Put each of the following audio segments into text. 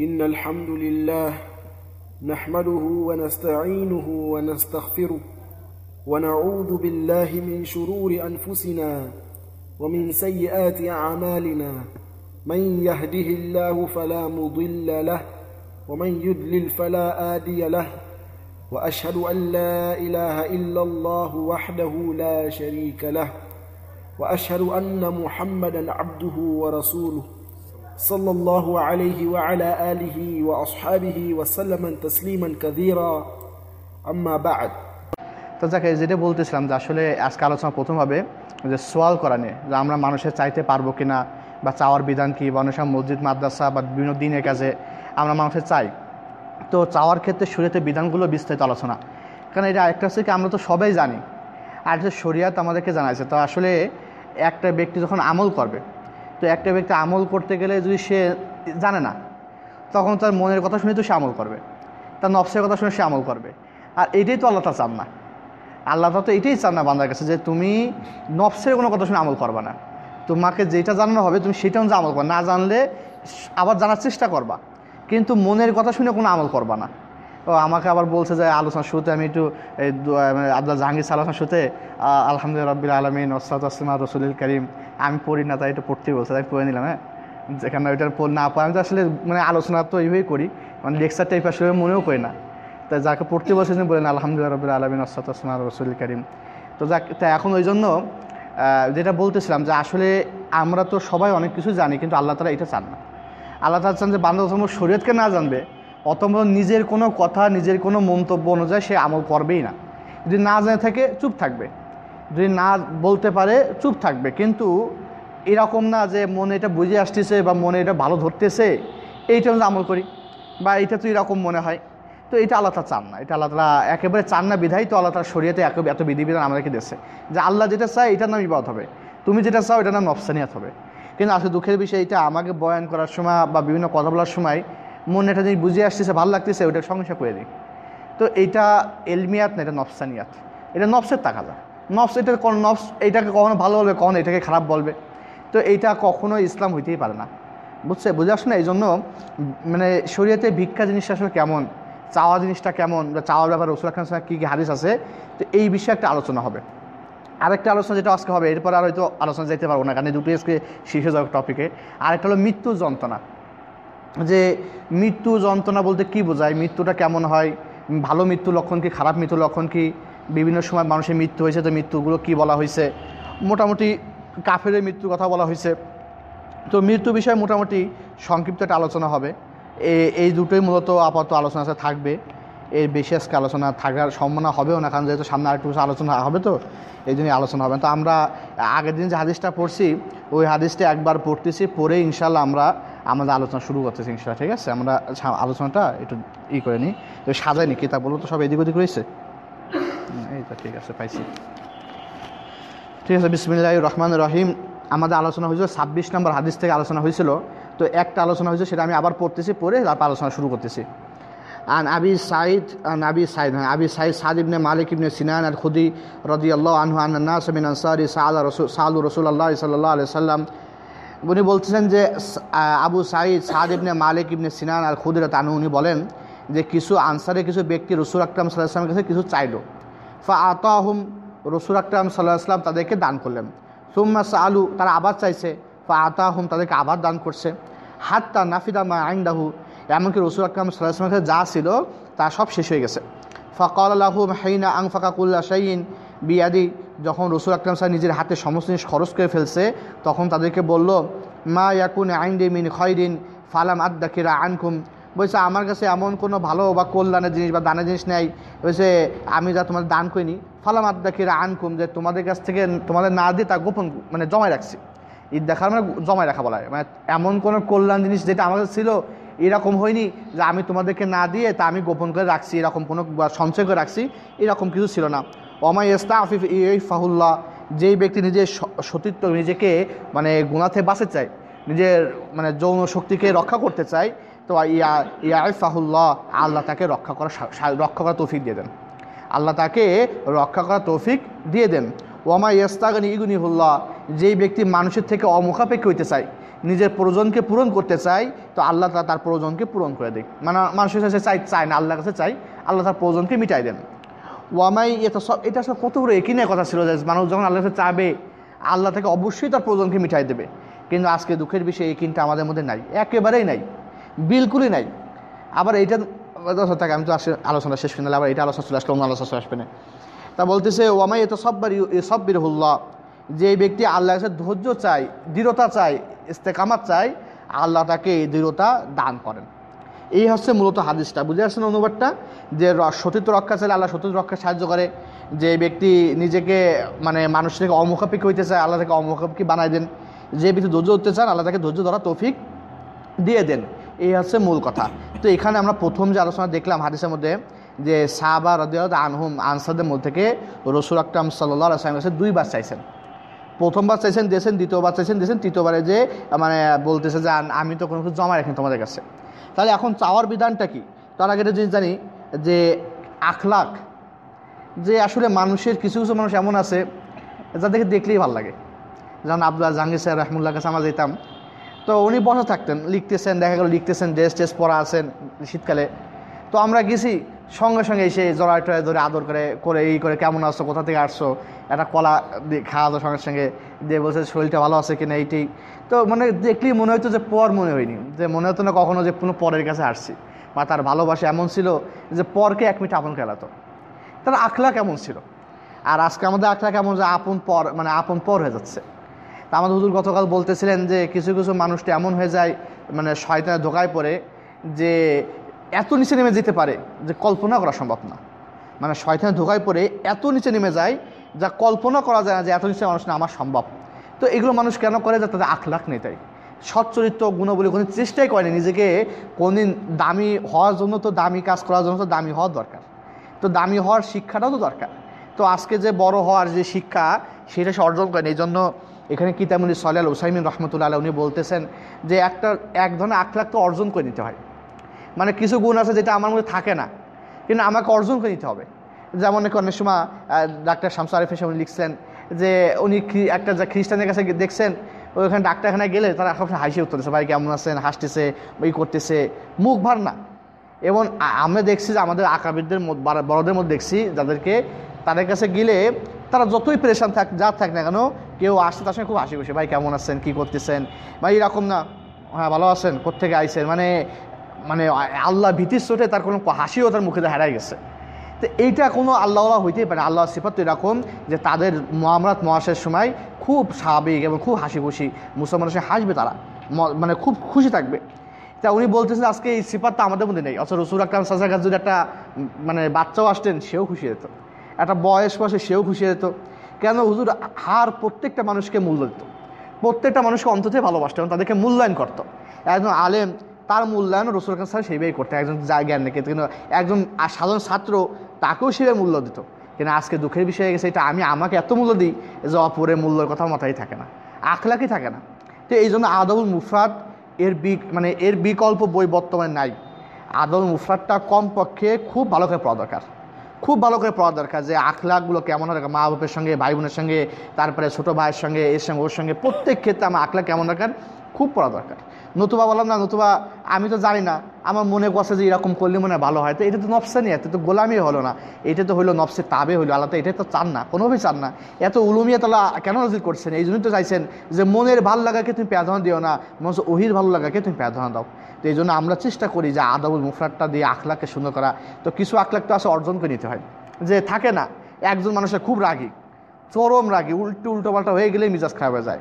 إن الحمد لله نحمده ونستعينه ونستغفره ونعوذ بالله من شرور أنفسنا ومن سيئات أعمالنا. من يهده الله فلا مضل له ومن يضلل فلا آدي له. وأشهد أن لا إله إلا الله وحده لا شريك له. وأشهد أن محمدا عبده ورسوله. صلى الله عليه وعلى آله وأصحابه وسلم تسليما كثيرا أما بعد তো যাকে যেটা বলতেছিলাম যে আসলে আজকে আলোচনা প্রথম হবে যে সোয়াল করা নিয়ে যে আমরা মানুষের চাইতে পারবো কিনা বা চাওয়ার বিধান কি বা অনেক সময় মসজিদ মাদ্রাসা বা বিভিন্ন দিনের কাজে আমরা মানুষের চাই তো চাওয়ার ক্ষেত্রে শরীয়তে বিধানগুলো বিস্তারিত আলোচনা কারণ এটা একটা হচ্ছে কি আমরা তো সবাই জানি আর যে শরিয়াত আমাদেরকে জানাইছে তো আসলে একটা ব্যক্তি যখন আমল করবে তো একটা ব্যক্তি আমল করতে গেলে যদি সে জানে না, তখন তার মনের কথা শুনে তো সে আমল করবে। তার নফসের কথা শুনে সে আমল করবে। আর এটাই তো আল্লাহ তা চান না। আল্লাহ তো এটাই চান না বান্দার কাছে যে তুমি নফসের কোনো কথা শুনে আমল করবা না। তোমাকে যেটা জানানো হবে তুমি সেটা অনুযায়ী আমল করবা। না জানলে আবার জানার চেষ্টা করবা। কিন্তু মনের কথা শুনে কোনো আমল করবা না। ও আমাকে আবার বলছে যে আলোচনা শুরুতে আমি একটু, এই আব্দুল জাহাঙ্গীর আলোচনা শুরুতে আলহামদুলিল্লাহ রব্বিল আলমিন ওসাদ আসলাম রসুল করিম, আমি পড়ি না, তাই একটু পড়তে বলছে, তাই পড়ে নিলাম হ্যাঁ? যেখানে ওইটার না পড়ে, আমি তো আসলে মানে আলোচনা তো এইভাবেই করি মানে লেকচার টাইপ আসলে মনেও করি না। তাই যাকে পড়তে বসেছেন বলেন, আলহামদুলিল্লাহ রবিল আলমিন ওসাদ আসলাম রসুল করিম। তো যাক, তা এখন ওই জন্য যেটা বলতেছিলাম যে, আসলে আমরা তো সবাই অনেক কিছু জানি, কিন্তু আল্লাহ তালা এটা চান না। আল্লাহ তালা চান যে বান্ধব শরীয়তকে না জানবে অথবা নিজের কোনো কথা, নিজের কোনো মন্তব্য অনুযায়ী সে আমল করবেই না। যদি না জেনে থাকে, চুপ থাকবে। যদি না বলতে পারে, চুপ থাকবে। কিন্তু এরকম না যে মনে এটা বুঝে আসতেছে বা মনে এটা ভালো ধরতেছে, এইটা আমরা আমল করি বা এটা তো এরকম মনে হয়। তো এটা আল্লাহ তা চান না। এটা আল্লাহ তালা একেবারে চান না বিধাই তো আল্লাহ তার শরীয়তে এত বিধিবিধান আমাদেরকে দিয়েছে যে আল্লাহ যেটা চায় এটার নাম ইবাদ হবে। তুমি যেটা চাও এটার নাম নফসানিয়াত হবে। কিন্তু আসলে দুঃখের বিষয় এটা আমাকে বয়ান করার সময় বা বিভিন্ন কথা বলার সময় মনে একটা জিনিস বুঝে আসতেছে, ভালো লাগতেছে ওইটা সংসার করে দিই। তো এইটা এলমিয়াত না, এটা নফসানিয়াত। এটা নফসের তাকাজা। নফস, এটা নফস এইটাকে কখনো ভালো বলবে, কখনো এটাকে খারাপ বলবে। তো এইটা কখনো ইসলাম হইতেই পারে না। বুঝছে? বুঝে আসো না? এই জন্য মানে শরীয়তে ভিক্ষা জিনিসটা আসলে কেমন? চাওয়া জিনিসটা কেমন? বা চাওয়ার ব্যাপারে রসুল খান কী কী হাদিস আছে? তো এই বিষয়ে একটা আলোচনা হবে। আরেকটা আলোচনা যেটা আজকে হবে, এরপর আর হয়তো আলোচনা যেতে পারব না, কারণ দুটো আজকে শীর্ষে টপিকে আরেকটা হলো মৃত্যু যন্ত্রণা যে মৃত্যু যন্ত্রণা বলতে কি বোঝায়? মৃত্যুটা কেমন হয়? ভালো মৃত্যু লক্ষণ কি? খারাপ মৃত্যু লক্ষণ কি? বিভিন্ন সময় মানুষের মৃত্যু হয়েছে, তো মৃত্যুগুলো কি বলা হয়েছে? মোটামুটি কাফের মৃত্যুর কথা বলা হয়েছে। তো মৃত্যু বিষয়ে মোটামুটি সংক্ষিপ্ত একটা আলোচনা হবে। এই দুটোই মূলত আপাতত আলোচনা থাকবে। এর বেশি আজকে আলোচনা থাকার সম্ভাবনা হবেও না, কারণ যেহেতু সামনে আরেকটু আলোচনা হবে তো, এই জন্যই আলোচনা হবে তো আমরা আগের দিন যে হাদিসটা পড়ছি, ওই হাদিসটা একবার পড়তেছি পরে ইনশাল্লাহ আমরা আমাদের আলোচনা শুরু করতেছি ইনশাল্লাহ ঠিক আছে? আমরা আলোচনাটা একটু ই করে নিই। তো সাজাই নি কিতাবগুলো তো, সব এদিক ওদিক রয়েছে? এই তো ঠিক আছে, পাইছি। ঠিক আছে বিসমিল্লাহ রহমান রহিম। আমাদের আলোচনা হয়েছিল, ছাব্বিশ নম্বর হাদিস থেকে আলোচনা হয়েছিল। তো একটা আলোচনা হয়েছে, সেটা আমি আবার পড়তেছি, পড়ে তারপর আলোচনা শুরু করতেছি। আন আবি সাইদ আন আবি সাইদ হ্যাঁ আবি সাইদ সাদ ইবনে মালিক ইবনে সিনান আর খুদি রদি আল্লাহ আনহু আন্না আনসারি সাল রসুল সাহু রসুল আল্লাহ সাল্লাহ আলিয়া সাল্লাম উনি বলছিলেন যে আবু সাঈদ সাদ ইবনে মালিক ইবনে সিনান আর খুদির তানু, উনি বলেন যে, কিছু আনসারে, কিছু ব্যক্তি রসুল আকরাম সাল্লাহ আসলামের কাছে কিছু চাইল। ফা আতাহুম, রসুল আকরাম সাল্লাহ আসলাম তাদেরকে দান করলেন। সুম্মা আলু তারা আবার চাইছে। ফা আতাহুম, তাদেরকে আবার দান করছে। হাত্তা নাফিদা মা আইন্দাহু, এমনকি রসুল আকরাম সাল্লাহ আসলামের কাছে যা ছিল, তা সব শেষ হয়ে গেছে। ফকাল আল্লাহু হাইনা আং ফাকাকুল্লা শাইন বিয়াদি যখন রসুল আকরাম সাহেব নিজের হাতে সমস্ত জিনিস খরচ করে ফেলছে, তখন তাদেরকে বলল, মা ইয়াকুন আইন মিন খয়রিন, ফালাম আদাকিরা আনকুম। বলছে, আমার কাছে এমন কোনো ভালো বা কল্যাণের জিনিস বা দানের জিনিস নেই। বলছে, আমি যা তোমাদের দান করিনি, ফালাম আদাকিরা আনকুম, যে তোমাদের কাছ থেকে তোমাদের না দিয়ে তা গোপন মানে জমায় রাখছি। ঈদ দেখার মানে জমায় রাখা বলা মানে এমন কোনো কল্যাণ জিনিস যেটা কাছে ছিল, এরকম হয়নি যে আমি তোমাদেরকে না দিয়ে তা আমি গোপন করে রাখছি, এরকম কোনো সঞ্চয় করে রাখছি, এরকম কিছু ছিল না। ওমাই ইস্তা আফিফ ফাহুল্লাহ যেই ব্যক্তি নিজের সতীত্ব নিজেকে মানে গুণাতে বাঁচে চায়, নিজের মানে যৌন শক্তিকে রক্ষা করতে চায়, তো ইয়া ফাহুল্লাহ আল্লাহ তাকে রক্ষা করা রক্ষা করা তৌফিক দিয়ে দেন। আল্লাহ তাকে রক্ষা করা তৌফিক দিয়ে দেন। ওমা ইস্তাগনি ইগুনিহুল্লাহ, যেই ব্যক্তি মানুষের থেকে অমুখাপেক্ষী হইতে চায়, নিজের প্রয়োজনকে পূরণ করতে চায়, তো আল্লাহ তার প্রয়োজনকে পূরণ করে দেয়। মানে মানুষের কাছে চাই, চায় না, আল্লাহর কাছে চাই, আল্লাহ তার প্রয়োজনকে মিটাই দেন। ওয়ামাই এটা সব এটা সব কত বড় একিনের কথা ছিল যে মানুষ যখন আল্লাহ চাবে, আল্লাহ থেকে অবশ্যই তার প্রয়োজনকে মিটাই দেবে। কিন্তু আজকে দুঃখের বিষয়, এই কিনটা আমাদের মধ্যে নাই। একেবারেই নাই। বিলকুলই নাই। আবার এইটা থাকে আমি তো আসে আলোচনা শেষ করে আবার এটা আলোচনা চলে আসলে, অন্য আলোচনা আসবে না। তা বলতেছে, ওয়ামাই এত সব্বার সব বিরহুল্লাহ, যে ব্যক্তি আল্লাহ কাছে ধৈর্য চায়, দৃঢ়তা চায়, ইস্তেকামাত চায়, আল্লাহ তাকে এই দৃঢ়তা দান করেন। এই হচ্ছে মূলত হাদিসটা। বুঝে আসছেন অনুবাদটা? যে সতীত্ব রক্ষা চাইলে আল্লাহ সতীত্ব রক্ষা সাহায্য করে। যে ব্যক্তি নিজেকে মানে মানুষ থেকে অমুখাপিক হইতে চায়, আল্লাহ তাকে অমুখাপিক বানায় দেন। যে ব্যক্তি ধৈর্য ধরতে চান, আল্লাহ তাকে ধৈর্য ধরা তৌফিক দিয়ে দেন। এই হচ্ছে মূল কথা। তো এখানে আমরা প্রথম যে আলোচনা দেখলাম হাদিসের মধ্যে, যে সাহাবা রদিয়াত আনহুম, আনসারদের মধ্যে থেকে রসুল আকরাম সাল্লাহ আসলাম কাছে দুইবার চাইছেন। প্রথমবার চাইছেন, দিয়েছেন, দ্বিতীয়বার চাইছেন, দিয়েছেন, তৃতীয়বারে যে মানে বলতেছে যে আমি তো কোনো কিছু জমা রাখিনি তোমাদের কাছে। তাহলে এখন চাওয়ার বিধানটা কি? তার আগে যদি জানি, যে আখলাখ, যে আসলে মানুষের কিছু কিছু মানুষ এমন আছে যাদেরকে দেখলেই ভালো লাগে। যেমন আব্দুল্লাহ জাহাঙ্গীর সাহেব রহমুল্লাহ কাছে আমরা যেতাম, তো উনি বসে থাকতেন, লিখতেছেন, দেখা গেল লিখতেছেন ড্রেস টেস পরা আছেন শীতকালে। তো আমরা গেছি সঙ্গে সঙ্গে এসে জড়ায় টড়ায় ধরে আদর করে করে, এই করে, কেমন আসছো কোথা থেকে আসছো? একটা কলা খাওয়া দাওয়ার সঙ্গে সঙ্গে দিয়ে বলছে, শরীরটা ভালো আছে কিনা এইটাই তো মানে দেখলেই মনে হতো যে পর মনে হয়নি, যে মনে হতো না কখনো যে কোনো পরের কাছে আসছি। বা তার ভালোবাসা এমন ছিল যে পরকে এক মিনিট আপন খেলাতো। তার আখলা কেমন ছিল? আর আজকে আমাদের আখলা কেমন যে আপন পর মানে আপন পর হয়ে যাচ্ছে। তা আমাদের হুজুর গতকাল বলতেছিলেন যে কিছু কিছু মানুষটা এমন হয়ে যায় মানে শয়তানের ধোকায় পড়ে যে এত নিচে নেমে যেতে পারে যে কল্পনা করা সম্ভব না। মানে শয়তানের ধোকায় পড়ে এত নিচে নেমে যায় যা কল্পনা করা যায় না যে এত নিচে মানুষ না আমার সম্ভব। তো এগুলো মানুষ কেন করে যে তাদের আখলাখ নেই তাই? সচ্চরিত্র গুণবলী কোনো চেষ্টাই করেনি নিজেকে কোনদিন দামি হওয়ার জন্য তো দামি কাজ করার জন্য তো দামি হওয়ার দরকার। তো দামি হওয়ার শিক্ষাটাও তো দরকার। তো আজকে যে বড় হওয়ার যে শিক্ষা, সেটা সে অর্জন করেন এই জন্য এখানে কিতামুনি সলাল ওসাইমিন রহমতুল্লাহ উনি বলতেছেন যে একটা, এক ধরনের আখলাখ তো অর্জন করে নিতে হয়। মানে কিছু গুণ আছে যেটা আমার মধ্যে থাকে না। কিন্তু আমাকে অর্জন করে নিতে হবে। যেমন নাকি অনেক সময় ডাক্তার শামসু আরিফ এসে উনি লিখছেন যে, উনি একটা যা খ্রিস্টানের কাছে দেখছেন, ওইখানে ডাক্তারখানায় গেলে তারা সবসময় হাসি উঠতেছে ভাই কেমন আছেন, হাসতেছে ওই করতেছে, মুখ ভার না। এবং আমরা দেখছি যে আমাদের আকাবিদদের মধ্যে বড়দের মধ্যে দেখছি, যাদেরকে তাদের কাছে গেলে তারা যতই প্রেশান থাক, যা থাক না কেন, কেউ আসছে, তার সঙ্গে খুব হাসি খুশি, ভাই, কেমন আছেন? কী করতেছেন? ভাই, এরকম না। হ্যাঁ ভালো আছেন? কোথেকে আইছেন? মানে মানে আল্লাহ ভীতির চোটে তার কোনো হাসিও তার মুখে হারাই গেছে। তো এইটা কোনো আল্লাহ হইতেই পারে আল্লাহ সিফাত তো এরকম যে তাদের মহামরাত মহাশের সময় খুব স্বাভাবিক এবং খুব হাসি খুশি মুসলমানের সঙ্গে হাসবে তারা। মানে খুব খুশি থাকবে। তা উনি বলতেছেন আজকে এই সিফাতটা আমাদের মধ্যে নেই। অথচ রসুল আকরাম সাজা কাছে যদি একটা মানে বাচ্চাও আসতেন, সেও খুশি হতো একটা বয়স বয়সে সেও খুশি হতো কেন হুজুর? হার প্রত্যেকটা মানুষকে মূল্য দিত। প্রত্যেকটা মানুষকে অন্ততে ভালোবাসত এবং তাদেরকে মূল্যায়ন করতো। একজন আলেম তার মূল্যায়ন রসুল খান স্যার সেইভাবেই করতে একজন যা জ্ঞান রেখে কিন্তু একজন সাধারণ ছাত্র তাকেও সেভাবে মূল্য দিত। কিন্তু আজকে দুঃখের বিষয় হয়ে গেছে এটা, আমি আমাকে এত মূল্য দিই যে অপরের মূল্যের কথা মাথায় থাকে না আখলাকি থাকে না। তো এই জন্য আদবুল মুফরাদ এর বি মানে এর বিকল্প বই বর্তমানে নাই। আদল মুফরাদটা কমপক্ষে খুব ভালো করে পড়া দরকার। খুব ভালো করে পড়া দরকার যে আখলাকগুলো কেমন দরকার মা বাপের সঙ্গে ভাই বোনের সঙ্গে, তারপরে ছোটো ভাইয়ের সঙ্গে, এর সঙ্গে, ওর সঙ্গে, প্রত্যেক ক্ষেত্রে আমার আখলা কেমন দরকার, খুব পড়া দরকার। নতুবা বললাম না, নতুবা আমি তো জানি না, আমার মনে করছে যে এরকম করলে মনে ভালো হয়। তো এটা তো নফসানি এত তো গোলামি হলো না। এটা তো হলো নফসে তাবে হলো, আল্লাহ তো এটা তো চান না, কোনোভাবেই চান না। এত উলুমিয়া তালা কেন নাজির করছেন? এই জন্যই তো চাইছেন যে মনের ভালো লাগাকে তুমি প্রাধান্য দিও না মনে ওহির ভালো লাগাকে তুমি প্রাধান্য দাও। তো এই জন্য আমরা চেষ্টা করি যে আদাবুল মুফরাটটা দিয়ে আখলাককে সুন্দর করা। তো কিছু আখলাক তো আসে অর্জন করে নিতে হয়, যে থাকে না, একজন মানুষের খুব রাগী, চরম রাগী উল্টো উল্টো পাল্টা হয়ে গেলেই মিজাজ খারাপ হয়ে যায়।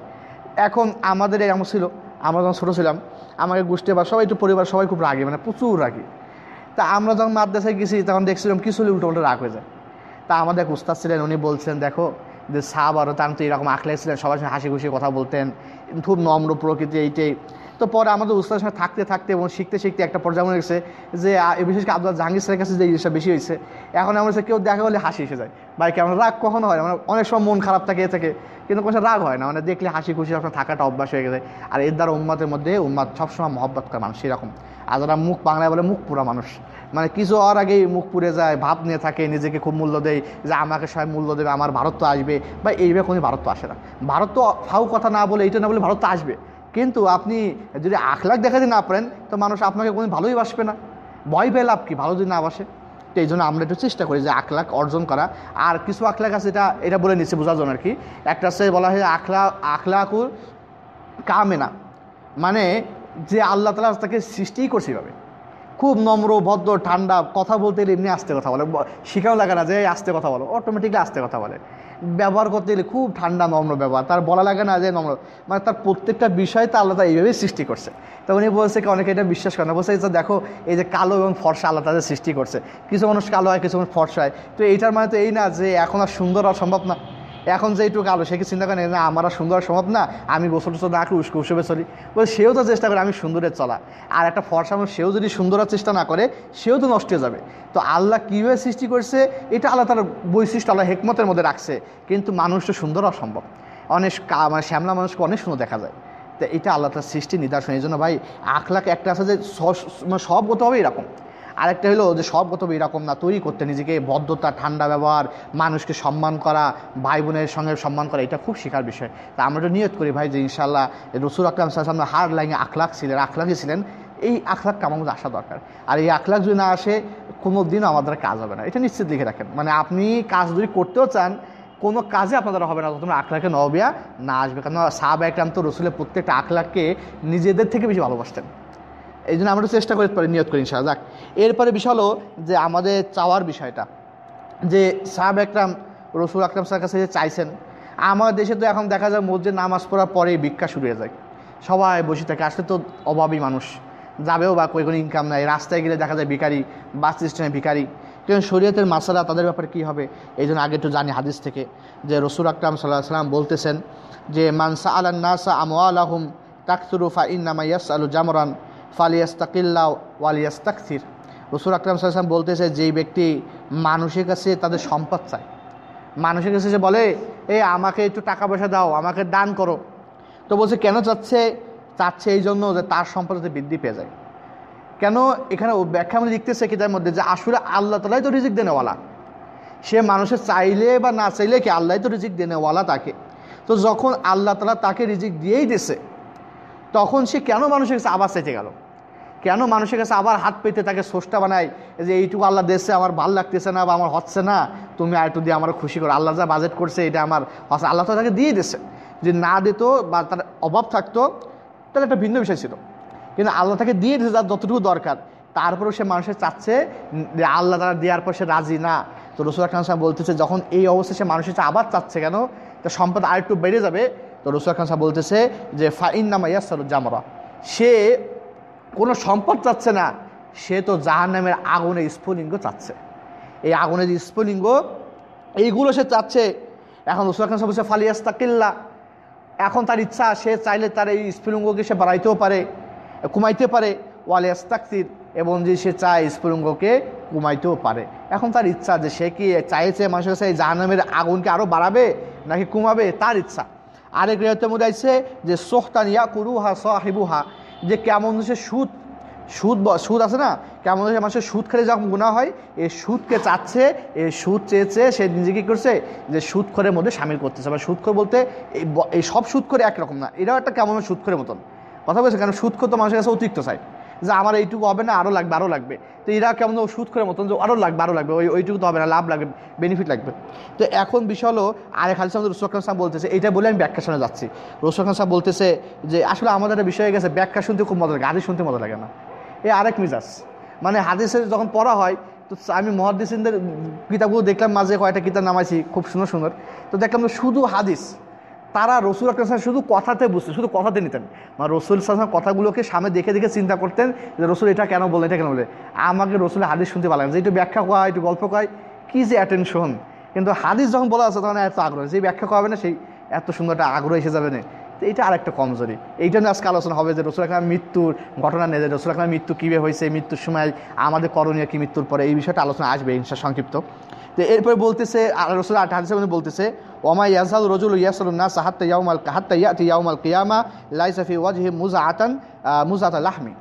এখন আমাদের এমন ছিল আমরা যখন ছোটো ছিলাম, আমাকে গোষ্ঠী বা সবাই একটু পরিবার, সবাই খুব রাগী মানে প্রচুর রাগী। তা আমরা যখন মাদ্রাসায় গেছি, তখন দেখছিলাম কিছু হলে উল্টো উল্টো রাগ হয়ে যায়। তা আমাদের এক উস্তাদ ছিলেন, উনি বলছেন, দেখো, যে সাহাব আরও তার তো এরকম আখলাই ছিলেন, সবার সঙ্গে হাসি খুশি কথা বলতেন, খুব নম্র প্রকৃতি এইটাই তো পরে আমাদের উস্তাদের সঙ্গে থাকতে থাকতে এবং শিখতে শিখতে একটা পর্যায়ে মনে গেছে, যে বিশেষ করে আব্দুল জাহাঙ্গীর স্যারের কাছে যে জিনিসটা বেশি হয়েছে, এখন হচ্ছে কেউ দেখা হলে হাসি এসে যায়। ভাই, কেমন? রাগ কখনো হয় না মানে অনেক সময় মন খারাপ থাকে, এ থেকে। কিন্তু কোনো রাগ হয় না মানে দেখলে হাসি খুশি, আপনার থাকাটা অভ্যাস হয়ে গেছে। আর এর দ্বারা উম্মাতের মধ্যে উম্মাদ সবসময় মহব্বত করে মানুষ, সেরকম। আর যারা মুখ বাংলায় বলে মুখ পুরা মানুষ মানে কিছু হওয়ার আগেই মুখ পুড়ে যায়, ভাব নিয়ে থাকে, নিজেকে খুব মূল্য দেয়, যে আমাকে সবাই মূল্য দেবে, আমার ভারত তো আসবে, বা এইভাবে কোনো ভারত তো আসে না। ভারত তো ফাউ কথা না বলে, এইটা না বলে ভারত তো আসবে। কিন্তু আপনি যদি আখলাখ দেখাতে না পারেন, তো মানুষ আপনাকে কোনো ভালোই বাসবে না। ভয় পেয়ে লাভ কি? ভালো যদি না বাসে। এই জন্য আমরা একটু চেষ্টা করি যে আখলাখ অর্জন করা। আর কিছু আখলাখ আছে এটা এটা বলে নিচ্ছে বোঝার জন্য আর কি। একটা আছে বলা হয় আখলা আখলাকুর কামে না মানে যে আল্লাহ তালা তাকে সৃষ্টিই করছে এভাবে। খুব নম্র, ভদ্র, ঠান্ডা, কথা বলতে গেলে এমনি আস্তে কথা বলে। শিখাও লাগে না যে আস্তে কথা বলো অটোমেটিকলি আস্তে কথা বলে। ব্যবহার করতে গেলে খুব ঠান্ডা, নম্র ব্যবহার। তার বলা লাগে না যে নম্র মানে তার প্রত্যেকটা বিষয় তো আল্লাহ এইভাবেই সৃষ্টি করছে। তো উনি বলছে কি, অনেকে এটা বিশ্বাস করে না। বলছে, এই যে দেখো, এই যে কালো এবং ফর্সা আল্লাহ তাদের সৃষ্টি করছে। কিছু মানুষ কালো হয়, কিছু মানুষ ফর্সা হয়। তো এইটার মানে তো এই না যে এখন আর সুন্দর হওয়া সম্ভব না। এখন যে একটু কালো সে কি চিন্তা করে না, আমার আর সুন্দর সম্ভব না, আমি গোসল টোসল না করে উস্কো উসবে চলি? বলে সেও তো চেষ্টা করে আমি সুন্দরের চলা। আর একটা ফর্সা মানুষ, সেও যদি সুন্দর চেষ্টা না করে, সেও তো নষ্ট হয়ে যাবে। তো আল্লাহ কীভাবে সৃষ্টি করছে, এটা আল্লাহ তার বৈশিষ্ট্য, আল্লাহ হেকমতের মধ্যে রাখছে। কিন্তু মানুষ তো সুন্দর অসম্ভব অনেক মানে শ্যামলা মানুষকে অনেক সুন্দর দেখা যায়। তো এটা আল্লাহ তার সৃষ্টি নিদর্শন। এই জন্য ভাই, আখলাখ একটা আছে যে মানে সব হতে হবে এরকম। আরেকটা হলো যে সব কত এরকম না, তৈরি করতে নিজেকে ভদ্রতা ঠান্ডা ব্যবহার, মানুষকে সম্মান করা, ভাই বোনের সঙ্গে সম্মান করা, এটা খুব শেখার বিষয়। তা আমরা তো নিয়ত করি ভাই যে ইনশাল্লাহ রসুল আকরাম সাল্লাম হার লাইনে আখলাখ ছিলেন আখলাখই ছিলেন, এই আখলাখটা মধ্যে আসা দরকার। আর এই আখলাখ যদি না আসে, কোনো দিনও আমাদের কাজ হবে না। এটা নিশ্চিত লিখে রাখেন। মানে আপনি কাজ যদি করতেও চান, কোনো কাজে আপনাদের হবে না তোমরা আখলাখে নবিয়া না আসবে। কারণ সাহাব একরাম তো রসুলের প্রত্যেকটা আখলাখকে নিজেদের থেকে বেশি ভালোবাসতেন। এই জন্য আমরা চেষ্টা করতে পারি, নিয়ত করি ইনশাআল্লাহ। যাক, এরপরে বিষয় হলো যে আমাদের চাওয়ার বিষয়টা। যে সাহাব একরাম, রসুল আকরাম স্যার কাছে যে চাইছেন আমার দেশে তো এখন দেখা যায় মসজিদ নামাজ পড়ার পরেই ভিক্ষা শুরু হয়ে যায়। সবাই বসে থাকে, আসলে তো অভাবী মানুষ। যাবেও বা কোনো ইনকাম নাই, রাস্তায় গেলে দেখা যায় ভিখারি বাস স্ট্যান্ডে ভিখারি। কিন্তু শরীয়তের মাসালা তাদের ব্যাপারে কী হবে? এই জন্য আগে একটু জানি হাদিস থেকে। যে রসুল আকরাম সাল্লাহ সাল্লাম বলতেছেন যে মানসা আলান নাসা আমওয়ালাহুম তাকসুরুফা ইন্নামা ইয়াস আলু জামরান। ফালিয়াস্তাকিল্লা ওয়ালিয়াস্তাকসির। রসুল আকরাম সাল্লাম বলতেছে, যেই ব্যক্তি মানুষের কাছে তাদের সম্পদ চায়, মানুষের কাছে যে বলে, এ, আমাকে একটু টাকা পয়সা দাও, আমাকে দান করো। তো বলছে, কেন চাচ্ছে? চাচ্ছে এই জন্য যে তার সম্পদ যাতে বৃদ্ধি পেয়ে যায়। কেন? এখানে ব্যাখ্যা মানে লিখতেছে কিতাবের মধ্যে যে আসলে আল্লাহ তালাই তো রিজিক দেনেওয়ালা। সে মানুষের চাইলে বা না চাইলে কি আল্লাহ তো রিজিক দেনেওয়ালা তাকে? তো যখন আল্লাহ তালা তাকে রিজিক দিয়েই দিছে তখন সে কেন মানুষের কাছে আবার চাইতে গেল? কেন মানুষের কাছে আবার হাত পেতে তাকে সোষ্টা বানায় যে এইটুকু আল্লাহ দেশে আমার ভালো লাগতেছে না বা আমার হচ্ছে না? তুমি আর একটু দিয়ে আমার খুশি করো। আল্লাহ যা বাজেট করছে, এটা আমার হচ্ছে। আল্লাহ তো তাকে দিয়ে দিছে যে না দিত বা তার অভাব থাকতো, তাহলে একটা ভিন্ন বিষয় ছিল। কিন্তু আল্লাহ তাকে দিয়ে দিয়েছে যার যতটুকু দরকার। তারপরেও সে মানুষের চাচ্ছে যে আল্লাহ তারা দেওয়ার পর সে রাজি না। তো রসুল খান সাহেব বলতেছে যখন এই অবস্থায় সে মানুষের আবার চাচ্ছে কেন? তো সম্পদ আর একটু বেড়ে যাবে। তো রসুল খান সাহেব বলতেছে যে ফাইন নামা ইয়াসাল জামরা। সে কোনো সম্পদ চাচ্ছে না, সে তো জাহান নামের আগুনের স্ফুলিঙ্গ চাচ্ছে। এই আগুনের যে স্ফুলিঙ্গ, এইগুলো সে চাচ্ছে। এখন রসুল খান সাহেব বলছে, ফালিয়াস্তাকিল্লা। এখন তার ইচ্ছা, সে চাইলে তার এই স্ফুলিঙ্গকে সে বাড়াইতেও পারে কমাইতে পারে। ওয়ালিয়াস্তাকতির এবং যে সে চায় স্ফুলিঙ্গকে কমাইতেও পারে। এখন তার ইচ্ছা যে সে কি চাইছে মানুষের কাছে এই জাহান্নামের আগুনকে আরও বাড়াবে নাকি কমাবে? তার ইচ্ছা। আরেক রেহতে আছে যে সোহতানিয়া কুরুহা সাহিবুহা, যে কেমন সে সুদ সুদ সুদ আছে না? কেমন মানুষের সুদ খেলে যখন গুণা হয় এই সুদকে চাচ্ছে এই সুদ চেয়েছে, সে নিজে কী করছে? যে সুদ খরের মধ্যে সামিল করতেছে। মানে সুদ খোর বলতে এই সব সুদ করে একরকম না। এটাও একটা কেমন সুদ খরের মতন। কথা বলছে কারণ সুদ খোর তো মানুষের কাছে অতিরিক্ত চাই যে আমার এইটুকু হবে না আরও লাগবে আরও লাগবে। তো এরা কেমন সুদ করে মতন যে আরও লাগবে আরও লাগবে, ওই ওইটুকু তো হবে না, লাভ লাগবে বেনিফিট লাগবে। তো এখন বিষয় হলো আরেক হাদিস আমাদের রসুল খান সাহেব বলতেছে, এটা বলে আমি ব্যাখ্যা শুনে যাচ্ছি। রসুল খান সাহেব বলতেছে যে, আসলে আমাদের একটা বিষয় গেছে, ব্যাখ্যা শুনতে খুব মজা লাগে, হাদিস শুনতে মজা লাগে না। এই আরেক মিজাজ। মানে হাদিসের যখন পড়া হয়, তো আমি মহাদিসিনদের কিতাবগুলো দেখলাম, মাঝে কয়েকটা কিতাব নামাইছি, খুব সুন্দর সুন্দর। তো দেখলাম শুধু হাদিস তারা রসুল আকরাম শুধু কথাতে বুঝতেন, শুধু কথাতে নিতেন। মানে রসুল সাহেব কথাগুলোকে সামনে দেখে দেখে চিন্তা করতেন যে রসুল এটা কেন বলে এটা কেন বলে আমাকে রসুলের হাদিস শুনতে লাগে যে একটু ব্যাখ্যা করা একটু গল্প কয়, কী যে অ্যাটেনশন কিন্তু হাদিস যখন বলা আছে তখন এত আগ্রহ, যে ব্যাখ্যা করাবে না, সেই এত সুন্দর একটা আগ্রহ এসে যাবে না। তো এটা আরেকটা কমজোরি। এইটা নিয়ে আজকে আলোচনা হবে যে রসুল আকরাম মৃত্যুর ঘটনা নেই যে রসুল আকরাম মৃত্যু কীভাবে হয়েছে, মৃত্যুর সময় আমাদের করণীয় কি, মৃত্যুর পরে এই বিষয়টা আলোচনা আসবে ইনশা সংক্ষিপ্ত। তো এরপরে বলতেছে রসুল আট হাদিসের মধ্যে বলতেছে ওমা ইয়াজাল রজুল ইয়াসুল নাস হাত্তা ইয়াউমাল, হাত্তা ইয়াতি ইয়াউমাল কিয়ামা, লাইসা ফি ওয়াজহি মুজাআতান মুজাআতা লাহমি।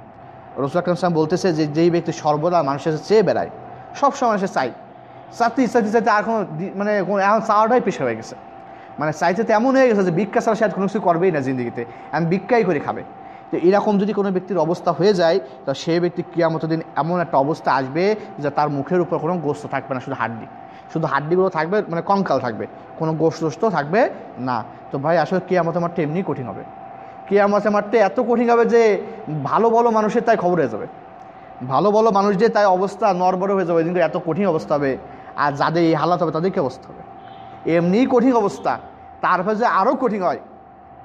রসুল আকরাম বলতেছে যে, যেই ব্যক্তি সর্বদা মানুষের চেয়ে বেড়ায় সব সময় সে চাই চাইতে চাইতে চাইতে আর কোনো মানে এখন চাওয়াটাই পেশা হয়ে গেছে। মানে চাইতে তো এমন হয়ে গেছে যে, ভিক্ষা ছাড়া সে আর কোনো কিছু করবেই না জিন্দগিতে। আমি ভিক্ষাই করে খাবে। তো এরকম যদি কোনো ব্যক্তির অবস্থা হয়ে যায়, তো সেই ব্যক্তি কিয়ামত দিন এমন একটা অবস্থা আসবে যে, তার মুখের উপর কোনো গোস্ত থাকবে না, শুধু হাড্ডি। শুধু হাড্ডিগুলো থাকবে মানে কঙ্কাল থাকবে, কোনো গোস্ত থাকবে না। তো ভাই, আসলে কিয়ামতের মারতে এমনি কঠিন হবে। কিয়ামতের মারতে এত কঠিন হবে যে ভালো ভালো মানুষের তাই খবর হয়ে যাবে। ভালো ভালো মানুষদের তাই অবস্থা নরবড় হয়ে যাবে, কিন্তু এত কঠিন অবস্থা হবে, আর যাদের এই হালাত হবে তাদের কি অবস্থা হবে? এমনিই কঠিন অবস্থা তারপরে যে আরও কঠিন হয়,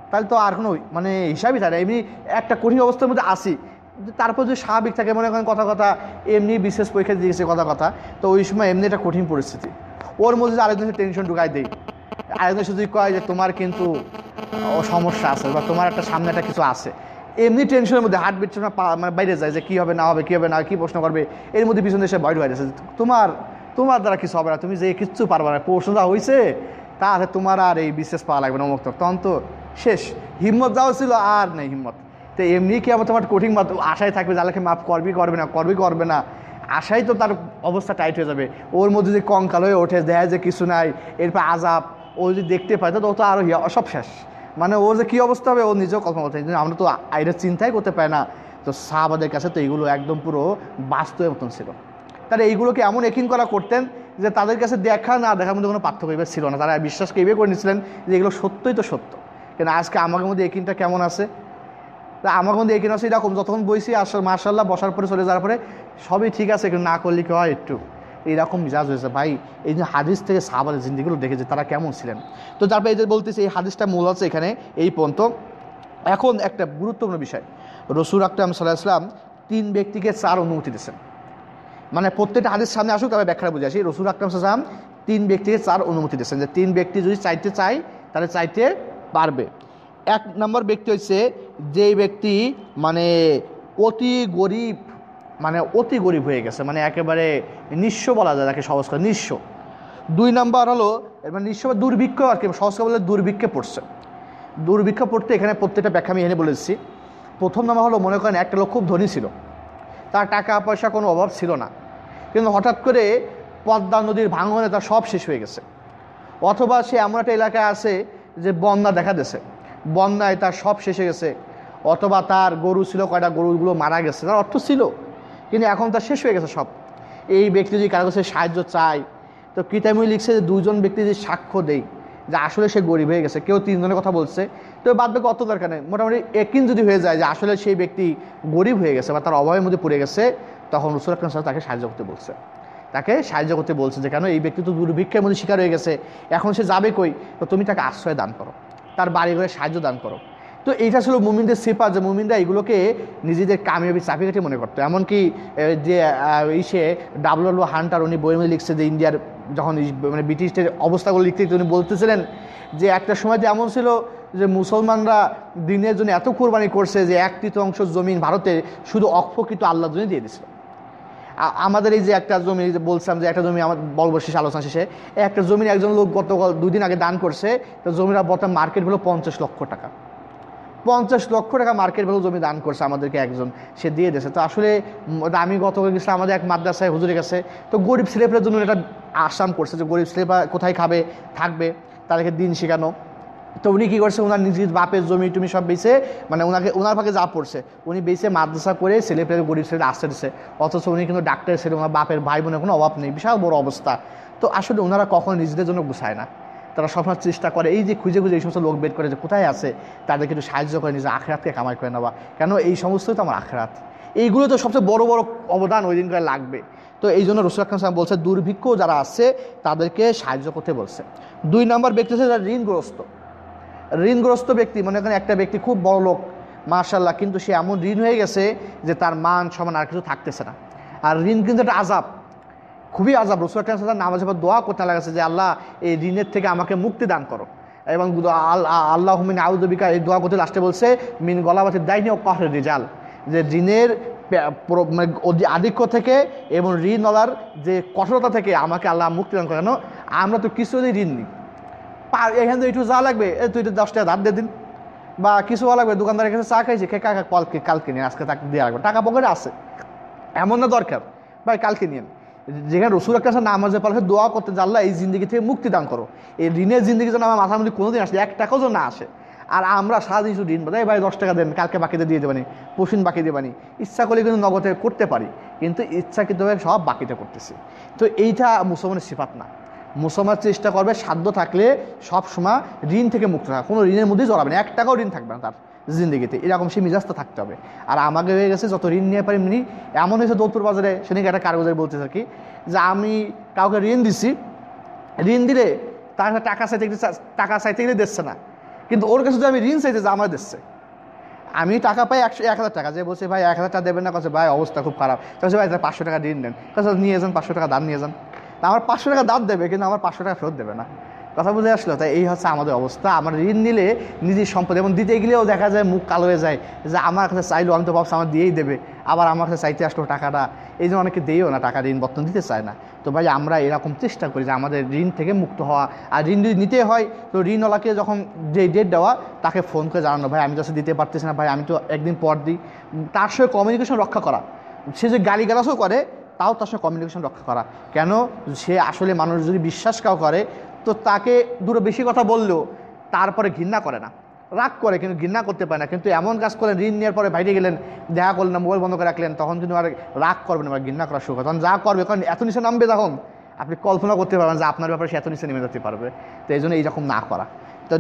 তাহলে তো আর কোনো মানে হিসাবই থাকে এমনি একটা কঠিন অবস্থার মধ্যে আসি তারপর যদি স্বাভাবিক থাকে, মনে করেন কথা কথা, এমনি বিশেষ পরীক্ষা দিয়েছে কথা কথা, তো ওই সময় এমনি একটা কঠিন পরিস্থিতি। ওর মধ্যে যে আরেকজন টেনশন ঢুকাই দেয় আরেকজন শুধু কয় যে তোমার কিন্তু সমস্যা আছে বা তোমার একটা সামনে একটা কিছু আছে, এমনি টেনশনের মধ্যে হার্ট বিট মানে বাইরে যায় যে কী হবে, না হবে, কী হবে, না কী প্রশ্ন করবে, এর মধ্যে পিছনে এসে ভয় হয়ে তোমার তোমার দ্বারা কিছু হবে না, তুমি যে কিচ্ছু পারবে না প্রশ্নটা হয়েছে তাহলে তোমার আর এই বিশেষ পাওয়া লাগবে না অমুক তখন তো শেষ, হিম্মত যাওয়া ছিল আর নেই হিম্মত। তো এমনি কি আমার তোমার কঠিন মাত্র আশায় থাকবে যাকে মাফ করবি, করবে না, করবি, করবে না। আশাই তো তার অবস্থা টাইট হয়ে যাবে। ওর মধ্যে যদি কঙ্কাল হয়ে ওঠে দেখা যে কিছু নাই, এরপর আজাব, ও যদি দেখতে পায় তো ও তো আরও সব শেষ। মানে ওর যে কী অবস্থা হবে, ও নিজেও কল্পনা করতে আমরা তো আইনের চিন্তাই করতে পারি না। তো সাহাবাদের কাছে তো এইগুলো একদম পুরো বাস্তবের মতন ছিল। তারা এইগুলোকে এমন একিন করা করতেন যে তাদের কাছে দেখা না দেখার মধ্যে কোনো পার্থক্য ছিল না। তারা বিশ্বাসকে এভাবে করে নিয়েছিলেন যে এগুলো সত্যই তো সত্য। কেন আজকে আমাদের মধ্যে একিনটা কেমন আছে? তা আমার মধ্যে এখানে আছে এরকম যতক্ষণ বইছি, আসল মার্শাল্লাহ বসার পরে চলে যাওয়ার পরে সবই ঠিক আছে, কিন্তু না করলে কি হয় একটু? এইরকম মিজাজ হয়েছে। ভাই, এই যে হাদিস থেকে সাহাবাদের জিন্দিগুলো দেখেছে, তারা কেমন ছিলেন? তো তারপরে এই যে বলতেছে, এই হাদিসটা মূল আছে এখানে, এই পর্যন্ত। এখন একটা গুরুত্বপূর্ণ বিষয়। রসুর আকরাম সাল্লাহ ইসলাম তিন ব্যক্তিকে চার অনুমতি দিয়েছেন। মানে প্রত্যেকটা হাদিস সামনে আসুক, তবে ব্যাখ্যা বুঝে আসি। রসুল আকরাম সাল্লাম তিন ব্যক্তিকে চার অনুমতি দিয়েছেন। যে তিন ব্যক্তি যদি চাইতে চায়, তাহলে চাইতে পারবে। এক নম্বর ব্যক্তি হচ্ছে যেই ব্যক্তি মানে অতি গরিব মানে অতি গরিব হয়ে গেছে মানে একেবারে নিঃস্ব বলা যায় তাকে সহজ করে, নিঃস্ব। দুই নাম্বার হলো মানে নিঃস্ব বা দুর্ভিক্ষ আর কি, সহজ বলে দুর্ভিক্ষে পড়ছে। দুর্ভিক্ষ পড়তে এখানে প্রত্যেকটা ব্যাখ্যা আমি এখানে বলেছি। প্রথম নাম্বার হলো, মনে করেন একটা লোক খুব ধনী ছিল। তার টাকা পয়সা কোনো অভাব ছিল না। কিন্তু হঠাৎ করে পদ্মা নদীর ভাঙনে তার সব শেষ হয়ে গেছে। অথবা সে এমন একটা এলাকায় আছে যে বন্যা দেখা দিয়েছে। বন্যায় তার সব শেষে গেছে। অথবা তার গরু ছিল, কয়টা গরুগুলো মারা গেছে, তার অর্থ ছিল। কিন্তু এখন তার শেষ হয়ে গেছে সব। এই ব্যক্তি যদি কারও কাছে সাহায্য চায়, তো কিতাবই লিখছে যে দুজন ব্যক্তি যদি সাক্ষ্য দেয় যে আসলে সে গরিব হয়ে গেছে, কেউ তিনজনের কথা বলছে, তো বাদ বাকি অত দরকার নেই। মোটামুটি একিন যদি হয়ে যায় যে আসলে সেই ব্যক্তি গরিব হয়ে গেছে বা তার অভাবের মধ্যে পড়ে গেছে, তখন রসুল আকরম সাহেব তাকে সাহায্য করতে বলছে। তাকে সাহায্য করতে বলছে যে, কেন? এই ব্যক্তি তো দুর্ভিক্ষের মধ্যে শিকার হয়ে গেছে। এখন সে যাবে কই? তো তুমি তাকে আশ্রয় দান করো। তার বাড়ি ঘরে সাহায্য দান করো। তো এইটা ছিল মুমিনদের সিপা যে মুমিনরা এগুলোকে নিজেদের কামিয়াবি চাপিকাঠি মনে করতো। এমনকি যে ইসে ডাব্লু হান্টার উনি বই মধ্যে লিখছে যে ইন্ডিয়ার যখন মানে ব্রিটিশদের অবস্থাগুলো লিখতে উনি বলতেছিলেন যে একটা সময় যে এমন ছিল যে মুসলমানরা দিনের জন্য এত কোরবানি করছে যে এক তৃতীয়াংশ জমিন ভারতে শুধু অক্ষকৃত আল্লাহর জন্য দিয়ে দিছিল। আমাদের এই যে একটা জমি বলছিলাম যে একটা জমি আমার বলব শেষে আলোচনা শেষে একটা জমির একজন লোক গত দুই দিন আগে দান করছে, তো জমিটা বর্তমান মার্কেট হলো পঞ্চাশ লক্ষ টাকা। পঞ্চাশ লক্ষ টাকা মার্কেট ভ্যালু জমি দান করছে আমাদেরকে একজন, সে দিয়ে দিয়েছে। তো আসলে আমি গত গেছিলাম, আমাদের এক মাদ্রাসায় হুজুরের কাছে, তো গরিব ছেলেপেলের জন্য এটা আসাম করছে যে গরিব ছেলেপা কোথায় খাবে, থাকবে, তাদেরকে দিন শেখানো। তো উনি কী করছে? ওনার নিজের বাপের জমি টুমি সব বেছে মানে ওনাকে ওনার ভাগে যা পড়ছে। উনি বেছে মাদ্রাসা করে ছেলে পেলে গরিব ছেলে আসতে দিচ্ছে অথচ উনি কিন্তু ডাক্তার ছেলে ওনার বাপের ভাই বোনের কোনো অভাব নেই। বিশাল বড় অবস্থা। তো আসলে ওনারা কখনো নিজেদের জন্য গুছায় না। তারা সবসময় চেষ্টা করে, এই যে খুঁজে খুঁজে এই সমস্ত লোক বের করে যে কোথায় আছে, তাদেরকে একটু সাহায্য করে, নিজের আখরাতকে কামাই করে নেওয়া। কেন? এই সমস্তই তো আমার আখরাত। এইগুলো তো সবচেয়ে বড় বড় অবদান ওই দিন করে লাগবে। তো এই জন্য রসুল খান সাহেব বলছে, দুর্ভিক্ষ যারা আছে, তাদেরকে সাহায্য করতে বলছে। দুই নম্বর ব্যক্তি হচ্ছে যারা ঋণগ্রস্ত। ঋণগ্রস্ত ব্যক্তি, মনে করেন একটা ব্যক্তি খুব বড় লোক মার্শাল্লাহ কিন্তু সে এমন ঋণ হয়ে গেছে যে তার মান সমান আর কিছু থাকতেছে না। আর ঋণ কিন্তু একটা আজাব খুবই আজাব রসুল সাল্লাম নামাজ দোয়া করতে লাগাছে যে, আল্লাহ, এই ঋণের থেকে আমাকে মুক্তি দান করো। এবং আল্লাহ মিন আউদ্দিকা এই দোয়া করতে লাস্টে বলছে, মিন গলাবাতির দায়নি ও কহরে রিজাল, যে ঋণের মানে আধিক্য থেকে এবং ঋণ ঋণওয়ালার যে কঠোরতা থেকে আমাকে আল্লাহ মুক্তি দান করে কেন? আমরা তো কিছু ঋণ নিই। এখান থেকে একটু যা লাগবে এ তুই দশ টাকা ধার দিয়ে দিন। বা কিছু লাগবে, দোকানদারের কাছে চা খাইছি খেয়ে কাকা কালকে কালকে নিয়ে, আজকে তাকে দিয়ে রাখবে টাকা পকেটে আছে। এমন না দরকার। ভাই, কালকে নিয়ে যেখানে রসুল একটা নামাজে পালে দোয়া করতে জানলা এই জিন্দগি থেকে মুক্তি দান করো। এই ঋণের জিন্দগি যেন আমার মাথার মধ্যে কোনোদিন আসে, এক টাকাও যেন না আসে। আর আমরা সারাদিন শুধু ঋণ বাদাই ভাই, দশ টাকা দেন, কালকে বাকিতে দিয়ে দেবানি। পশুন বাকি দেবানি। ইচ্ছা করলে কিন্তু নগদে করতে পারি। কিন্তু ইচ্ছা ইচ্ছাকৃতভাবে সব বাকিতে করতেছি। তো এইটা মুসলমানের সিফাত না। মুসলমান চেষ্টা করবে সাধ্য থাকলে সব সময় ঋণ থেকে মুক্ত থাকা। কোনো ঋণের মধ্যেই জড়াবে না। এক টাকাও ঋণ থাকবে না তার জিন্দগিতে। এরকম সে মিজাজটা থাকতে হবে। আর আমাকে হয়ে গেছে যত ঋণ নিয়ে পারি এমনি এমন হয়েছে দৌলপুর বাজারে সেদিকে একটা কারগজারে বলতেছে আর কি, যে আমি কাউকে ঋণ দিছি। ঋণ দিলে তার টাকা চাইতে গেলে টাকা চাইতে গেলে দিচ্ছে না। কিন্তু ওর কাছে যদি আমি ঋণ চাইতে যে আমার দিচ্ছে। আমি টাকা পাই একশো এক হাজার টাকা। যে বলছে, ভাই, এক হাজার টাকা দেবেন না। কাছে ভাই, অবস্থা খুব খারাপ। কাছে ভাই পাঁচশো টাকা ঋণ নেন। কাছে নিয়ে যান, পাঁচশো টাকা দাম নিয়ে যান। আমার পাঁচশো টাকা দাম দেবে, কিন্তু আমার পাঁচশো টাকা ফেরত দেবে না। কথা বুঝে আসলো? তাই এই হচ্ছে আমাদের অবস্থা। আমার ঋণ নিলে নিজের সম্পদ, এবং দিতে গেলেও দেখা যায় মুখ কালো হয়ে যায় যে আমার কাছে চাইলো, আমি তো ভাবছি আমার দিয়েই দেবে, আবার আমার কাছে চাইতে আসলো টাকাটা। এই জন্য অনেকে দিয়েও না টাকা, ঋণ বর্তমান দিতে চায় না। তো ভাই, আমরা এরকম চেষ্টা করি যে আমাদের ঋণ থেকে মুক্ত হওয়া। আর ঋণ যদি নিতে হয়, তো ঋণওয়ালাকে যখন যে ডেট দেওয়া, তাকে ফোন করে জানানো, ভাই, আমি তো দিতে পারতেছি না, ভাই, আমি তো একদিন পর দিই। তার সঙ্গে কমিউনিকেশন রক্ষা করা। সে যে গালি গালাসও করে তাও তার সঙ্গে কমিউনিকেশন রক্ষা করা। কেন? সে আসলে মানুষ যদি বিশ্বাস কাউ করে, তো তাকে দুটো বেশি কথা বললেও তারপরে ঘৃণা করে না। রাগ করে, কিন্তু ঘৃণা করতে পারে না। কিন্তু এমন কাজ করেন ঋণ নেওয়ার পরে বাইরে গেলেন, দেখা করলেন, মোবাইল বন্ধ করে রাখলেন, তখন কিন্তু আর রাগ করবেন বা ঘৃণা করা শুরু তখন যা করবে কারণ এত নিচে নামবে তখন, আপনি কল্পনা করতে পারবেন যে আপনার ব্যাপারে সে এত নিচে নেমে যেতে পারবে। তো এই জন্য এইরকম না করা। তো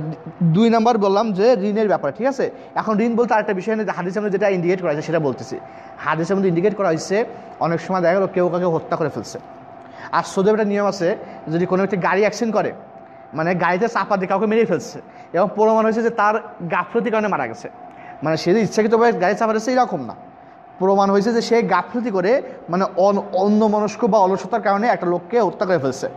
দুই নম্বর বললাম যে ঋণের ব্যাপারে, ঠিক আছে? এখন ঋণ বলতে আরেকটা বিষয় নেই হাদিসের মধ্যে যেটা ইন্ডিকেট করা হয়েছে সেটা বলতেছি। হাদিসের মধ্যে ইন্ডিকেট করা হয়েছে, অনেক সময় দেখা গেলো কেউ কাউকে হত্যা করে ফেলছে। আর সৌদি একটা নিয়ম আছে, যদি কোনো ব্যক্তি গাড়ি অ্যাক্সিডেন্ট করে মানে গাড়িতে চাপা দিয়ে কাউকে মেরে ফেলছে, এবং প্রমাণ হয়েছে যে তার গাফলতির কারণে মারা গেছে। মানে সে যে ইচ্ছাকৃতভাবে গাড়ি চাপা দিচ্ছে এরকম না। প্রমাণ হয়েছে যে সে গাফলতি করে মানে অন্য মনস্ক বা অলসতার কারণে একটা লোককে হত্যা করে ফেলছে।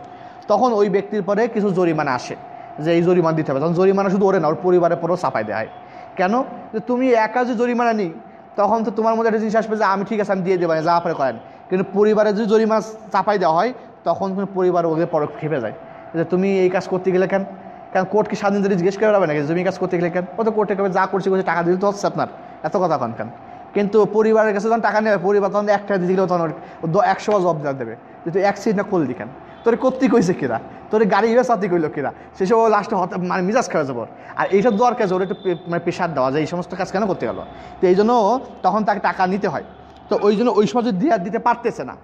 তখন ওই ব্যক্তির পরে কিছু জরিমানা আসে। যে এই জরিমানা দিতে হবে। তখন জরিমানা শুধু ওরে না, ওর পরিবারের পরেও চাপাই দেয়। কেন? যে তুমি একা যে জরিমানা নিই তখন তো তোমার মধ্যে একটা জিনিস আসবে যে, আমি ঠিক আছে, আমি দিয়ে দেবো যা পরে করেন। কিন্তু পরিবারে যদি জরিমানা চাপাই দেওয়া হয়, তখন কিন্তু পরিবার ওদের পর খেপে যায়। যে তুমি এই কাজ করতে গেলে কেন? কারণ কোর্টকে স্বাধীন যদি জিজ্ঞেস করে যাবে নাকি? তুমি কাজ করতে গেলে কেন? ও তো কোর্টে কবে যা করছি করছে টাকা দিতে হচ্ছে আপনার। এত কথা কন কেন? কিন্তু পরিবারের কাছে যখন টাকা নেবে, পরিবার তখন এক টাকা দিতে গেলেও তখন একশো জব দেবে। যে তুই এক সিট না করলি কেন? তোর করতে কইছে কিরা? তোর গাড়ি ইয়ে সাথে কইলো কিরা? সেসব লাস্টে মানে মিজাজ খাওয়া যাব। আর এইসব দেওয়ার কাজ ওর একটু মানে প্রেশার দেওয়া যায়, এই সমস্ত কাজ কেন করতে গেলো? তো এই জন্য তখন তাকে টাকা নিতে হয়। তো ওই জন্য ওই সময় যদি দেওয়ার দিতে পারতেছে না,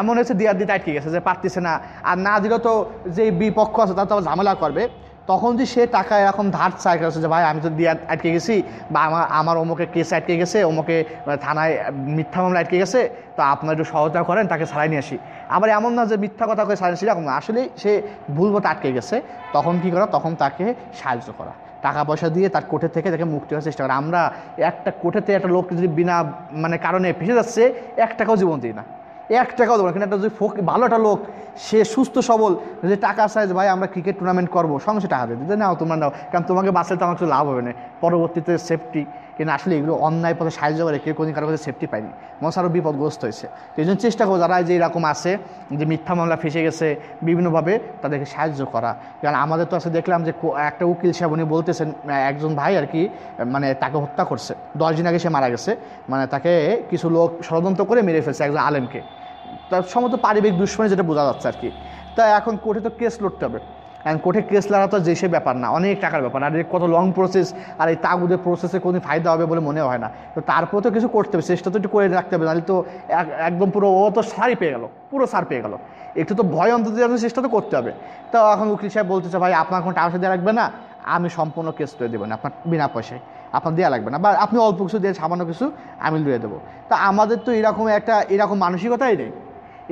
এমন হয়েছে দেওয়ার দিতে আটকে গেছে যে পারতেছে না। আর না দিলেও তো যে বিপক্ষ আছে তার তো ঝামেলা করবে। তখন যে সে টাকা এরকম ধার গেছে যে, ভাই, আমি তো দিয়ে আটকে গেছি বা আমার আমার অমুকে কেস আটকে গেছে অমুকে থানায় মিথ্যা মামলা আটকে গেছে, তো আপনার একটু সহযোগিতা করেন, তাকে ছাড়াই নিয়ে আসি। আবার এমন না যে মিথ্যা কথা করে ছাড়াই সেরকম না। আসলে সে ভুল মতো আটকে গেছে। তখন কি করা? তখন তাকে সাহায্য করা। টাকা পয়সা দিয়ে তার কোঠে থেকে তাকে মুক্তি হওয়ার চেষ্টা করা। আমরা একটা কোঠেতে একটা লোক যদি বিনা মানে কারণে ফেসে যাচ্ছে, এক টাকাও জীবন দিই না। এক টাকাও দেবো কিন্তু একটা যদি ফোক, ভালো একটা লোক, সে সুস্থ, সবল, যে টাকা চাইজ ভাই, আমরা ক্রিকেট টুর্নামেন্ট করব, সঙ্গে টাকা দিয়ে দিতে নাও, তোমরা নাও। কারণ তোমাকে বাঁচলে তো আমার কিছু লাভ হবে না। পরবর্তীতে সেফটি কিন্তু আসলে এগুলো অন্যায় পথে সাহায্য করে, কেউ কোনো কারও কাছে সেফটি পায়নি। মনে আরও বিপদগ্রস্ত হয়েছে। তো এই জন্য চেষ্টা করব যারা যে এরকম আছে, যে মিথ্যা মামলা ফেসে গেছে, বিভিন্নভাবে তাদেরকে সাহায্য করা। কারণ আমাদের তো আছে, দেখলাম যে একটা উকিল সাহেব উনি বলতেছেন একজন ভাই আর কি মানে তাকে হত্যা করছে। দশ দিন আগে সে মারা গেছে। মানে তাকে কিছু লোক ষড়যন্ত্র করে মেরে ফেলছে একজন আলেমকে। তার সমস্ত পারিবারিক দুশ্মনী যেটা বোঝা যাচ্ছে আর কি। তা এখন কোর্টে তো কেস লড়তে হবে। এখন কোর্টে কেস লড়া তো যে সে ব্যাপার না, অনেক টাকার ব্যাপার আর কত লং প্রসেস আর এই তাগুদের প্রসেসে কোনো ফায়দা হবে বলে মনে হয় না। তো তারপর তো কিছু করতে হবে, চেষ্টা তো একটু করে রাখতে হবে, নাহলে তো একদম পুরো, ও তো সারি পেয়ে গেল, পুরো সার পেয়ে গেল। একটু তো ভয় অন্তত চেষ্টা তো করতে হবে। তো এখন উকিল সাহেব বলতেছে, ভাই, আপনার কোনো টাকা দেওয়া লাগবে না? আমি সম্পূর্ণ কেস করে দেবো না, আপনার বিনা পয়সায়। আপনার দেওয়া লাগবে না। বা আপনি অল্প কিছু দিয়ে সামান্য কিছু আমি লুয়ে দেবো। তা আমাদের তো এরকম একটা, এরকম মানসিকতাই নেই।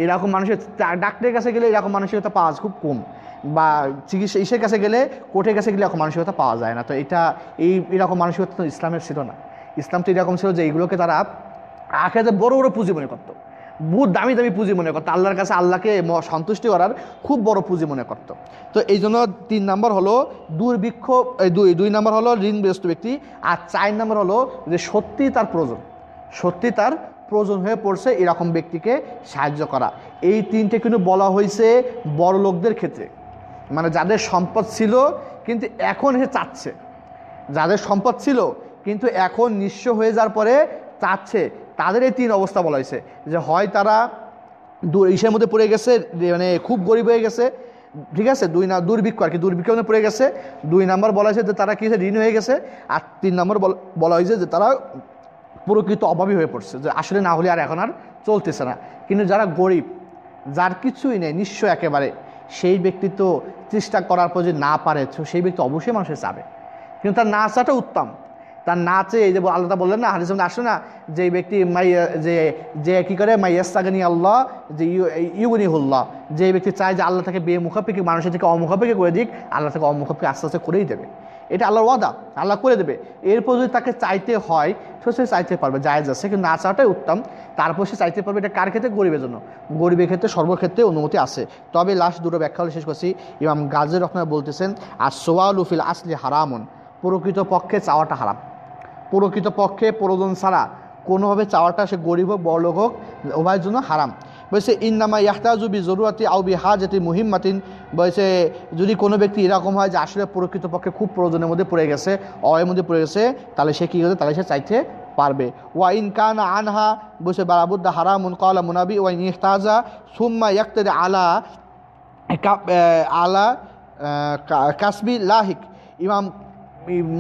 এরকম মানুষের, ডাক্তারের কাছে গেলে এরকম মানসিকতা পাওয়া খুব কম। বা চিকিৎসা ইসের কাছে গেলে, কোর্টের কাছে গেলে এরকম মানসিকতা পাওয়া যায় না। তো এটা এই এরকম মানসিকতা তো ইসলামের ছিল না। ইসলাম তো এরকম ছিল যে এইগুলোকে তারা আখেরাতে বড় বড় পুঁজি মনে করতো। বহুত দামি দামি পুঁজি মনে করতো। আল্লাহর কাছে আল্লাহকে সন্তুষ্টি করার খুব বড় পুঁজি মনে করতো। তো এই জন্য তিন নম্বর হলো দুর্ভিক্ষ দুই দুই নম্বর হলো ঋণগ্রস্ত ব্যক্তি। আর চার নম্বর হলো যে সত্যি তার প্রয়োজন। সত্যি তার প্রয়োজন হয়ে পড়ছে এরকম ব্যক্তিকে সাহায্য করা। এই তিনটে কিন্তু বলা হয়েছে বড় লোকদের ক্ষেত্রে। মানে যাদের সম্পদ ছিল, কিন্তু এখন এসে চাচ্ছে। যাদের সম্পদ ছিল, কিন্তু এখন নিঃস্ব হয়ে যাওয়ার পরে চাচ্ছে। তাদের এই তিন অবস্থা বলা হয়েছে, যে হয় তারা ইসের মধ্যে পড়ে গেছে মানে খুব গরিব হয়ে গেছে, ঠিক আছে, দুই না, দুর্ভিক্ষ আর কি, দুর্ভিক্ষের মধ্যে পড়ে গেছে। দুই নাম্বার বলা হয়েছে যে তারা কি ঋণ হয়ে গেছে, আর তিন নম্বর বলা হয়েছে যে তারা প্রকৃত অভাবী হয়ে পড়ছে, যে আসলে না হলে আর এখন আর চলতেছে না। কিন্তু যারা গরিব, যার কিছুই নেই, নিঃস্ব একেবারে। সেই ব্যক্তি তো চেষ্টা করার পর যে না পারে সেই ব্যক্তি অবশ্যই মানুষের চাবে। কিন্তু তার না চাটা উত্তম। তার নাচে যে আল্লাহটা বললেন না, হাদিস আসে না, যে ব্যক্তি মাই যে যে কী করে মাই ইয়াসাগানি আল্লাহ, যে ইউগুনি হুল্লাহ যে ব্যক্তি চায় যে আল্লাহ তাকে বেমুখাপেক্ষি, মানুষের থেকে অমুখাপেক্ষি করে দিক, আল্লাহ তাকে অমুখাপেক্ষি আস্তে আস্তে করেই দেবে। এটা আল্লাহর ওয়াদা, আল্লাহ করে দেবে। এরপর যদি তাকে চাইতে হয়, তো সে চাইতে পারবে, জায়েজ আছে। কিন্তু না চাওয়াটাই উত্তম। তারপর সে চাইতে পারবে এটা কার ক্ষেত্রে? গরিবের জন্য। গরিবের ক্ষেত্রে, সর্বক্ষেত্রে অনুমতি আছে। তবে লাস্ট দুটো ব্যাখ্যা হলে শেষ করছি। ইমাম গাজের রহমান বলতেছেন আর সোয়াল উফিল আসলি হারামন। প্রকৃত পক্ষে চাওয়াটা হারাম। প্রকৃত পক্ষে প্রয়োজন ছাড়া কোনোভাবে চাওয়াটা সে গরিব হোক, বড়লোক হোক, উভয়ের জন্য হারাম। বলছে, ইন্নামা ইয়াহতাজুবি জরুরাতি আউবি হাজাতি মুহিম্মাতিন। বলছে, যদি কোনো ব্যক্তি এরকম হয় যে আসলে প্রকৃত পক্ষে খুব প্রয়োজনের মধ্যে পড়ে গেছে, অয়ের মধ্যে পড়ে গেছে, তাহলে সে কী করে তাহলে সে চাইতে পারবে। ওয়া ইন কান আনহা বসে বারাবুদ্দা হারামুন কলা মুনাবি ওয়াইন ইহতাজা, সুম্মা ইয়াক্তের আলা আলা কাসবি লাহিক। ইমাম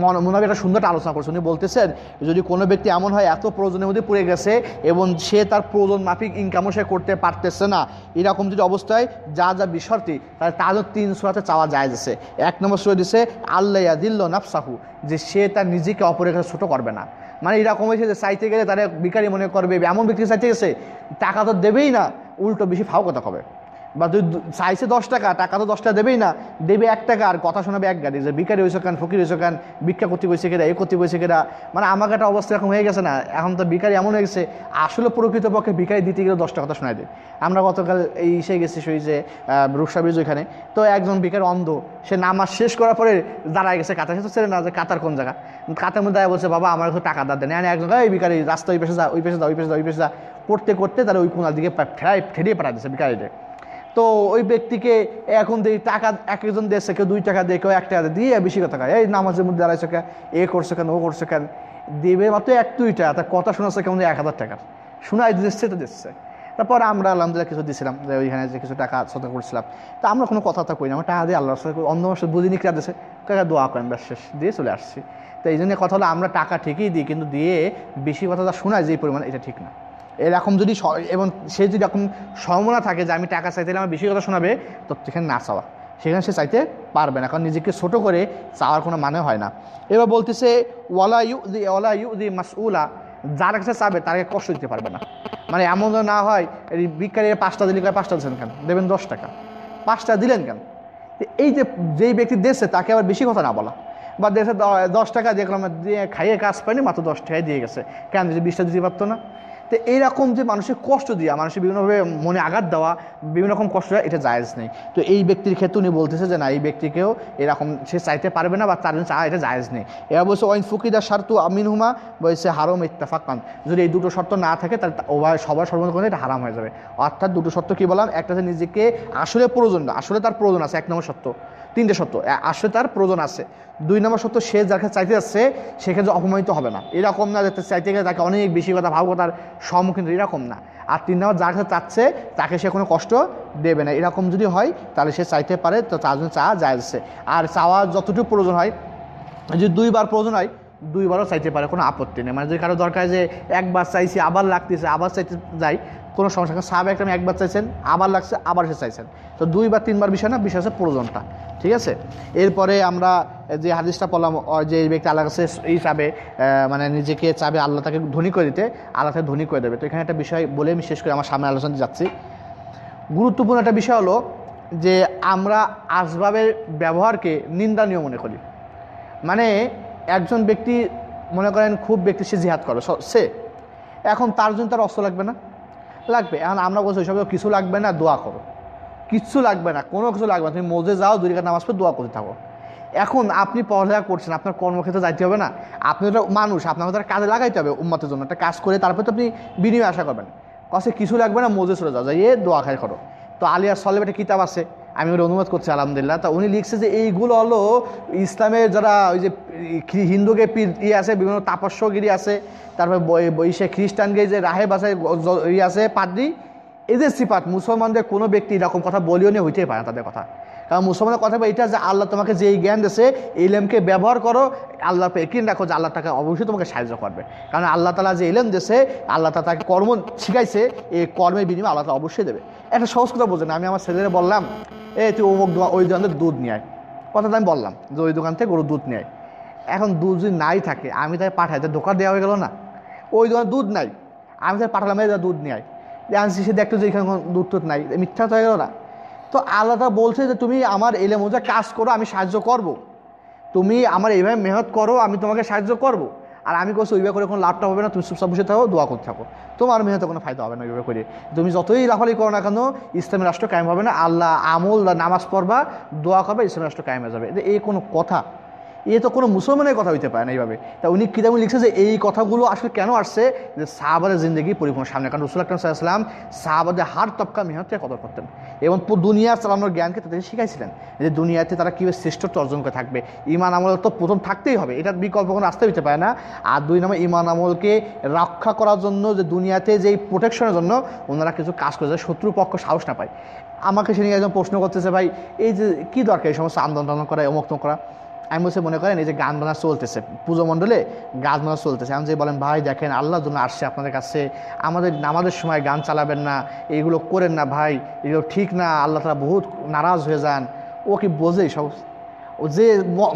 মনে একটা সুন্দর আলোচনা করছে উনি বলতেছেন, যদি কোনো ব্যক্তি এমন হয়, এত প্রয়োজনের মধ্যে পড়ে গেছে এবং সে তার প্রয়োজন মাফিক ইনকামও সে করতে পারতেছে না, এরকম যদি অবস্থায় যা যা বিষয়টি, তাহলে তাদের তিন সুরাতে চাওয়া যায় যাচ্ছে এক নম্বর সুরে দিছে আল্লাহ দিল্ল নাফসাহু, যে সে তার নিজেকে অপরের কাছে ছোটো করবে না। মানে এরকম হয়েছে যে চাইতে গেলে তারা বিকারি মনে করবে, এমন ব্যক্তি চাইতে গেছে, টাকা তো দেবেই না, উল্টো বেশি ফাও কথা হবে বা তুই চাইছে দশ টাকা টাকা তো দশটা দেবেই না, দেবে এক টাকা, আর কথা শোনাবে এক গাড়ি। যে বিকারি হয়েছে কেন, ফকির হয়েছে কেন, ভিক্ষা করতে গেছে কেরা এ করতে গেছে কেরা মানে আমাকে একটা অবস্থা এরকম হয়ে গেছে না, এখন তো বিকারি এমন হয়ে গেছে, আসলে প্রকৃতপক্ষে বিকারি দিতে গেলে দশটা কথা শোনায় দেয় আমরা গতকাল এই এসে গেছি সেই যে রূপসা ব্রিজ ওইখানে, তো একজন বিকার অন্ধ, সে নামাজ শেষ করার পরে দাঁড়ায় গেছে কাতার। সে তো ছেড়ে না যে কাতার কোন জায়গা। কাতার মধ্যে বলছে, বাবা, আমার তো টাকা দাঁড় দেয় একজন এই বিকারি রাস্তা ওই পেশে যা, ওই পেশে যা, ওই পেশে যা, ওই পেশে যা। করতে করতে তারা ওই কোনার দিকে ফেরাই ফেরিয়ে পাঠা বিকারিতে তো ওই ব্যক্তিকে এখন দেখি টাকা এক একজন দেশে কেউ দুই টাকা দিয়ে, কেউ এক টাকা দিয়ে, বেশি কথা এই নামাজের মধ্যে দাঁড়াইছে কেন এ করছে কেন, ও করছে কেন? দেবে মাত্র এক দুইটা তার কথা শোনাচ্ছে কেমন এক হাজার টাকার? শোনাই দিচ্ছে তো দিচ্ছে। তারপর আমরা আলহামদুলিল্লাহ কিছু দিয়েছিলাম যে ওইখানে যে কিছু টাকা সত করছিলাম। তা আমরা কোনো কথা করি না, আমরা টাকা দিয়ে আল্লাহ অন্য মাসে বুঝিনি কিনা দিচ্ছে টাকা দোয়া করেন, ব্যাস শেষ, দিয়ে চলে আসছি। তো এই জন্য কথা হলো, আমরা টাকা ঠিকই দিই, কিন্তু দিয়ে বেশি কথা যা শোনায় যে পরিমাণ, এটা ঠিক না। এরকম যদি এবং সে যদি এরকম সম্ভাবনা থাকে যে আমি টাকা চাইতে আমার বেশি কথা শোনাবে, তো সেখানে না চাওয়া। সেখানে সে চাইতে পারবে না, কারণ নিজেকে ছোট করে চাওয়ার কোনো মানে হয় না। এবার বলতেছে, ওয়ালা ইউ দি ওলা ইউ দি মাসউলা যার কাছে চাবে তাকে কষ্ট দিতে পারবে না। মানে এমন না হয়, এই বিজ্ঞানী পাঁচটা দিলে পাঁচটা দিচ্ছেন কেন? দেবেন দশ টাকা। পাঁচটা দিলেন কেন? এই যে, যেই ব্যক্তি দেশে তাকে আবার বেশি কথা না বলা। বা দেশে দশ টাকা দেখলাম খাইয়ে কাজ পায়নি মাত্র দশ টাকায় দিয়ে গেছে। কেন? যদি বিশটা দিতে পারতো না। তো এইরকম যে মানুষের কষ্ট দেওয়া মানুষের বিভিন্নভাবে মনে আঘাত দেওয়া, বিভিন্ন রকম কষ্ট দেওয়া, এটা জায়েজ নেই। তো এই ব্যক্তির ক্ষেত্রে উনি বলতেছে যে না, এই ব্যক্তিকেও এরকম সে চাইতে পারবে না বা তার জন্য চা এটা জায়েজ নেই। এবার বলছে ওয়াইন ফকিদার শার্তু আমিন হুমা বলছে হারম ইত্তাফাকান যদি এই দুটো শর্ত না থাকে, তাহলে সবার সর্বন্ত করে এটা হারাম হয়ে যাবে। অর্থাৎ দুটো শর্ত কী বললাম? একটা যে নিজেকে আসলে প্রয়োজন আসলে তার প্রয়োজন আছে, এক নম্বর সত্য তিনটে সত্য। আসলে তার প্রয়োজন আছে। দুই নম্বর সত্য, সে যাকে চাইতে যাচ্ছে সেক্ষেত্রে অপমানিত হবে না। এরকম না যাতে চাইতে গেলে তাকে অনেক বেশি কথা ভাব সম্মুখীন এরকম না। আর তিন নম্বর, যার কাছে চাচ্ছে, তাকে সে কোনো কষ্ট দেবে না। এরকম যদি হয়, তাহলে সে চাইতে পারে, তো তার জন্য চা যাচ্ছে আর চাওয়া যতটুকু প্রয়োজন হয়, যদি দুইবার প্রয়োজন হয়, দুইবারও চাইতে পারে, কোনো আপত্তি নেই। মানে যদি কারও দরকার যে একবার চাইছি, আবার লাগতেছে, আবার চাইতে যাই কোনো সমস্যা সাহাব একটা একবার চাইছেন, আবার লাগছে, আবার সে চাইছেন। তো দুই বা তিনবার বিষয় না, বিষয় হচ্ছে প্রয়োজনটা। ঠিক আছে? এরপরে আমরা যে হাদিসটা পড়লাম যে ব্যক্তি আল্লাহ কাছে এই চাবে মানে নিজেকে চাবে আল্লাহ তাকে ধনী করে দিতে, আল্লাহ তাকে ধনী করে দেবে। তো এখানে একটা বিষয় বলে আমি শেষ করে আমার সামনে আলোচনা যাচ্ছি। গুরুত্বপূর্ণ একটা বিষয় হলো যে আমরা আসবাবের ব্যবহারকে নিন্দনীয় মনে করি। মানে একজন ব্যক্তি মনে করেন খুব ব্যক্তি সে জিহাদ করে সে। এখন তার জন্য তার অস্ত্র লাগবে না। লাগবে। এখন আমরা বলছি, ওইসব কিছু লাগবে না, দোয়া করো। কিচ্ছু লাগবে না, কোনো কিছু লাগবে না। তুমি মজে যাও, দুই রেখা নামাজ পড়ে দোয়া করতে থাকো। এখন আপনি পড়ালেখা করছেন, আপনার কর্মক্ষেত্রে যাইতে হবে না। আপনি একটা মানুষ, আপনাকে তার কাজে লাগাইতে হবে উম্মাতের জন্য। একটা কাজ করে তারপরে তো আপনি বিনিময় আশা করবেন। কাছে কিছু লাগবে না মজে চলে যাও, যাইয়ে দোয়া খাই করো। তো আলিয়া সলেব একটা কিতাব আছে আমি ওর অনুবাদ করছি, আলহামদুলিল্লাহ। তা উনি লিখছে যে এইগুলো হলো ইসলামের যারা ওই যে হিন্দুকে ইয়ে আছে, বিভিন্ন তাপস্যগিরি আছে, তারপরে সে খ্রিস্টানকে যে রাহে বাসায় ইয়ে আছে, পাদ্রি, এদের সিপাত মুসলমানদের কোনো ব্যক্তি এরকম কথা বলিও নিয়ে হইতেই পারে তাদের কথা। কারণ মুসলমানের কথা এটা যে আল্লাহ তোমাকে যে জ্ঞান দিয়েছে, ইলেমকে ব্যবহার করো আল্লাহ একিন রাখো যে আল্লাহ তাকে অবশ্যই তোমাকে সাহায্য করবে। কারণ আল্লাহ তালা যে ইলেম দিয়েছে, আল্লাহ তালা তাকে কর্ম শিখাইছে, এই কর্মের বিনিময়ে আল্লাহ তালা অবশ্যই দেবে। একটা সহজ কথা বোঝেন, আমি আমার ছেলেরা বললাম, এ, তুই অমুক ওই দোকান থেকে দুধ নিয়ে আয়। কথাটা আমি বললাম, যে ওই দোকান থেকে গরু দুধ নিয়ে এখন দুধ যদি নাই থাকে, আমি তাই পাঠাই তাই দোকান দেওয়া হয়ে গেল না? ওই দোকানে দুধ নাই, আমি তাই পাঠালাম দুধ নিয়ে আনছি, সে দেখতো যে এখানে দুধ টুধ নাই, মিথ্যা তো হয়ে গেল না? তো আল্লাহ বলছে যে তুমি আমার এলে মোজা কাজ করো, আমি সাহায্য করব। তুমি আমার এইভাবে মেহনত করো, আমি তোমাকে সাহায্য করব। আর আমি করছি ওইভাবে করে কোনো লাভটা হবে না, তুমি সব বসে থাকো, দোয়া করতে থাকো তোমার মেহনত কোনো ফায়দা হবে না ওইভাবে করে তুমি যতই লাফালি করো না কেন, ইসলামী রাষ্ট্র কায়েম হবে না আল্লাহ আমল, নামাজ পড়বা, দোয়া করবা, ইসলামী রাষ্ট্র কায়েম হয়ে যাবে এই কোনো কথা এ তো কোনো মুসলমানের কথা হইতে পারে না এইভাবে। তা উনি কিতাবে লিখছে যে এই কথাগুলো আসলে কেন আসছে? যে সাহাবাদের জিন্দগি পরিপূর্ণ সামনে। কারণ রসুল আকরম সাল্লাম সাহাবাদের হার তপকা মেহনতে কদর করতেন। এবং দুনিয়া চালানোর জ্ঞানকে তাদের শিখাইছিলেন যে দুনিয়াতে তারা কীভাবে শ্রেষ্ঠত্ব অর্জন করে থাকবে। ইমান আমল তো প্রথম থাকতেই হবে। এটার বিকল্প কোনো আসতে হইতে পারে না। আর দুই নম্বর ইমান আমলকে রক্ষা করার জন্য যে দুনিয়াতে যেই প্রোটেকশনের জন্য ওনারা কিছু কাজ করে যায় শত্রুপক্ষ সাহস না পায়। আমাকে সে নিয়ে একজন প্রশ্ন করতেছে, ভাই, এই যে কী দরকার এই সমস্ত আন্দোলন করা অমুক করা? আমি বলছে মনে করেন এই যে গান বানা চলতেছে, পুজো মণ্ডলে গান বানা চলতেছে। আমি যে বলেন, ভাই দেখেন, আল্লাহর জন্য আসছে আপনাদের কাছে। আমাদের নামাজের সময় গান চালাবেন না এইগুলো করেন না ভাই, এগুলো ঠিক না, আল্লাহ তারা বহুত নারাজ হয়ে যান। ও কি বোঝে সব? ও যে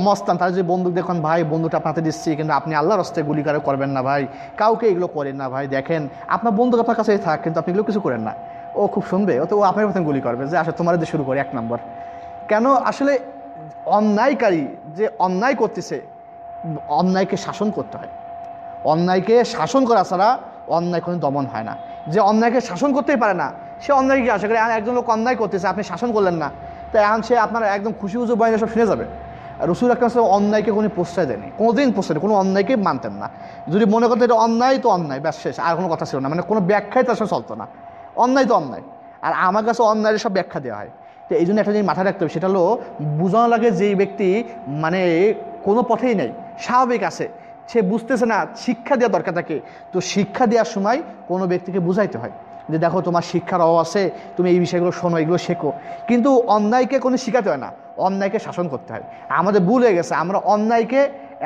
মস্তান, তার যে বন্দুক, দেখুন ভাই বন্ধুটা আপনাকে দিচ্ছি, কিন্তু আপনি আল্লাহর রাস্তায় গুলি করে করবেন না ভাই। কাউকে এগুলো করেন না ভাই, দেখেন, আপনার বন্দুক আপনার কাছেই থাক, কিন্তু আপনি এগুলো কিছু করেন না। ও খুব শুনবে ও তো ও আপনার মতন গুলি করবে, যে আসলে তোমার দিয়ে শুরু করে, এক নম্বর। কেন? আসলে অন্যায়কারী যে অন্যায় করতেছে, অন্যায়কে শাসন করতে হয়। অন্যায়কে শাসন করা ছাড়া অন্যায় কোনো দমন হয় না। যে অন্যায়কে শাসন করতেই পারে না, সে অন্যায়কে আশা করে একজন লোক অন্যায় করতেছে, আপনি শাসন করলেন না। তো এখন সে আপনার একদম খুশি খুশি বয়নে সব শুনে যাবে। রসুল আকরাম অন্যায়কে কোনো প্রশ্রয় দেয়নি। কোনোদিন প্রশ্রয় কোনো অন্যায়কে মানতেন না। যদি মনে করতেন এটা অন্যায়, তো অন্যায়, ব্যাস শেষ, আর কোনো কথা ছিল না। মানে কোনো ব্যাখ্যাই তার সঙ্গে চলতো না। অন্যায় তো অন্যায়। আর আমার কাছে অন্যায়ের সব ব্যাখ্যা দেওয়া হয়। তো এই জন্য একটা জিনিস মাথায় রাখতে হবে, সেটা হলো বোঝানো লাগে যেই ব্যক্তি মানে কোনো পথেই নেই, স্বাভাবিক আছে, সে বুঝতেছে না শিক্ষা দেওয়া দরকার থাকে তো শিক্ষা দেওয়ার সময় কোনো ব্যক্তিকে বুঝাইতে হয় যে দেখো তোমার শিক্ষার অভাব আছে, তুমি এই বিষয়গুলো শোনো, এগুলো শেখো। কিন্তু অন্যায়কে কোনো শেখাতে হয় না, অন্যায়কে শাসন করতে হয়। আমাদের ভুল হয়ে গেছে, আমরা অন্যায়কে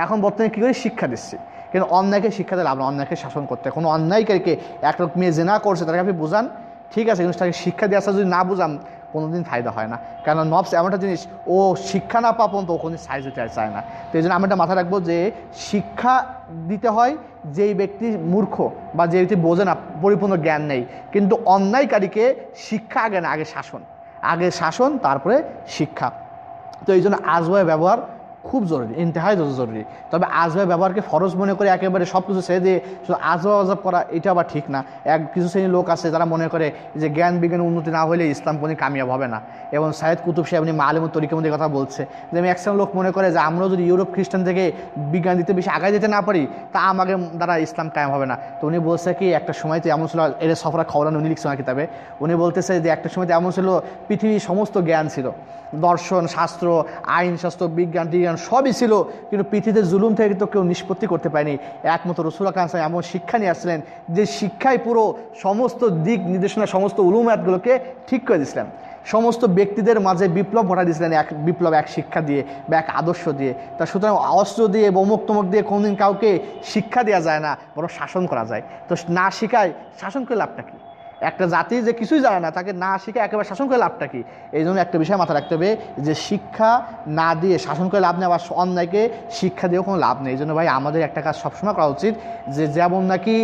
এখন বর্তমানে কী করি? শিক্ষা দিচ্ছি। কিন্তু অন্যায়কে শিক্ষা দিলে আমরা অন্যায়কে শাসন করতে হয়। কোনো অন্যায়কারীকে, এক লোক মেয়ে না করছে, তাকে আপনি বোঝান, ঠিক আছে, কিন্তু তাকে শিক্ষা দেওয়া যদি না বুঝাম কোনোদিন ফায়দা হয় না। কারণ নবস এমন একটা জিনিস, ও শিক্ষা না পাওয়া পর্যন্ত ও কোনো সাইজ হতে চায় না। তো এই জন্য আমি একটা মাথায় রাখব যে শিক্ষা দিতে হয় যেই ব্যক্তি মূর্খ বা যে ব্যক্তি বোঝে না, পরিপূর্ণ জ্ঞান নেই। কিন্তু অন্যায়কারীকে শিক্ষা আগে না, আগে শাসন। আগে শাসন, তারপরে শিক্ষা। তো এই জন্য আজবয় ব্যবহার খুব জরুরি, ইন্তেহাই জরুরি। তবে আজবা ব্যবহারকে ফরজ মনে করে একেবারে সব কিছু ছেড়ে দিয়ে শুধু আজবা আজব করা, এটা আবার ঠিক না। এক কিছু শ্রেণির লোক আছে যারা মনে করে যে জ্ঞান বিজ্ঞান উন্নতি না হলে ইসলাম কোনো কামিয়াব হবে না। এবং সাহেদ কুতুব সাহেব উনি মালিমুর তরিকের মধ্যে কথা বলছে যে, আমি এক লোক মনে করে যে আমরাও যদি ইউরোপ খ্রিস্টান থেকে বিজ্ঞান দিতে বেশি আগায় যেতে না পারি, তা আমাকে দ্বারা ইসলাম কায়েম হবে না। তো উনি বলছে কি, একটা সময় তো এমন ছিল, এর সফরা খবরান উনি লিখছে আমার কিতাবে, উনি বলতেছে যে, একটা সময় তো এমন ছিল, পৃথিবীর সমস্ত জ্ঞান ছিল। দর্শন, শাস্ত্র, আইন, শাস্ত্র, বিজ্ঞান, টিজ্ঞান সবই ছিল, কিন্তু পৃথিবীতে জুলুম থেকে তো কেউ নিষ্পত্তি করতে পারেনি। একমতো রসুল কাহাম এমন শিক্ষা নিয়ে আসছিলেন যে শিক্ষায় পুরো সমস্ত দিক নির্দেশনা, সমস্ত উলুমায়াতগুলোকে ঠিক করে দিয়েছিলেন। সমস্ত ব্যক্তিদের মাঝে বিপ্লব ঘটা দিয়েছিলেন এক বিপ্লব, এক শিক্ষা দিয়ে বা এক আদর্শ দিয়ে। তা সুতরাং অস্ত্র দিয়ে, অমুক তমুক দিয়ে কোনোদিন কাউকে শিক্ষা দেওয়া যায় না, বরং শাসন করা যায়। তো না শিখায়, শাসন করে লাভটা কী? একটা জাতি যে কিছুই জানে না, তাকে না শিখে একেবারে শাসন করে লাভটা কি? এই জন্য একটা বিষয় মাথায় রাখতে হবে যে শিক্ষা না দিয়ে শাসন করে লাভ নেই আবার অন্যায়কে শিক্ষা দিয়েও কোনো লাভ নেই। এই জন্য ভাই, আমাদের একটা কাজ সবসময় করা উচিত যে যেমন নাকি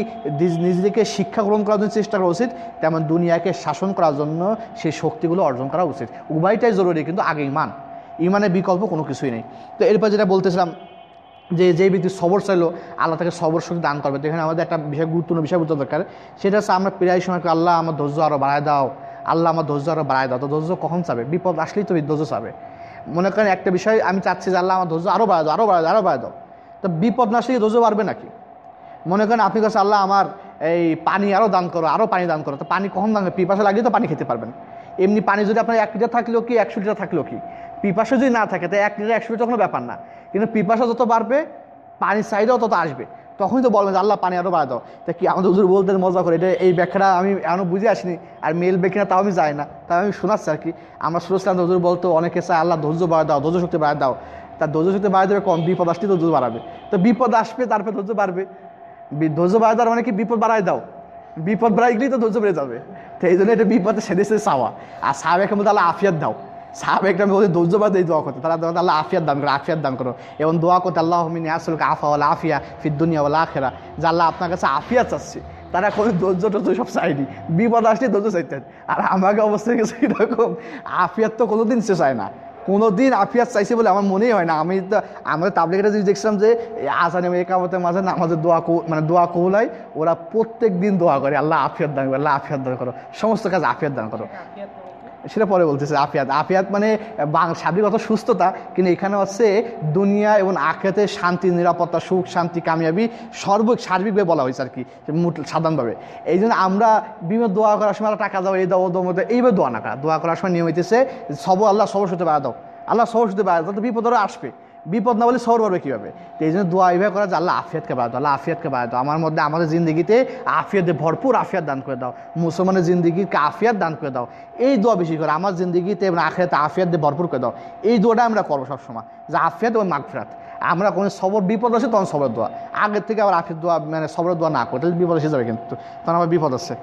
নিজেদেরকে শিক্ষা গ্রহণ করার জন্য চেষ্টা করা উচিত, তেমন দুনিয়াকে শাসন করার জন্য সেই শক্তিগুলো অর্জন করা উচিত। উভয়টাই জরুরি, কিন্তু আগে ইমান। ইমানের বিকল্প কোনো কিছুই নেই। তো এরপর যেটা বলতেছিলাম যে যে ব্যক্তি সবর চাইলো, আল্লাহ তাকে সবর শক্তি দান করবে। তো এখানে আমাদের একটা বিষয়, গুরুত্বপূর্ণ বিষয় বুঝতে দরকার। সেটা হচ্ছে আমরা প্রায় সময় আল্লাহ আমার ধৈর্য আরও বাড়ায় দাও, আল্লাহ আমার ধৈর্য আরও বাড়ায় দাও। তো ধৈর্য কখন চাবে? বিপদ আসলেই তো ধৈর্য চাবে। মনে করেন একটা বিষয়, আমি চাচ্ছি যে আল্লাহ আমার ধৈর্য আরও বাড়ায় দাও আরও বাড়ায় দাও আরও বাড়ায় দাও। তো বিপদ না আসলে ধৈর্য বাড়বে নাকি? মনে করেন আপনি কাছে আল্লাহ আমার এই পানি আরও দান করো আরও পানি দান করো। তো পানি কখন দান পিপাসা লাগিয়ে তো পানি খেতে পারবেন। এমনি পানি যদি আপনার এক লিটার থাকলেও কি, একশো লিটার থাকলেও কি? পিপাসা যদি না থাকে তো এক লিটার একশো লিটার কোনো ব্যাপার না। কিন্তু পিপাসা যত বাড়বে, পানির চাহিদাও তত আসবে। তখনই তো বলবেন আল্লাহ, পানি আরও বাড়া দাও। তা কি আমাদের হুজুর বলতে মজা করে, এটা এই ব্যাখ্যাটা আমি এখনও বুঝে আসিনি, আর মেল ব্যাখ্যা তাও আমি যাই না। তাও আমি শোনাচ্ছি আর কি। আমরা শুনেছিলাম হুজুর বলতো, অনেকে চায় আল্লাহ ধৈর্য বাড়া দাও, ধৈর্য শক্তি বাড়া দাও। তার ধৈর্য শক্তি বাড়া দেবে কম, বিপদ আসলে ধৈর্য বাড়াবে। তো বিপদ আসবে, তারপরে ধৈর্য বাড়বে। বি- ধৈর্য বাড়া দেওয়ার মানে কি বিপদ বাড়াই দাও? বিপদ বাড়াই গেলেই তো ধৈর্য বেড়ে যাবে। তো এই জন্য এটা বিপদে সেদে সেদে চাওয়া। আর সাহাবেকের মধ্যে আল্লাহ, আফিয়াত দাও। সাহাবেকরা বলতে ধৈর্য বাদ এই দোয়া করতে। তারা আল্লাহ আফিয়ার দান করো, আফিয়াত দান করো। এবং দোয়া করতে, আল্লাহ মিনি আসল আফা ওয়ালা আফিয়া ফির দুনিয়া ওয়ালা আখেরা। যে আল্লাহ আপনার কাছে আফিয়াত চাচ্ছি। তারা কোনো ধৈর্য টর্য সব চাইনি বিপদ আসলে ধৈর্য চাইতেন। আর আমাকে অবস্থা গেছে এরকম, আফিয়াত তো কোনোদিন শেষ হয় না। কোনোদিন আফিয়াত চাইছে বলে আমার মনেই হয় না। আমি তো, আমাদের তাবলিগেরা যদি দেখছিলাম যে আজানে একামতের মাঝে আমাদের দোয়া মানে দোয়া কৌলাই ওরা প্রত্যেক দিন দোয়া করে, আল্লাহ আফিয়াত দান করো, আল্লাহ আফিয়াত দান করো। সমস্ত কাজ আফিয়াত দান করো। সেটা পরে বলতেছে, আফিয়াত। আফিয়াত মানে শারীরিক অত সুস্থতা, কিন্তু এখানে হচ্ছে দুনিয়া এবং আখেতে শান্তি, নিরাপত্তা, সুখ, শান্তি, কামিয়াবি সর্ব সার্বিকভাবে বলা হয়েছে আর কি সাধারণভাবে এই জন্য আমরা বিভিন্ন দোয়া করার সময় টাকা দাও, এই দাও, ও এইভাবে দোয়া না করা। দোয়া করার সময় নিয়ম হইতেছে, সব আল্লাহ সবর বাড়া দাও। আল্লাহ সবর সাথে বাড়া দাও তো বিপদরও আসবে। বিপদ না বলে সবর পারবে কীভাবে? তো এই জন্য দোয়া এইভাবে করা যে আল্লাহ আফিয়াতকে বাড়া দাও, আল্লাহ আফিয়াতকে বাড়া দাও। আমার মধ্যে, আমাদের জিন্দগিতে আফিয়াতে ভরপুর আফিয়াত দান করে দাও। মুসলমানের জিন্দগিকে আফিয়াত দান করে দাও। এই দোয়া বেশি করে আমার জিন্দগিতে এবং আখেরাতে আফিয়াত দিয়ে ভরপুর করে দাও। এই দোয়াটা আমরা করব সবসময়, যে আফিয়াত এবং মাগফিরাত। আমরা কোনো সবর, বিপদ আছে তখন সবর দোয়া। আগের থেকে আবার আফিয়াত দোয়া মানে সবরের দোয়া না করে তাহলে বিপদ এসে যাবে কিন্তু। তখন আবার বিপদ আছে।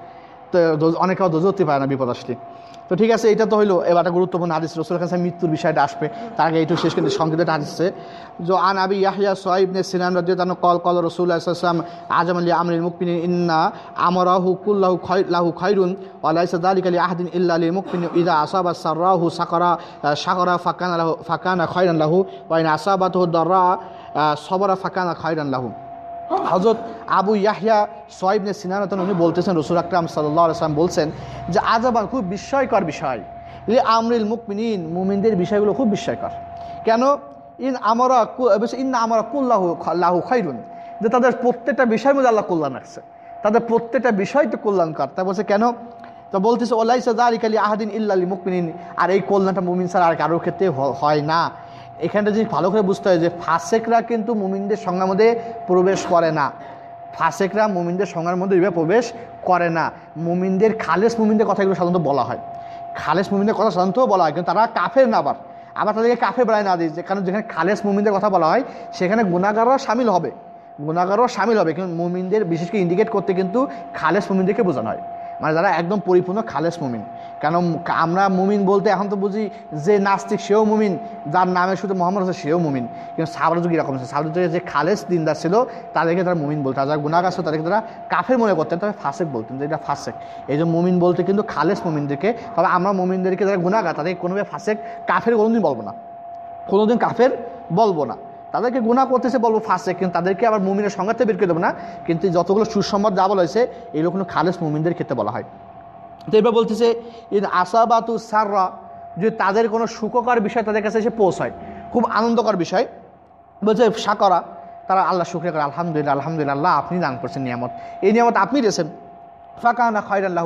তো অনেকে দোজ হতে পারে না বিপদ আসলে। তো ঠিক আছে, এটা তো হইল, এবার একটা গুরুত্বপূর্ণ হাদিস রসুল কাছে মৃত্যুর বিষয়টা আসবে। তার আগে একটু শেষ কিন্তু সংকেত হাদিসে যে, আন আবি ইয়াহিয়া সোহাইব নে সিনান রাদিয়াল্লাহু কল কল রসুল সাল্লাম আজম আলী আমরিল মুকমিনিন, ইন্না আমরাহু কুল্লাহু লাহু খাইরুন ওয়া লাইসা যালিকা লি আহাদিন ইল্লা লিল মুকমিন ইযা আসাবা সাররাহু সাকারা সাকারা ফাকানা লাহু, ফাকানা খাইরান লাহু, ওয়া ইন আসাবাতুহু দাররা সবরা ফাকানা খাইরান লাহু। হজরত আবু ইয়াহিয়া সোয়াইবনে সিনানতন উনি বলতেছেন, রসুল আকরাম সাল্লাহ আসলাম বলছেন যে আজাবান খুব বিস্ময়কর বিষয়। লি আমরিল মুকমিনিন, মুমিনদের বিষয়গুলো খুব বিস্ময়কর। কেন? ইন আমরা ইন আমরা কুল্লাহু লাহু খাইরুন। যে তাদের প্রত্যেকটা বিষয়ের মধ্যে আল্লাহ কল্যাণ রাখছে। তাদের প্রত্যেকটা বিষয় তো কল্যাণকর। তা বলছে কেন? তো বলতেছে, ওলাইসা দারিকালি আহাদিন ইল্লালি মুকমিনিন। আর এই কল্যাণটা মুমিন ছাড়া আর কারোর ক্ষেত্রে হয় না। এখানটা যদি ভালো করে বুঝতে হয় যে ফাসেকরা কিন্তু মুমিনদের সংজ্ঞার মধ্যে প্রবেশ করে না। ফাসেকরা মুমিনদের সংজ্ঞার মধ্যে এভাবে প্রবেশ করে না। মুমিনদের খালেস মুমিনদের কথাগুলো সাধারণত বলা হয়। খালেস মুমিনদের কথা সাধারণত বলা হয়, কিন্তু তারা কাফের না আবার। আবার তাদেরকে কাফে বেড়ায় না দিই কারণ যেখানে খালেস মুমিনদের কথা বলা হয়, সেখানে গুণাগাররা সামিল হবে। গুণাগারও সামিল হবে, কিন্তু মুমিনদের বিশেষ করে ইন্ডিকেট করতে কিন্তু খালেস মুমিনদেরকে বোঝানো হয়। মানে যারা একদম পরিপূর্ণ খালেস মুমিন। কেন আমরা মুমিন বলতে এখন তো বুঝি যে নাস্তিক সেও মুমিন, যার নামে শুধু মোহাম্মদ হোসেন সেও মুমিন। কিন্তু সাবর যুগ এরকম আছে সাবর যে খালেস দিনদার ছিল, তাদেরকে তারা মুমিন বলতো। আর যারা গুণাগার ছিল, তাদেরকে তারা কাফের মনে করতেন তবে ফাসেক বলতেন, যে এটা ফাসেক। এই যে মুমিন বলতে কিন্তু খালেস মুমিনদেরকে, তবে আমরা মুমিনদেরকে যারা গুণাগার তাদেরকে কোনোভাবে ফাসেক, কাফের কোনোদিন বলব না। কোনোদিন কাফের বলব না। তাদেরকে গুণা করতেছে বলব, ফাঁসে, কিন্তু তাদেরকে আবার মুমিনের সংঘাতে বের করে দেবো না। কিন্তু যতগুলো সুসংবাদ যা বলা হয়েছে এগুলো কোনো খালেস মুমিনদের ক্ষেত্রে বলা হয়। তো এবার বলতেছে ইন আসাবাতু সাররা যে তাদের কোনো সুখকর বিষয় তাদের কাছে এসে পৌঁছায়, খুব আনন্দকর বিষয়, বলছে সাকরা তারা আল্লাহ শুক্রিয়া করে, আলহামদুলিল্লাহ আলহামদুলিল্লাহ, আপনি দান করছেন নিয়ামত। এই নিয়ামত আপনি দিয়েছেন। ফাঁকা না খয়র আল্লাহ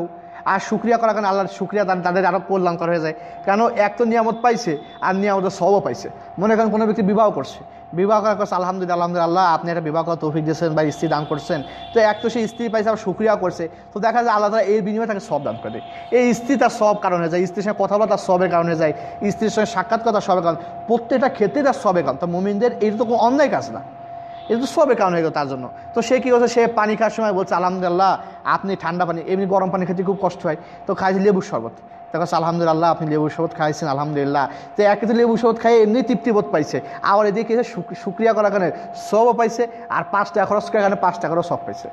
আর শুক্রিয়া করা কারণে আল্লাহর শুক্রিয়া দান তাদের আরও কল্যাণকর হয়ে যায়। কেন? এক তো নিয়ামত পাইছে, আর নিয়ামতের সবও পাইছে। মনে করেন কোনো ব্যক্তি বিবাহ করছে। বিবাহ করার করছে আলহামদুলিল্লাহ আলহামদুলিল্লাহ, আপনি একটা বিবাহ করার তৌফিক দিয়েছেন বা স্ত্রী দান করছেন। তো এক তো সেই স্ত্রী পাইছে, আবার সুক্রিয়া করছে। তো দেখা যায় আল্লাহ তালা এর বিনিময়ে তাকে সব দান করে দেয়। এই স্ত্রী তার সব কারণে যায়, স্ত্রীর সঙ্গে কথা বলা তার সবের কারণে যায়, স্ত্রীর সঙ্গে সাক্ষাৎ কথা সবের কারণ। প্রত্যেকটা ক্ষেত্রেই তার সবের কারণ। তো মোমিনদের এটা তো কোনো অন্যায় কাজ না। এটা তো সবের কারণ হয়ে গেল তার জন্য। তো সে কী করছে? সে পানি খাওয়ার সময় বলছে, আলহামদুলিল্লাহ, আপনি ঠান্ডা পানি, এমনি গরম পানি খেতে খুব কষ্ট হয়। তো খাইছে লেবুর শরবত। তখন আলহামদুলিল্লাহ, আপনি লেবুর শরবত খাইছেন, আলহামদুলিল্লাহ। তো একে তো লেবুর শরবত খাই এমনি তৃপ্তিবোধ পাইছে। আবার এদিকে সুক্রিয়া করার কারণে সবও পাইছে, আর পাঁচ টাকা খরচ করার কারণে পাঁচ টাকারও সব পাইছে।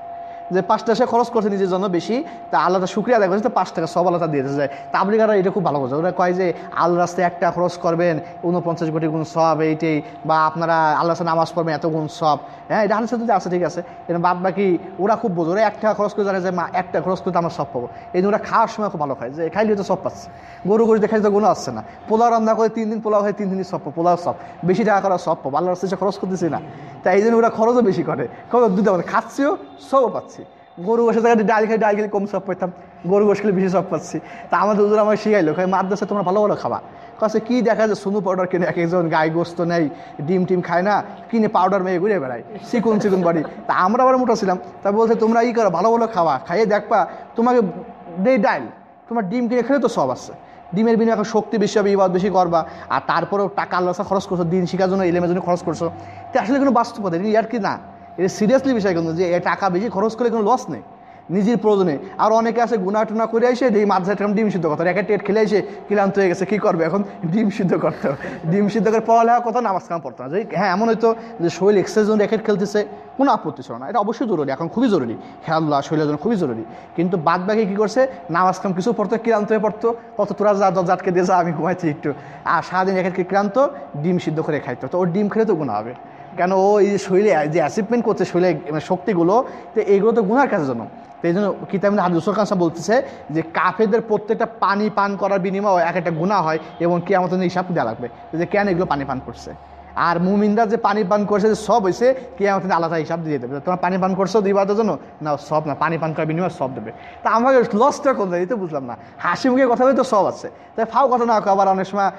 যে পাঁচ টাকা সে খরচ করছে নিজের জন্য বেশি তা আল্লাহ তার শুক্রিয়া আদায় করছে তো পাঁচ টাকা সব আল্লাহ তার দিয়ে দিতে যায় তাবলিগারা এটা খুব ভালো বোঝে ওরা কয় যে আল্লাহ রাস্তায় একটা খরচ করবেন উনপঞ্চাশ কোটি গুণ সব এইটাই বা আপনারা আল্লাহ রাস্তায় নামাজ পড়বেন এত গুণ সব। হ্যাঁ এটা হাদিসে যদি আছে ঠিক আছে। কিন্তু বাদ বাকি ওরা খুব বোঝে ওরা এক টাকা খরচ করে জানে যে মা এক টাকা খরচ করতে আমরা সব পাবো। এই ওরা খাওয়ার সময় খুব ভালো খায় যে খাইলে তো সব পাচ্ছে। গরু গরু দেখাই তো গুণ আসছে না। পোলাও রান্না করে তিন দিন পোলাও হয় তিন দিনই সব পাবো, পোলাও সব। বেশি টাকা করা সব পাবো। আল্লাহ রাস্তায় খরচ করতেছি না। তাই এই জন্য ওরা খরচও বেশি করে। খরচ দুটো মানে খাচ্ছিও সবও পাচ্ছি। গরু গোসের জায়গায় ডাল খাই ডাল খেলে কম সব পেতাম। গরু গোস খেলে বেশি সব পাচ্ছি। তা আমাদের হুজুর আমার শিখাইলো খাই মাদ্রাসা তোমরা ভালো ভালো খাবা। কাছে কি দেখা যায় সুনু পাউডার কিনে এক একজন, গায়ে গোস্ত নেই ডিম টিম খায় না, কিনে পাউডার মেয়ে ঘুরে বেড়ায়, চিকুন চিকুন বাড়ি তা আমরা আবার মোটা ছিলাম, তা বলছে, তোমরা ই করো, ভালো ভালো খাওয়া খাইয়ে দেখবা, তোমাকে দেই ডাল, তোমার ডিম কিনে খেলে তো সব আছে। ডিমের বিনিময়ে এখন শক্তি বেশি হবে ইবাদ বেশি করবা, আর তারপরেও টাকা আল্লাহ খরচ করছ, দিন শিখার জন্য, ইলেমের জন্য খরচ করছ। এটা আসলে কোনো বাস্তবতা ইয়ার কি না? এটা সিরিয়াসলি বিষয় কিন্তু যে টাকা বেশি খরচ করে কোনো লস নেই। নিজের প্রয়োজনে। আর অনেকে আছে গুনা টুনা করে এসে এই মাঝে টাইম ডিম সিদ্ধ করতে একটা টেট খেলে এসে ক্লান্ত হয়ে গেছে, কী করবে এখন? ডিম সিদ্ধ করতে হবে। ডিম সিদ্ধ করে পড়ালেখা কথা, নামাজ কাম পড়তে যে হ্যাঁ এমন হয়তো যে শরীর এক্সারসাইজ জন্য র্যাকেট খেলতেছে, কোনো আপত্তি ছিল না। এটা অবশ্যই জরুরি, এখন খুবই জরুরি। খেলাধুলা, শরীরের জন্য খুবই জরুরি। কিন্তু বাদ বাকি কী করছে? নামাজ কাম কিছু পড়তো, ক্লান্ত হয়ে পড়তো। কত তোরা যা জাটকে দিয়ে যা আমি ঘুমাইছি একটু। আর সারাদিন র্যাকেট ক্লান্ত? ডিম সিদ্ধ করে খাইতো। তো ওর ডিম খেলে তো গুণা হবে। কেন ও এই যে শরীরে, যে অ্যাচিভমেন্ট করছে শরীরে মানে শক্তিগুলো, তো এইগুলো তো গুনার কাজের জন্য। তো এই জন্য কিতাব হাজুসুল খান বলতেছে যে কাফেদের প্রত্যেকটা পানি পান করার বিনিময়ে এক একটা গুণা হয় এবং কে আমাদের হিসাব দেওয়া লাগবে। যে কেন এগুলো পানি পান করছে? আর মুমিনরা যে পানি পান করছে, যে সব হয়েছে কে আমাদের আলাদা হিসাব দিয়ে দেবে। তোমার পানি পান করছ দুই বাদের জন্য? না, সব না, পানি পান করার বিনিময় সব দেবে। তা আমাকে লসটা কোন এই তো বুঝলাম না। হাসি মুখে কথা বলে তো সব আছে। তাই ফাও কথা না আবার অনেক সময়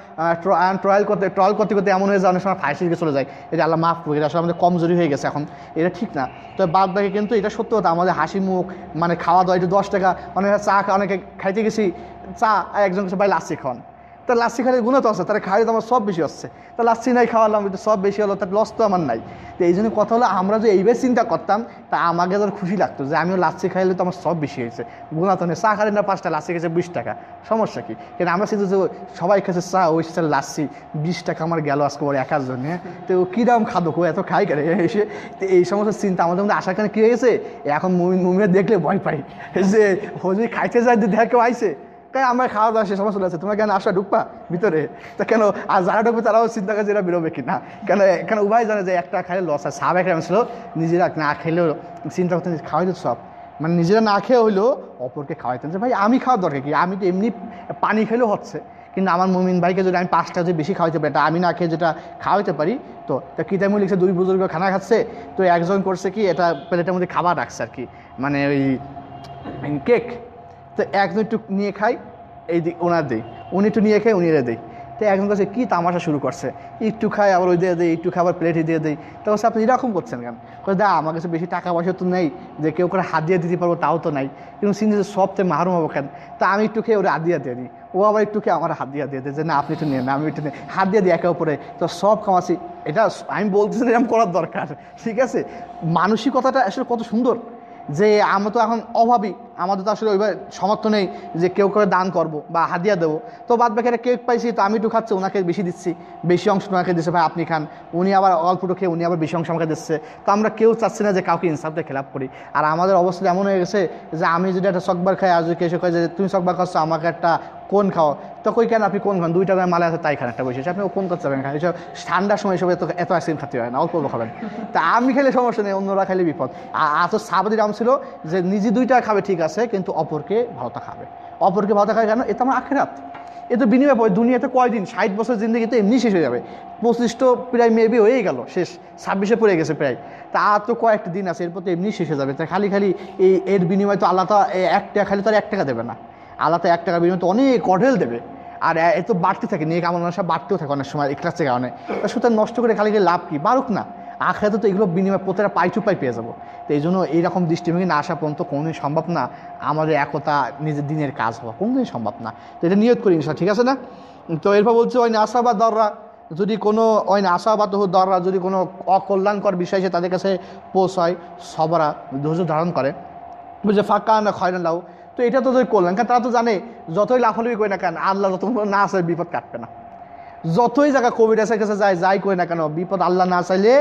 ট্রয়াল করতে ট্রয়াল করতে করতে এমন হয়ে যায়, অনেক সময় ফাঁসি দিকে চলে যায়। এটা আল্লাহ মাফ করে এটা আসলে আমাদের কমজোরি হয়ে গেছে এখন। এটা ঠিক না। তো বাদ বাকি কিন্তু এটা সত্য কথা। আমাদের হাসি মুখ মানে খাওয়া দাওয়া একটু দশ টাকা, অনেক চা অনেকে খাইতে গেছি, চা একজন কাছে ভাই, লাচ্ছি খাওয়ান। তা লাচ্ছি খাইলে গুণ তো আছে, তারা খাইলে তো আমার সব বেশি হচ্ছে। তা লাচ্ছি নাই খাওয়ালাম কিন্তু সব বেশি হলো, তার লস তো আমার নাই। তো এই জন্য কথা হলো, আমরা যে এইভাবে চিন্তা করতাম, তা আমাকে ধর খুশি লাগতো যে আমিও লাচ্ছি খাইলে তো আমার সব বেশি হয়েছে। গুণা তো নেই, চা খাইলে না পাঁচটা লাচ্ছি খেয়েছে বিশ টাকা, সমস্যা কি? কিন্তু আমরা চিন্তা যে সবাই খেয়েছে চা, ওই সে লাচ্ছি বিশ টাকা আমার গেল আজকে ওর একার জন্য তো কী দাম খাদো কো এত খাই কেন? এসে, তো এই সমস্ত চিন্তা আমাদের মধ্যে আসার কারণে কী হয়েছে? এখন মুভি দেখলে ভয় পাই যে হজি খাইতে যায় দেখা কেউ আইসে তাই আমার খাওয়া দাওয়া সে সময় চলে আছে তোমরা কেন আসা ঢুকবা ভিতরে? তা কেন আর যারা ঢুকবে তারাও চিন্তা করে যে এরা বেরোবে কি না কেন কেন উভয় জানে যে একটা খাইলে লস আছে সাহাব একটা ছিল, নিজেরা না খেলেও চিন্তা করতেন খাওয়াই তো সব। মানে নিজেরা না খেয়ে হইলেও অপরকে খাওয়াইতেন। যে ভাই, আমি খাওয়ার দরকার কি? আমি তো এমনি পানি খেলেও হচ্ছে। কিন্তু আমার মুমিন ভাইকে যদি আমি পাঁচটা যদি বেশি খাওয়াইতে পারি এটা আমি না খেয়ে যেটা খাওয়াইতে পারি, তো তা কিতামে লিখছে, দুই বুজুর্গ খানা খাচ্ছে, তো একজন করছে কি, এটা প্লেটের মধ্যে খাবার রাখছে আর কি। মানে ওই কেক তো একজন একটু নিয়ে খাই, এই দিক ওনার দিই। উনি একটু নিয়ে খাই উনি এর দিই। তো একজন কাছে কী তামাশা শুরু করছে? একটু খাই, আবার ওই দিয়ে দিই, একটু খাবার প্লেটে দিয়ে দিই। তো আপনি এরকম করছেন কেন? বলছে, দা, আমার কাছে বেশি টাকা পয়সা তো নেই, যে কেউ করে হাত দিয়ে দিতে পারব তাও তো নাই। কিন্তু চিনি যে সব থেকে মাহরুম হব কেন? তা আমি একটু খেয়ে ওরা হাত দিয়ে দিয়ে দিই। ও আবার একটু খেয়ে আমার হাত দিয়ে দিয়ে দেয় যে, না, আপনি একটু নেন, আমি একটু নেই। হাত দিয়ে দিই একে উপরে তো সব খামাসি এটা আমি বলতেছি এরকম করার দরকার, ঠিক আছে? মানসিকতাটা আসলে কত সুন্দর। যে আমরা তো এখন অভাবী, আমাদের তো আসলে ওইভাবে সমর্থ নেই যে কেউ করে দান করব বা হাদিয়া দেবো। তো বাদ বাকি একটা কেক পাইছি, তো আমি একটু খাচ্ছি, ওনাকে বেশি দিচ্ছি, বেশি অংশ ওনাকে দিচ্ছে ভাই আপনি খান। উনি আবার অল্পটু খেয়ে উনি আবার বেশি অংশ আমাকে দিচ্ছে। তো আমরা কেউ চাচ্ছি না যে কাউকে ইনসাফতে খেলাপ করি। আর আমাদের অবস্থা এমন হয়ে গেছে যে আমি যদি একটা চকবার খাই আজকে কেউ এসে কয় যে, তুমি চকবার খাচ্ছ, আমাকে একটা কোন খাও? তো কই কেন আপনি কোন খান? দুইটা দামে মালে আছে, তাই খান একটা বসে আপনি কোন করতে পারেন খান এসব ঠান্ডার সময় এসব এত এত আইসক্রিম খেতে হয় না, অল্প অল্প খাবেন। তা আমি খেলে সমস্যা নেই, অন্যরা খেলে বিপদ। আর এত সাবাদির আম ছিল যে নিজে দুইটা খাবে ঠিক আছে, কিন্তু অপরকে ভালোটা খাবে। অপরকে ভালোটা খাবে কেন? তো আমার আখেরাত। এ তো বিনিময় পড়ে দুনিয়াতে কয়দিন? ষাট বছর জিন্দগি তো এমনি শেষ হয়ে যাবে। পঁচিশ তো প্রায় মেবি হয়েই গেল, শেষ। ছাব্বিশে পড়ে গেছে প্রায়। তা আর তো কয়েকটা দিন আছে, এরপর তো এমনি শেষ হয়ে যাবে। তা খালি খালি এই এর বিনিময়ে তো আল্লাহ তো, এ- এক টাকা, খালি তো আর এক টাকা দেবে না। তো এক টাকা বিনিময়ে তো অনেক অঢেল দেবে। আর, এ- এ তো বাড়তে থাকে, নিয়ে কেমন সব বাড়তেও থাকে অনেক সময় এক্লাসের কারণে। তা সুতরাং নষ্ট করে খালি লাভ কি? বাড়ুক না। আখড়াতে তো এগুলো বিনিময় প্রত্যেকটা পাই পাই পেয়ে যাব। তো এই জন্য এইরকম দৃষ্টিভঙ্গি না আসা পর্যন্ত কোনোদিন সম্ভব না আমাদের একতা নিজের দিনের কাজ হওয়া। কোনোদিন সম্ভব না। তো এটা নিয়ত করি ঠিক আছে না? তো এরপর বলছে, ওই আশা বা দররা, যদি কোনো, ওই আশা বা তহু দররা যদি কোনো অকল্যাণকর বিষয় সে তাদের কাছে পৌঁছায়, সবরা ধৈর্য ধারণ করে। বুঝে ফাঁকা না লাউ তো এটা তো যদি করলেন কারণ তারা তো জানে, যতই লাফালাফি করি না কেন, আল্লাহ যত না আসে বিপদ কাটবে না। যতই জায়গা কোভিড এসে কাছে যায়, যাই করি না কেন, বিপদ আল্লাহ না চাইলে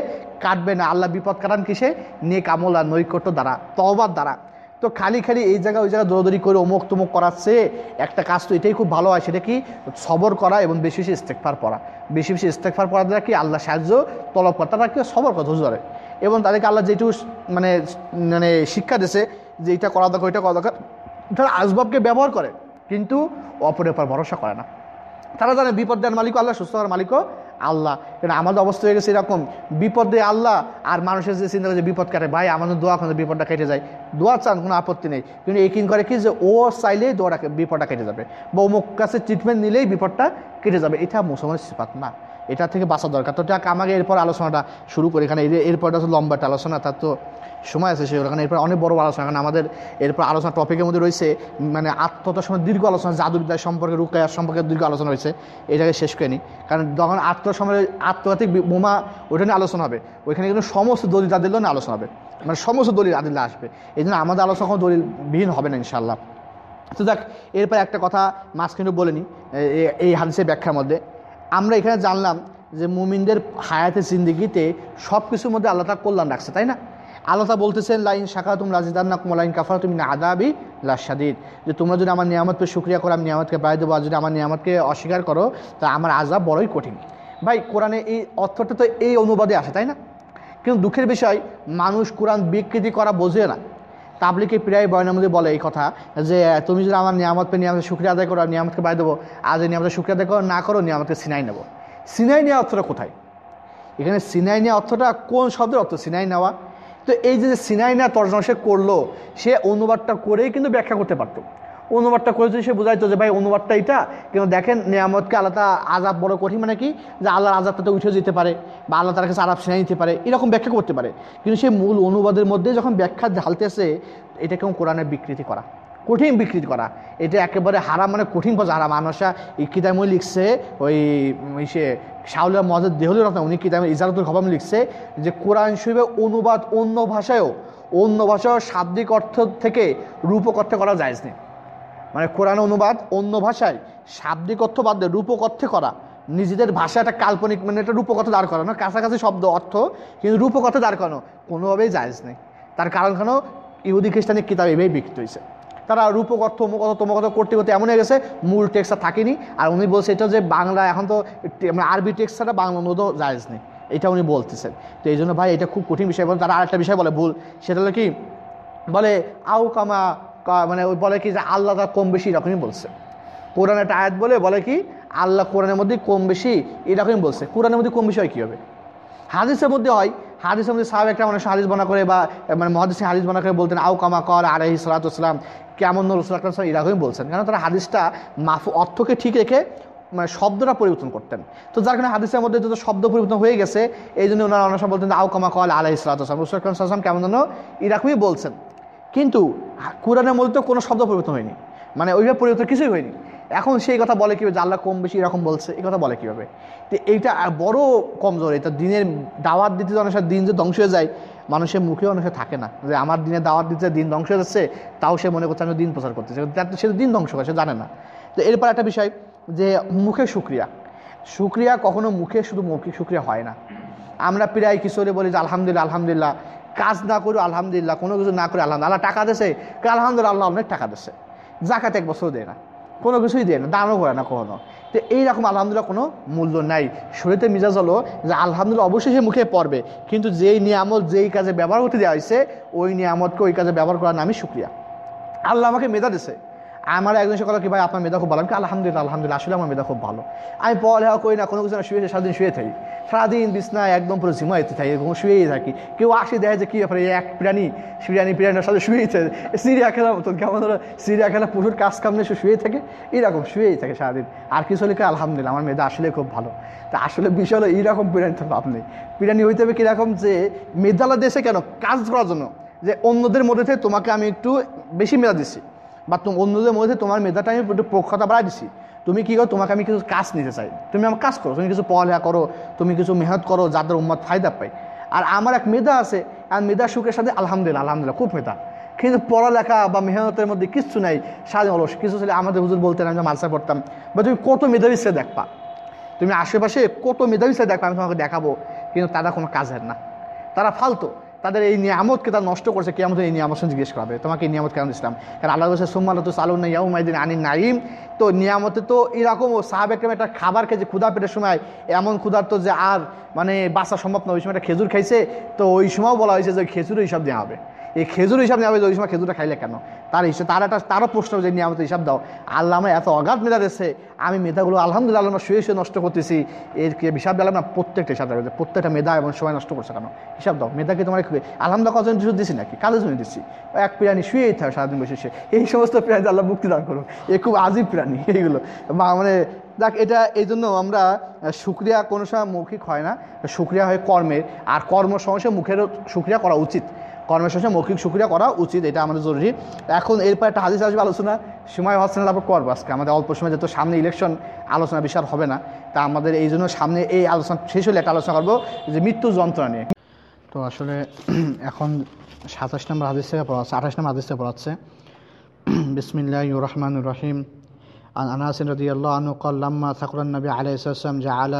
কাটবে না। আল্লাহ বিপদ কাটান কিসে? নেক আমল আর নৈকট্য দ্বারা তহবার দ্বারা। তো খালি খালি এই জায়গা, ওই জায়গা দৌড়দৌড়ি করে অমুক তমুক করাচ্ছে, একটা কাজ তো এটাই খুব ভালো হয়, সেটা কি? সবর করা এবং বেশি বেশি ইস্তেকফার পড়া। বেশি বেশি ইস্তেকফার পড়া দ্বারা কি? আল্লাহ সাহায্য তলব করা তারা কি? সবর কথা ধরে। এবং তাদেরকে আল্লাহ যেটু মানে মানে শিক্ষা দিয়েছে যে এটা করা দরকার, ওইটা করা দরকার। তারা আসবাবকে ব্যবহার করে, কিন্তু অপরের উপর ভরসা করে না। তারা জানে বিপদ দেওয়ার মালিকও আল্লাহ, সুস্থ হওয়ার মালিকও আল্লাহ। কারণ আমাদের অবস্থা হয়ে গেছে এরকম, বিপদে আল্লাহ আর মানুষের যে চিন্তা যে বিপদ কাটে, ভাই, আমাদের দোয়া কোনো বিপদটা কেটে যায়। দোয়া চান, কোনো আপত্তি নেই। কিন্তু এই একিন করে কি যে ও চাইলেই দোয়াটা, বিপদটা কেটে যাবে। বা অমুক কাছে ট্রিটমেন্ট নিলেই বিপদটা কেটে যাবে। এটা মুসলমানের সিফাত না। এটা থেকে বাঁচা দরকার। তো যাক, আমাকে এরপর আলোচনাটা শুরু করি। এখানে এর- এরপরটা তো লম্বা একটা আলোচনা, তার তো সময় আছে সেগুলো। কারণ এরপর অনেক বড় আলোচনা। কারণ আমাদের এরপর আলোচনা টপিকের মধ্যে রয়েছে মানে আত্মতার সময় দীর্ঘ আলোচনা, জাদুবিদ্যার সম্পর্কে রুকায়ার সম্পর্কে দীর্ঘ আলোচনা রয়েছে। এটাকে শেষ করে নিই কারণ যখন আত্মসময় আত্মঘাতিক বোমা, ওইটা নিয়ে আলোচনা হবে। ওইখানে কিন্তু সমস্ত দলিল আদিল্য নিয়ে আলোচনা হবে। মানে সমস্ত দলিল আদিল্লা আসবে। এই জন্য আমাদের আলোচনা কোনো দলিলবিহীন হবে না ইনশাল্লাহ তো দেখ এরপর একটা কথা মাঝখানে বলে নিই এই হাদিসের ব্যাখ্যার মধ্যে। আমরা এখানে জানলাম যে মুমিনদের হায়াতে জিন্দিগিতে সব কিছুর মধ্যে আল্লাহ তার কল্যাণ রাখছে, তাই না? আল্লাহ তা বলতেছেন, লাইন শাখা তুম রাজিদান্না কুমলাইন কাফার তুমি না আদাবি লাশাদিদ যে তোমরা যদি আমার নিয়ামতকে শুক্রিয়া করো, আমি নিয়ামতকে বাড়ি দেবো, আর যদি আমার নিয়ামতকে অস্বীকার করো, তা আমার আজাব বড়ই কঠিন। ভাই, কোরআনে এই অর্থটা তো এই অনুবাদে আসে, তাই না? কিন্তু দুঃখের বিষয়, মানুষ কোরআন বিকৃতি করা বোঝে না। তাবলিকে প্রায় বয়নের মধ্যে বলে এই কথা যে, তুমি যদি আমার নিয়ামত পেয়ে নিয়ামতের শুক্রিয়া আদায় করো নিয়ামতকে বাই দেবো, আজ এই নিয়ামতের শুক্রিয়া আদায় করো, না করো, নিয়ামতকে সিনাই নেব। সিনাই নেওয়া অর্থটা কোথায়? এখানে সিনাই নেওয়া অর্থটা কোন শব্দের অর্থ? সিনাই নেওয়া। তো এই যে সিনাই নেওয়া তর্জমা সে করল, সে অনুবাদটা করেই কিন্তু ব্যাখ্যা করতে পারতো। অনুবাদটা করেছে, সে বোঝাইতো যে, ভাই, অনুবাদটা এটা। কিন্তু দেখেন, নিয়ামতকে আলাদা আজাব বড় কঠিন মানে কি? যে আল্লাহর আজাবটা তো উঠে যেতে পারে বা আল্লাহ তার কাছে আরাপ সিনাই নিতে পারে, এরকম ব্যাখ্যা করতে পারে। কিন্তু সে মূল অনুবাদের মধ্যে যখন ব্যাখ্যা ঢালতেছে এটা কেমন? কোরআনের বিকৃতি করা। কঠিন বিকৃতি করা। এটা একেবারে হারাম মানে কঠিন কথা, হারাম। মানুষরা এই কিতাবই লিখছে, ওই সে শাহুল্লাহ মহাজের দেহলের রত্ন উনি কিতাবে ইজারতুল খবাম লিখছে যে, কোরআন শরীফের অনুবাদ অন্য ভাষায়ও, অন্য ভাষায় শাব্দিক অর্থ থেকে রূপক অর্থে করা যায় নেই। মানে কোরআন অনুবাদ অন্য ভাষায় শাব্দিক অর্থ বাদ দিয়ে রূপক অর্থে করা। নিজেদের ভাষা একটা কাল্পনিক মানে একটা রূপক অর্থ দাঁড় করানো, কাছাকাছি শব্দ অর্থ, কিন্তু রূপক অর্থ দাঁড় করানো কোনোভাবেই জায়জ নেই। তার কারণ কেন ইহুদি খ্রিস্টানের কিতাব এভাবেই বিকৃত হয়েছে তারা রূপক অর্থ, অমুক অর্থ করতে করতে এমন হয়ে গেছে, মূল টেক্সট থাকেনি। আর উনি বলছে, এটা যে বাংলা, এখন তো মানে আরবি টেক্সট ছাড়া বাংলা অনুবাদও জায়জ নেই। এটা উনি বলতেছেন। তো এই জন্য ভাই, এটা খুব কঠিন বিষয় বলে তারা আরেকটা বিষয় বলে ভুল। সেটা হলো কি? বলে আউ কামা মানে ওই বলে কি যে আল্লাহ তার কম বেশি এরকমই বলছে। কোরআন একটা আয়াত বলে বলে কি, আল্লাহ কোরআনের মধ্যে কম বেশি এরকমই বলছে। কোরআনের মধ্যে কম বেশি হয় কী হবে হাদিসের মধ্যে হয়, হাদিসের মধ্যে সাহেব একটা মানুষ হাদিস বনা করে বা মানে মহাদিসে হাদিস বনা করে বলতেন আউ কামা কর আলহি সালাতাম কেমন রসুল আকরাম সাল্লাম এরকমই বলছেন। কেন তারা হাদিসটা মাফু, অর্থকে ঠিক রেখে মানে শব্দটা পরিবর্তন করতেন। তো যার কারণে হাদিসের মধ্যে যত শব্দ পরিবর্তন হয়ে গেছে এই জন্য ওনারা অনেক বলতেন আউ কামা কল আলহি সালাতাম সাল্লাম কেমন যেন এরকমই বলছেন। কিন্তু কোরআনের মধ্যে তো কোনো শব্দ পরিবর্তন হয়নি। মানে ওইভাবে পরিবর্তন কিছুই হয়নি। এখন সেই কথা বলে কীভাবে? জাল্লা কম বেশি এরকম বলছে, এই কথা বলে কীভাবে? তো এইটা বড় কমজোর, এটা দিনের দাওয়াত দিতে অনেক দিন যে ধ্বংস হয়ে যায়, মানুষের মুখে অনেক থাকে না। যে আমার দিনে দাওয়াত দিতে দিন ধ্বংস হয়ে যাচ্ছে, তাও সে মনে করছে আমি দিন প্রচার করতেছে। সে দিন ধ্বংস করে, সে জানে না। তো এরপর একটা বিষয়, যে মুখে সুক্রিয়া সুক্রিয়া কখনো মুখে শুধু মৌখিক সুক্রিয়া হয় না। আমরা প্রায় কিশোরে বলি যে আলহামদুলিল্লাহ আলহামদুলিল্লাহ। কাজ না করি, আলহামদুলিল্লাহ, কোনো কিছু না করে, আলহামদুলিল্লাহ। টাকা দেশে আলহামদুলিল্লাহ, আল্লাহ অনেক টাকা দেশে জাকাত এক বছর দেয় না, কোনো কিছুই দেয় না, দানও করে না কখনো। তো এইরকম আলহামদুলিল্লাহ কোনো মূল্য নাই। শরীরে মিজাজ হলো যে আলহামদুলিল্লাহ অবশ্যই সে মুখে পড়বে, কিন্তু যেই নিয়ামত, যেই কাজে ব্যবহার করতে দেওয়া হয়েছে, ওই নিয়ামতকে ওই কাজে ব্যবহার করার নামই শুক্রিয়া। আল্লাহ আমাকে মেধা দিছে। আমার একজন সকালে কি ভাই, আপনার মেধা খুব ভালো? আমি আলহামদুলিল্লাহ আলহামদুলিল্লাহ, আসলে আমার মেধা খুব ভালো। আমি পড়ালেখা করি না, কোনো কিছু না, শুয়ে, সারাদিন শুয়ে থাকি। সারাদিন বিছনায় একদম পুরো ঝিমাইতে থাকি এরকম শুয়েই থাকি। কেউ আসে দেখে যে কী ব্যাপারে এক প্রাণী, বিরিয়ানি প্রাণীর সাথে শুয়েই থাকে, সিরিয়া খেলা মতো কেমন ধরো সিরিয়া খেলা প্রচুর কাজ কাম নিয়ে শুয়ে থাকে, এরকম শুয়েই থাকে সারাদিন। আর কিছু হলে কি আলহামদুলিল্লাহ, আমার মেধা আসলে খুব ভালো। তা আসলে বিষয় হলো, এইরকম প্রাণী তো নেই। প্রাণী হইতে হবে কীরকম যে মেধালা দেশে কেন? কাজ করার জন্য। যে অন্যদের মধ্যে থেকে তোমাকে আমি একটু বেশি মেধা দিচ্ছি। বা তুমি অন্যদের মধ্যে তোমার মেধাটা আমি একটু প্রখ্যাতা বাড়াই দিচ্ছি তুমি কী করো? তোমাকে আমি কিছু কাজ নিতে চাই। তুমি আমার কাজ করো। তুমি কিছু পড়ালেখা করো, তুমি কিছু মেহনত করো যাদের উম্মত ফায়দা পায়। আর আমার এক মেধা আছে, আর মেধা সুখের সাথে আলহামদুলিল্লাহ আলহামদুলিল্লাহ, খুব মেধা। কিন্তু পড়ালেখা বা মেহনতের মধ্যে কিচ্ছু নাই সাজে অলস। কিছু ছেলে আমাদের হুজুর বলতেন, আমি মালসা পড়তাম, বা তুমি কত মেধাবী সে দেখবা? তুমি আশেপাশে কত মেধাবী সে দেখবা? আমি তোমাকে দেখাবো। কিন্তু তারা কোনো কাজের না। তারা ফালতু। তাদের এই নিয়ামতকে তারা নষ্ট করছে কেমন এই নিয়ামত জিজ্ঞেস করাবে তোমাকে এই নিয়ামত কেন দিচ্ছিলাম কারণ আল্লাহ বলছে সোম্মাল তো সালুন না ইয়াউ মাইদিন আনি নাইম তো নিয়ামতে তো এরকম ও সাহাবেকরম একটা খাবার খেয়েছে, ক্ষুধা পেটের সময়, এমন ক্ষুধার তো যে আর মানে বাসা সম্ভব না, ওই সময় একটা খেজুর খাইছে। তো ওই সময়ও বলা হয়েছে যে খেজুর এইসব দেওয়া হবে। এই খেজুর হিসাব নেওয়া ওই সময় খেজুরটা খাইলে কেন? তার হিসাব, তার একটা, তারও প্রশ্ন যে নিয়ামত হিসাব দাও। আল্লাহ আমার এত অগাধ মেধা দিয়েছে, আমি মেধাগুলো আলহামদুলিল্লাহ আল্লাহ শুয়ে শুয়ে নষ্ট করতেছি। এর হিসাব দিলাম না? প্রত্যেকটা হিসাব দেবে প্রত্যেকটা মেধা এবং সময় নষ্ট করছে কেন? হিসাব দাও। মেধা কি তোমার আলহামদুলিল্লাহ কজন কিছু দিছি নাকি? কাজের জন্য দিচ্ছি এক প্রাণী শুয়েই থাকে সারাদিন বসে সে এই সমস্ত প্রাণী আল্লাহ মুক্তি দান করুন এ খুব আজীব প্রাণী এইগুলো। মানে দেখ, এটা এই জন্য আমরা সুক্রিয়া কোনো সময় মৌখিক হয় না। সুক্রিয়া হয় কর্মের। আর কর্ম সমস্যা মুখেরও সুক্রিয়া করা উচিত। কর্মের সমস্যা মৌখিক সুক্রিয়া করা উচিত এটা আমাদের জরুরি এখন এরপর একটা হাদিস আসবে আলোচনা সময় হচ্ছে না তারপর করবো আজকে আমাদের অল্প সময় যেহেতু সামনে ইলেকশন আলোচনা বিশাল হবে না তা আমাদের এই জন্য সামনে এই আলোচনা শেষ হলে একটা আলোচনা করবো যে মৃত্যু যন্ত্রণা নিয়ে তো আসলে এখন সাতাশ নম্বর হাদিস থেকে পড়াচ্ছে আঠাশ নম্বর হাদিস থেকে পড়াচ্ছে বিসমিল্লাহ রহমান রহিম عن أنس رضي الله عنه قال لما ثقل النبي عليه الصلاة والسلام جعل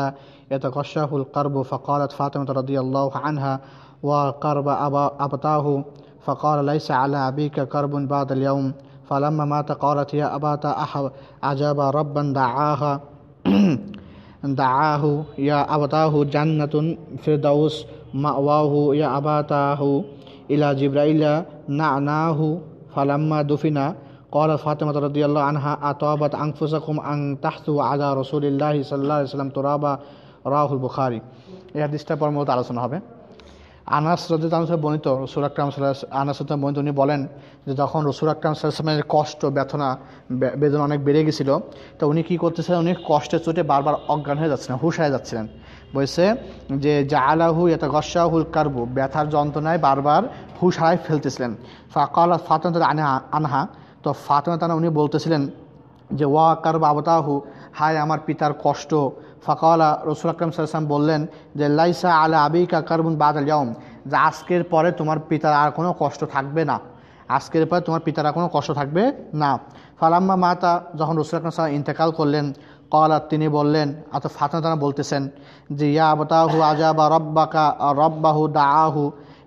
يتغشاه القرب فقالت فاطمة رضي الله عنها وقرب أبا أبتاه فقال ليس على أبيك كرب بعد اليوم فلما مات قالت يا أبات أحب أجاب ربا دعاها دعاه يا أبتاه جنة فردوس مأواه يا أبتاه إلى جبرائيل نعناه فلما دفن قال فاطمة رضي الله عنها أطابت أنفسكم أن تحثوا على رسول الله صلى الله عليه وسلم ترابا রাহুল البخاري এই হাদিসটা পর মতো আলোচনা হবে আনাস রদিতানুসার বর্ণিত, রসুল আকরাম আনাস বর্ণিত, উনি বলেন যে যখন রসুল আকরাম সাল্লামের কষ্ট ব্যথনা বে- বেদনা অনেক বেড়ে গেছিল, তো উনি কী করতেছিলেন? উনি কষ্টের চোটে বারবার অজ্ঞান হয়ে যাচ্ছিলেন, হুশ হয়ে যাচ্ছিলেন। বলছে যে জা আলাহু এত গসাহুল কারবু ব্যথার যন্ত্রণায় বারবার হুশ হারায় ফেলতেছিলেন। ফাকাল ফাতন্ত আনহা আনহা, তো ফাতেমা তানা উনি বলতেছিলেন যে, ওয়া কার বাবতাহু হায় আমার পিতার কষ্ট ফাকালা রসুল আকরম সাল্লাম বললেন যে, লাইসা আলা আবিকা কারবুন বাদ আল ইয়ম যে, আজকের পরে তোমার পিতার আর কোনো কষ্ট থাকবে না। আজকের পরে তোমার পিতার আর কোনো কষ্ট থাকবে না। ফালাম্মা মাতা, যখন রসুল আকরম সাল্লাম ইন্তেকাল করলেন কলা তিনি বললেন অত ফাতনা তারা বলতেছেন যে, ইয়া আবতাহু আজাবা রব্বাকা রব্বাহু দাআহু।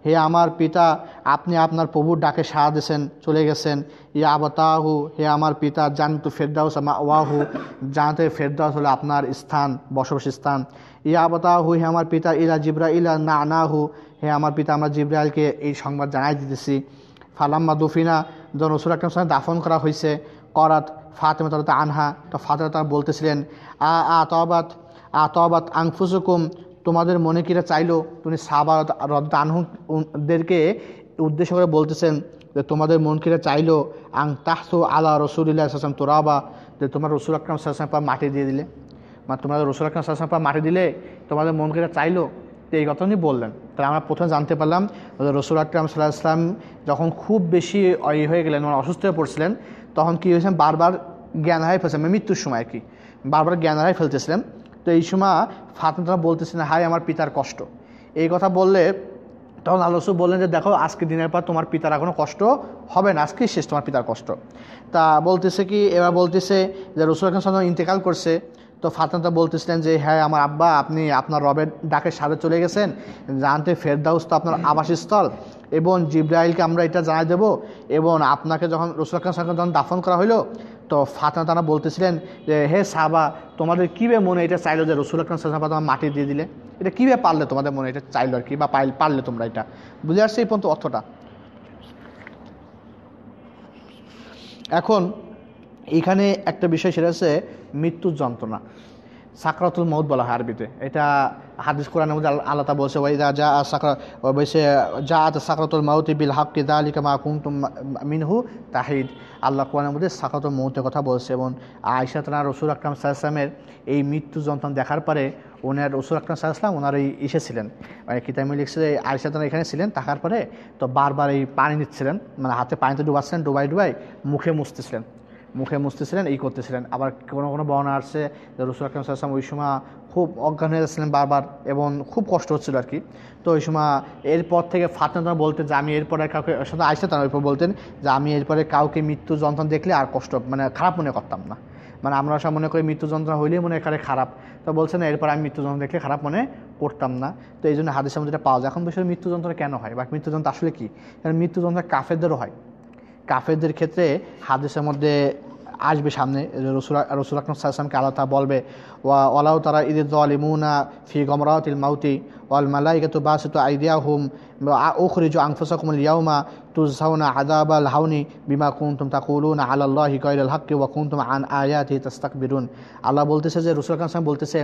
হে আমার পিতা, আপনি আপনার প্রভুর ডাকে সাড়া দিয়েছেন, চলে গেছেন। ইয়া আবতাহু হে আমার পিতা জান জানতু ফেরদাউস আমা ওয়াহু জানতে ফেরদাউস হলো আপনার স্থান, বসবাস স্থান। ইয়া আবতাহু হে আমার পিতা, ইলা জিব্রা ইলা না আনাহু হে আমার পিতা, আমরা জিব্রাইলকে এই সংবাদ জানাই দিতেছি। ফালাম্মা দুফিনা, যখন রসুল আকরম সাহেব দাফন করা হয়েছে করাত ফাতেমা তালা আনহা, তো ফাতেমা তারা বলতেছিলেন, আ আ তবাত আ তবাত আংফুসুকুম তোমাদের মনে কিরা চাইলো? তুমি সাবার রদ্দ আনহুদেরকে উদ্দেশ্য করে বলতেছেন যে তোমাদের মন কিরা চাইলো, আং তাহসু আলা রসুলিল্লাহ সাসাম তোরাবা, যে তোমার রসুল আকরাম সাসাম পা মাটি দিয়ে দিলে। মানে তোমাদের রসুল আকরাম সাসাম পা মাটি দিলে, তোমাদের মন কিরা চাইলো? তো এই কথা উনি বললেন। তাহলে আমরা প্রথমে জানতে পারলাম রসুল আকরাম সাল্লাহ ইসলাম যখন খুব বেশি ই হয়ে গেলেন মানে অসুস্থ হয়ে পড়ছিলেন, তখন কী হয়েছেন? বারবার জ্ঞান হারাই ফেলছিলেন মানে মৃত্যুর সময় আর কি। বারবার জ্ঞান হারাই ফেলতেছিলেন। তো এই সময় ফাতেমা বলতেছেন হাই আমার পিতার কষ্ট। এই কথা বললে তখন রসুল বললেন যে, দেখো, আজকে দিনের পর তোমার পিতার কোনো কষ্ট হবে না, আজকেই শেষ তোমার পিতার কষ্ট। তা বলতেছে কি, এবার বলতেছে যে, রসুল এখন সাধারণ ইন্তেকাল করছে। তো ফাতেমা বলতেছিলেন যে হ্যাঁ আমার আব্বা, আপনি আপনার রবের ডাকের সাথে চলে গেছেন। জানতে ফেরদাউস তো আপনার আবাসস্থল এবং জিব্রাইলকে আমরা এটা জানাই দেব এবং আপনাকে যখন রসুল খান সাহেব যখন দাফন করা হলো তো ফাতেমা তারা বলতেছিলেন যে, হে সাবা তোমাদের কীভাবে মনে এটা চাইলো যে রসুল আকরম সাহা তোমার মাটি দিয়ে দিলে? এটা কীভাবে পারলে তোমাদের মনে এটা চাইলো আর কি বা পাইল, পারলে তোমরা এটা? বুঝে আসছে এই পর্যন্ত অর্থটা। এখন এখানে একটা বিষয় সেটা হচ্ছে মৃত্যুর যন্ত্রণা। সাকরাতুল মৌত বলা হয় আরবিতে। এটা হাদিস আল- আল্লাহ বলছে ওয়াইদা যা সাকরা বলছে যা সাকরাতুল মাউতি বিল হাক্কি দালিকা মা কুনতুম মিনহু তাহিদ। আল্লাহ কোরআনের মধ্যে সাকরাতুল মৌতের কথা বলছে এবং আয়সা তানা রসুল আকরাম সাল্লামের এই মৃত্যু যন্ত্রণা দেখার পরে ওনার রসুল আকরাম সাল্লাম ওনার এই এসেছিলেন। মানে কিতাবে লিখছে যে আয়সা তানা এখানে ছিলেন, থাকার পরে তো বারবার এই পানি নিচ্ছিলেন মানে হাতে পানিতে ডুবাচ্ছিলেন, ডুবাই ডুবাই মুখে মুছতেছিলেন মুখে মুছতেছিলেন এই করতেছিলেন। আবার কোনো কোনো বর্ণনা আসছে যে রসুল আকরম সাল্লাম ওই সময় খুব অজ্ঞান হয়ে যাচ্ছিলেন বারবার এবং খুব কষ্ট হচ্ছিল আর কি। তো ওই সময় এরপর থেকে ফাতেমা বলতেন যে আমি এরপরে কাউকে সাথে আইসা তার এরপর বলতেন যে আমি এরপরে কাউকে মৃত্যু যন্ত্রণা দেখলে আর কষ্ট মানে খারাপ মনে করতাম না। মানে আমরা সব মনে করি মৃত্যু যন্ত্রণা হইলেই মনে এখানে খারাপ। তো বলছেন, এরপর আমি মৃত্যু যন্ত্রণা দেখলে খারাপ মনে করতাম না। তো এই জন্য হাদিসের মধ্যে পাওয়া যায়। এখন বিষয়ে মৃত্যু যন্ত্রণা কেন হয়? বা মৃত্যু যন্ত্রণা আসলে কি? কারণ মৃত্যু যন্ত্রণা কাফেরদেরও হয়। কাফেরদের ক্ষেত্রে হাদিসের মধ্যে আসবে সামনে, রসুল রসুল আকরম সাল্লামকে আল্লাহ তা বলবে, ওয়া ওলাউ তারা ঈদ আলিমুনা ফি গমরাউতিল মাউতি ওয়াল মালাইকাতু বাসিতু আইদিয়াহুম উখরিজু আনফুসাকুম ইয়াউমা তুজাউনা আদাব আল হাউনি বিমা কুনতুম তাকুলুনা আল্লাহ গায়রাল হাক্কি ওয়া কুনতুম আন আয়াতিহি তাস্তাকবিরুন। আল্লাহ বলতেছে যে, রসুল আকরম সাহেব বলতেছে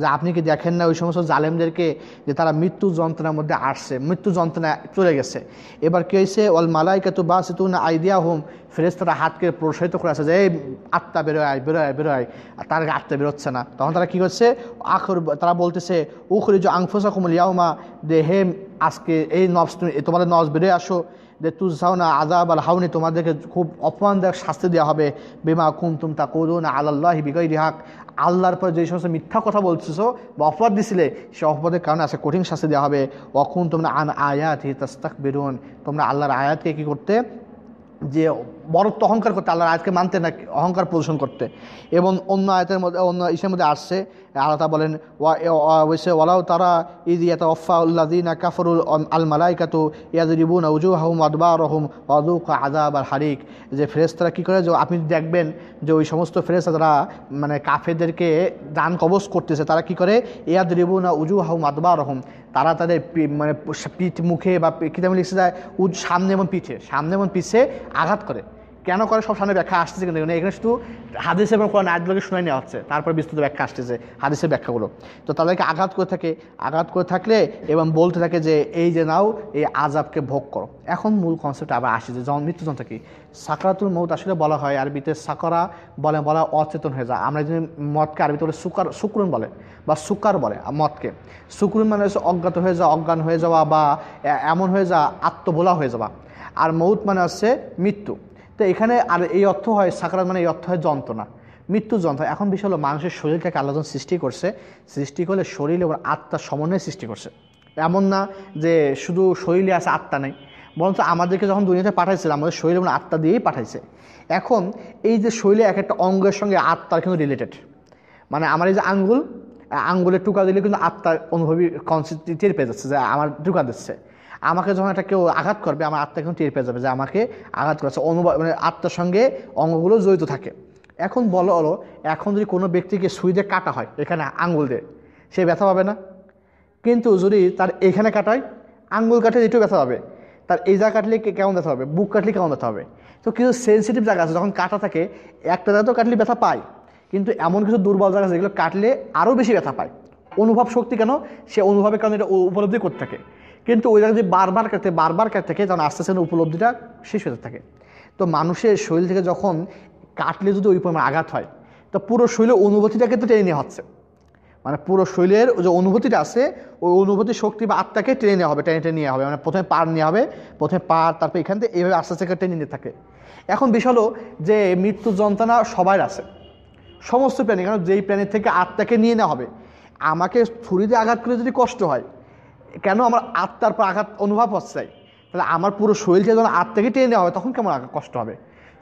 যে আপনি কি দেখেন না ওই সমস্ত জালেমদেরকে যে তারা মৃত্যু যন্ত্রণার মধ্যে আসছে, মৃত্যু যন্ত্রণা চলে গেছে। এবার কি হয়েছে? ওয়াল মালাইকাতু বাসিতুনা আইদিয়াহুম, ফেরেশতারা হাতকে প্রসারিত করে আছে যে, এই আত্মা বেরোয় বেরোয় বেরোয় তার আত্মা বেরোচ্ছে না। তখন তারা কি করছে? আখর, তারা বলতেছে উখরি যে আংফসা কুমল ইয়াউমা, দে হে আজকে এই নবস তুমি তোমাদের নবস বেরোয় আসো। যে তু না আজাব আল হাউনি, তোমাদেরকে খুব অপমানদায়ক শাস্তি দেওয়া হবে। বেমা কুমতুম তা করুন আল্লাহ বিগৈ রিহাক আল্লাহর পর যে সমস্ত মিথ্যা কথা বলছিস বা অপবাদ দিছিলে, সে অপবাদের কারণে আছে কঠিন শাস্তি দেওয়া হবে। অখন তোমরা আন আয়াত হি তাস্তাক বেরুন তোমরা আল্লাহর আয়াতকে কী করতে যে বড়ত্ব অহংকার করতে, আল্লাহর আয়াতকে মানতে না অহংকার প্রদর্শন করতে। এবং অন্য আয়াতের মধ্যে, অন্য ইসের মধ্যে আসছে, আল্লাহ তা বলেন ওয়াইসে ওয়ালাউ তারা ইদ ইয়াতা ওফা উল্লাদিনা কাফরুল আল মালাইকাতু ইয়াদরিবুন উজু হাহুম আদবা রহম অদুক আজাব আর হারিক। যে ফেরেস্তারা কী করে, যে আপনি দেখবেন যে ওই সমস্ত ফেরেস্তা যারা মানে কাফেদেরকে দান কবচ করতেছে, তারা কি করে? ইয়াদ রিবুনা উজু হাহুম আদবা রহম তারা তাদের মানে পিঠ মুখে বা কিতাবে লিখছে যায় সামনে এবং পিঠে, সামনে এবং পিছে আঘাত করে। কেন করে? সব সামনে ব্যাখ্যা আসতেছে কিন্তু এখানে। শুধু হাদিস এবং কোরআন আয়াতগুলোকে শুনে নেওয়া হচ্ছে। তারপর বিস্তৃত ব্যাখ্যা আসতেছে হাদিসের ব্যাখ্যাগুলো। তো তাদেরকে আঘাত করে থাকে, আঘাত করে থাকলে এবং বলতে থাকে যে, এই যে নাও, এই আজাবকে ভোগ করো। এখন মূল কনসেপ্ট আবার আসে যে যখন মৃত্যুযন্ত্র কি সাকরাতুল মৌত আসলে বলা হয়, আরবিতে সাকরা বলে, বলা অচেতন হয়ে যায়। আমরা যদি মদকে আরবিতে বলে সুকার, সুকরুন বলে বা সুকার বলে মদকে। সুকরুন মানে হচ্ছে অজ্ঞাত হয়ে যাওয়া, অজ্ঞান হয়ে যাওয়া বা এমন হয়ে যাওয়া, আত্মবোলা হয়ে যাওয়া। আর মৌত মানে হচ্ছে মৃত্যু। তো এখানে আর এই অর্থ হয়, সাকরাত মানে এই অর্থ হয় যন্ত্রণা। মৃত্যু যন্ত্রণা। এখন বিষয় হলো, মানুষের শরীরকে আল্লাহ সৃষ্টি করছে। সৃষ্টি করলে শরীর এবং আত্মার সমন্বয়ে সৃষ্টি করছে। এমন না যে শুধু শরীরে আছে, আত্মা নেই। বরঞ্চ আমাদেরকে যখন দুনিয়াতে পাঠাইছিল, আমাদের শরীর এবং আত্মা দিয়েই পাঠাইছে। এখন এই যে শরীরে এক একটা অঙ্গের সঙ্গে আত্মার কিন্তু রিলেটেড মানে আমার এই যে আঙ্গুল আঙ্গুলের টুকা দিলে কিন্তু আত্মার অনুভবী কনসেপ্ট টের পেয়ে যাচ্ছে, যে আমার টুকা দিচ্ছে। আমাকে যখন একটা কেউ আঘাত করবে, আমার আত্মা কিন্তু টের পেয়ে যাবে যে আমাকে আঘাত করেছে। অনুভব মানে আত্মার সঙ্গে অঙ্গগুলো জড়িত থাকে। এখন বলো হলো, এখন যদি কোনো ব্যক্তিকে সুই দিয়ে কাটা হয়, এখানে আঙ্গুল দিয়ে, সে ব্যথা পাবে না। কিন্তু যদি তার এখানে কাটায়, আঙ্গুল কাটে, এটাও ব্যথা পাবে। তার এই জায়গা কাটলে কেমন ব্যথা হবে? বুক কাটলে কেমন ব্যথা হবে? তো কিছু সেন্সিটিভ জায়গা আছে, যখন কাটা থাকে, একটা জায়গা তো কাটলে ব্যথা পায়। কিন্তু এমন কিছু দুর্বল জায়গা আছে, যেগুলো কাটলে আরও বেশি ব্যথা পায়। অনুভব শক্তি কেন? সে অনুভবের কারণে এটা উপলব্ধি করতে থাকে। কিন্তু ওই জায়গায় যদি বারবার কাটতে বারবার কাটতে থাকে, তখন আস্তে আস্তে উপলব্ধিটা শেষ হতে থাকে। তো মানুষের শরীর থেকে যখন কাটলে যদি ওই পরিমাণ আঘাত হয়, তো পুরো শরীরের অনুভূতিটাকে তো টেনে নেওয়া হচ্ছে। মানে পুরো শরীরের যে অনুভূতিটা আছে, ওই অনুভূতি শক্তি বা আত্মাকে টেনে নেওয়া হবে, টেনে টেনে নেওয়া হবে। মানে প্রথমে পার নেওয়া হবে, প্রথমে পার, তারপর এখান থেকে এইভাবে আস্তে আস্তে টেনে নিতে থাকে। এখন বিষয় হলো যে মৃত্যু যন্ত্রণা সবার আছে। সমস্ত প্রাণী কারণ যেই প্রাণীর থেকে আত্মাকে নিয়ে নেওয়া হবে, আমাকে ছুরিতে আঘাত করে যদি কষ্ট হয়, কেন আমার আত্মার পর আঘাত অনুভব হচ্ছে তাহলে আমার পুরো শরীরকে যখন আত্মাকে টেনে নেওয়া হবে, তখন কেমন কষ্ট হবে?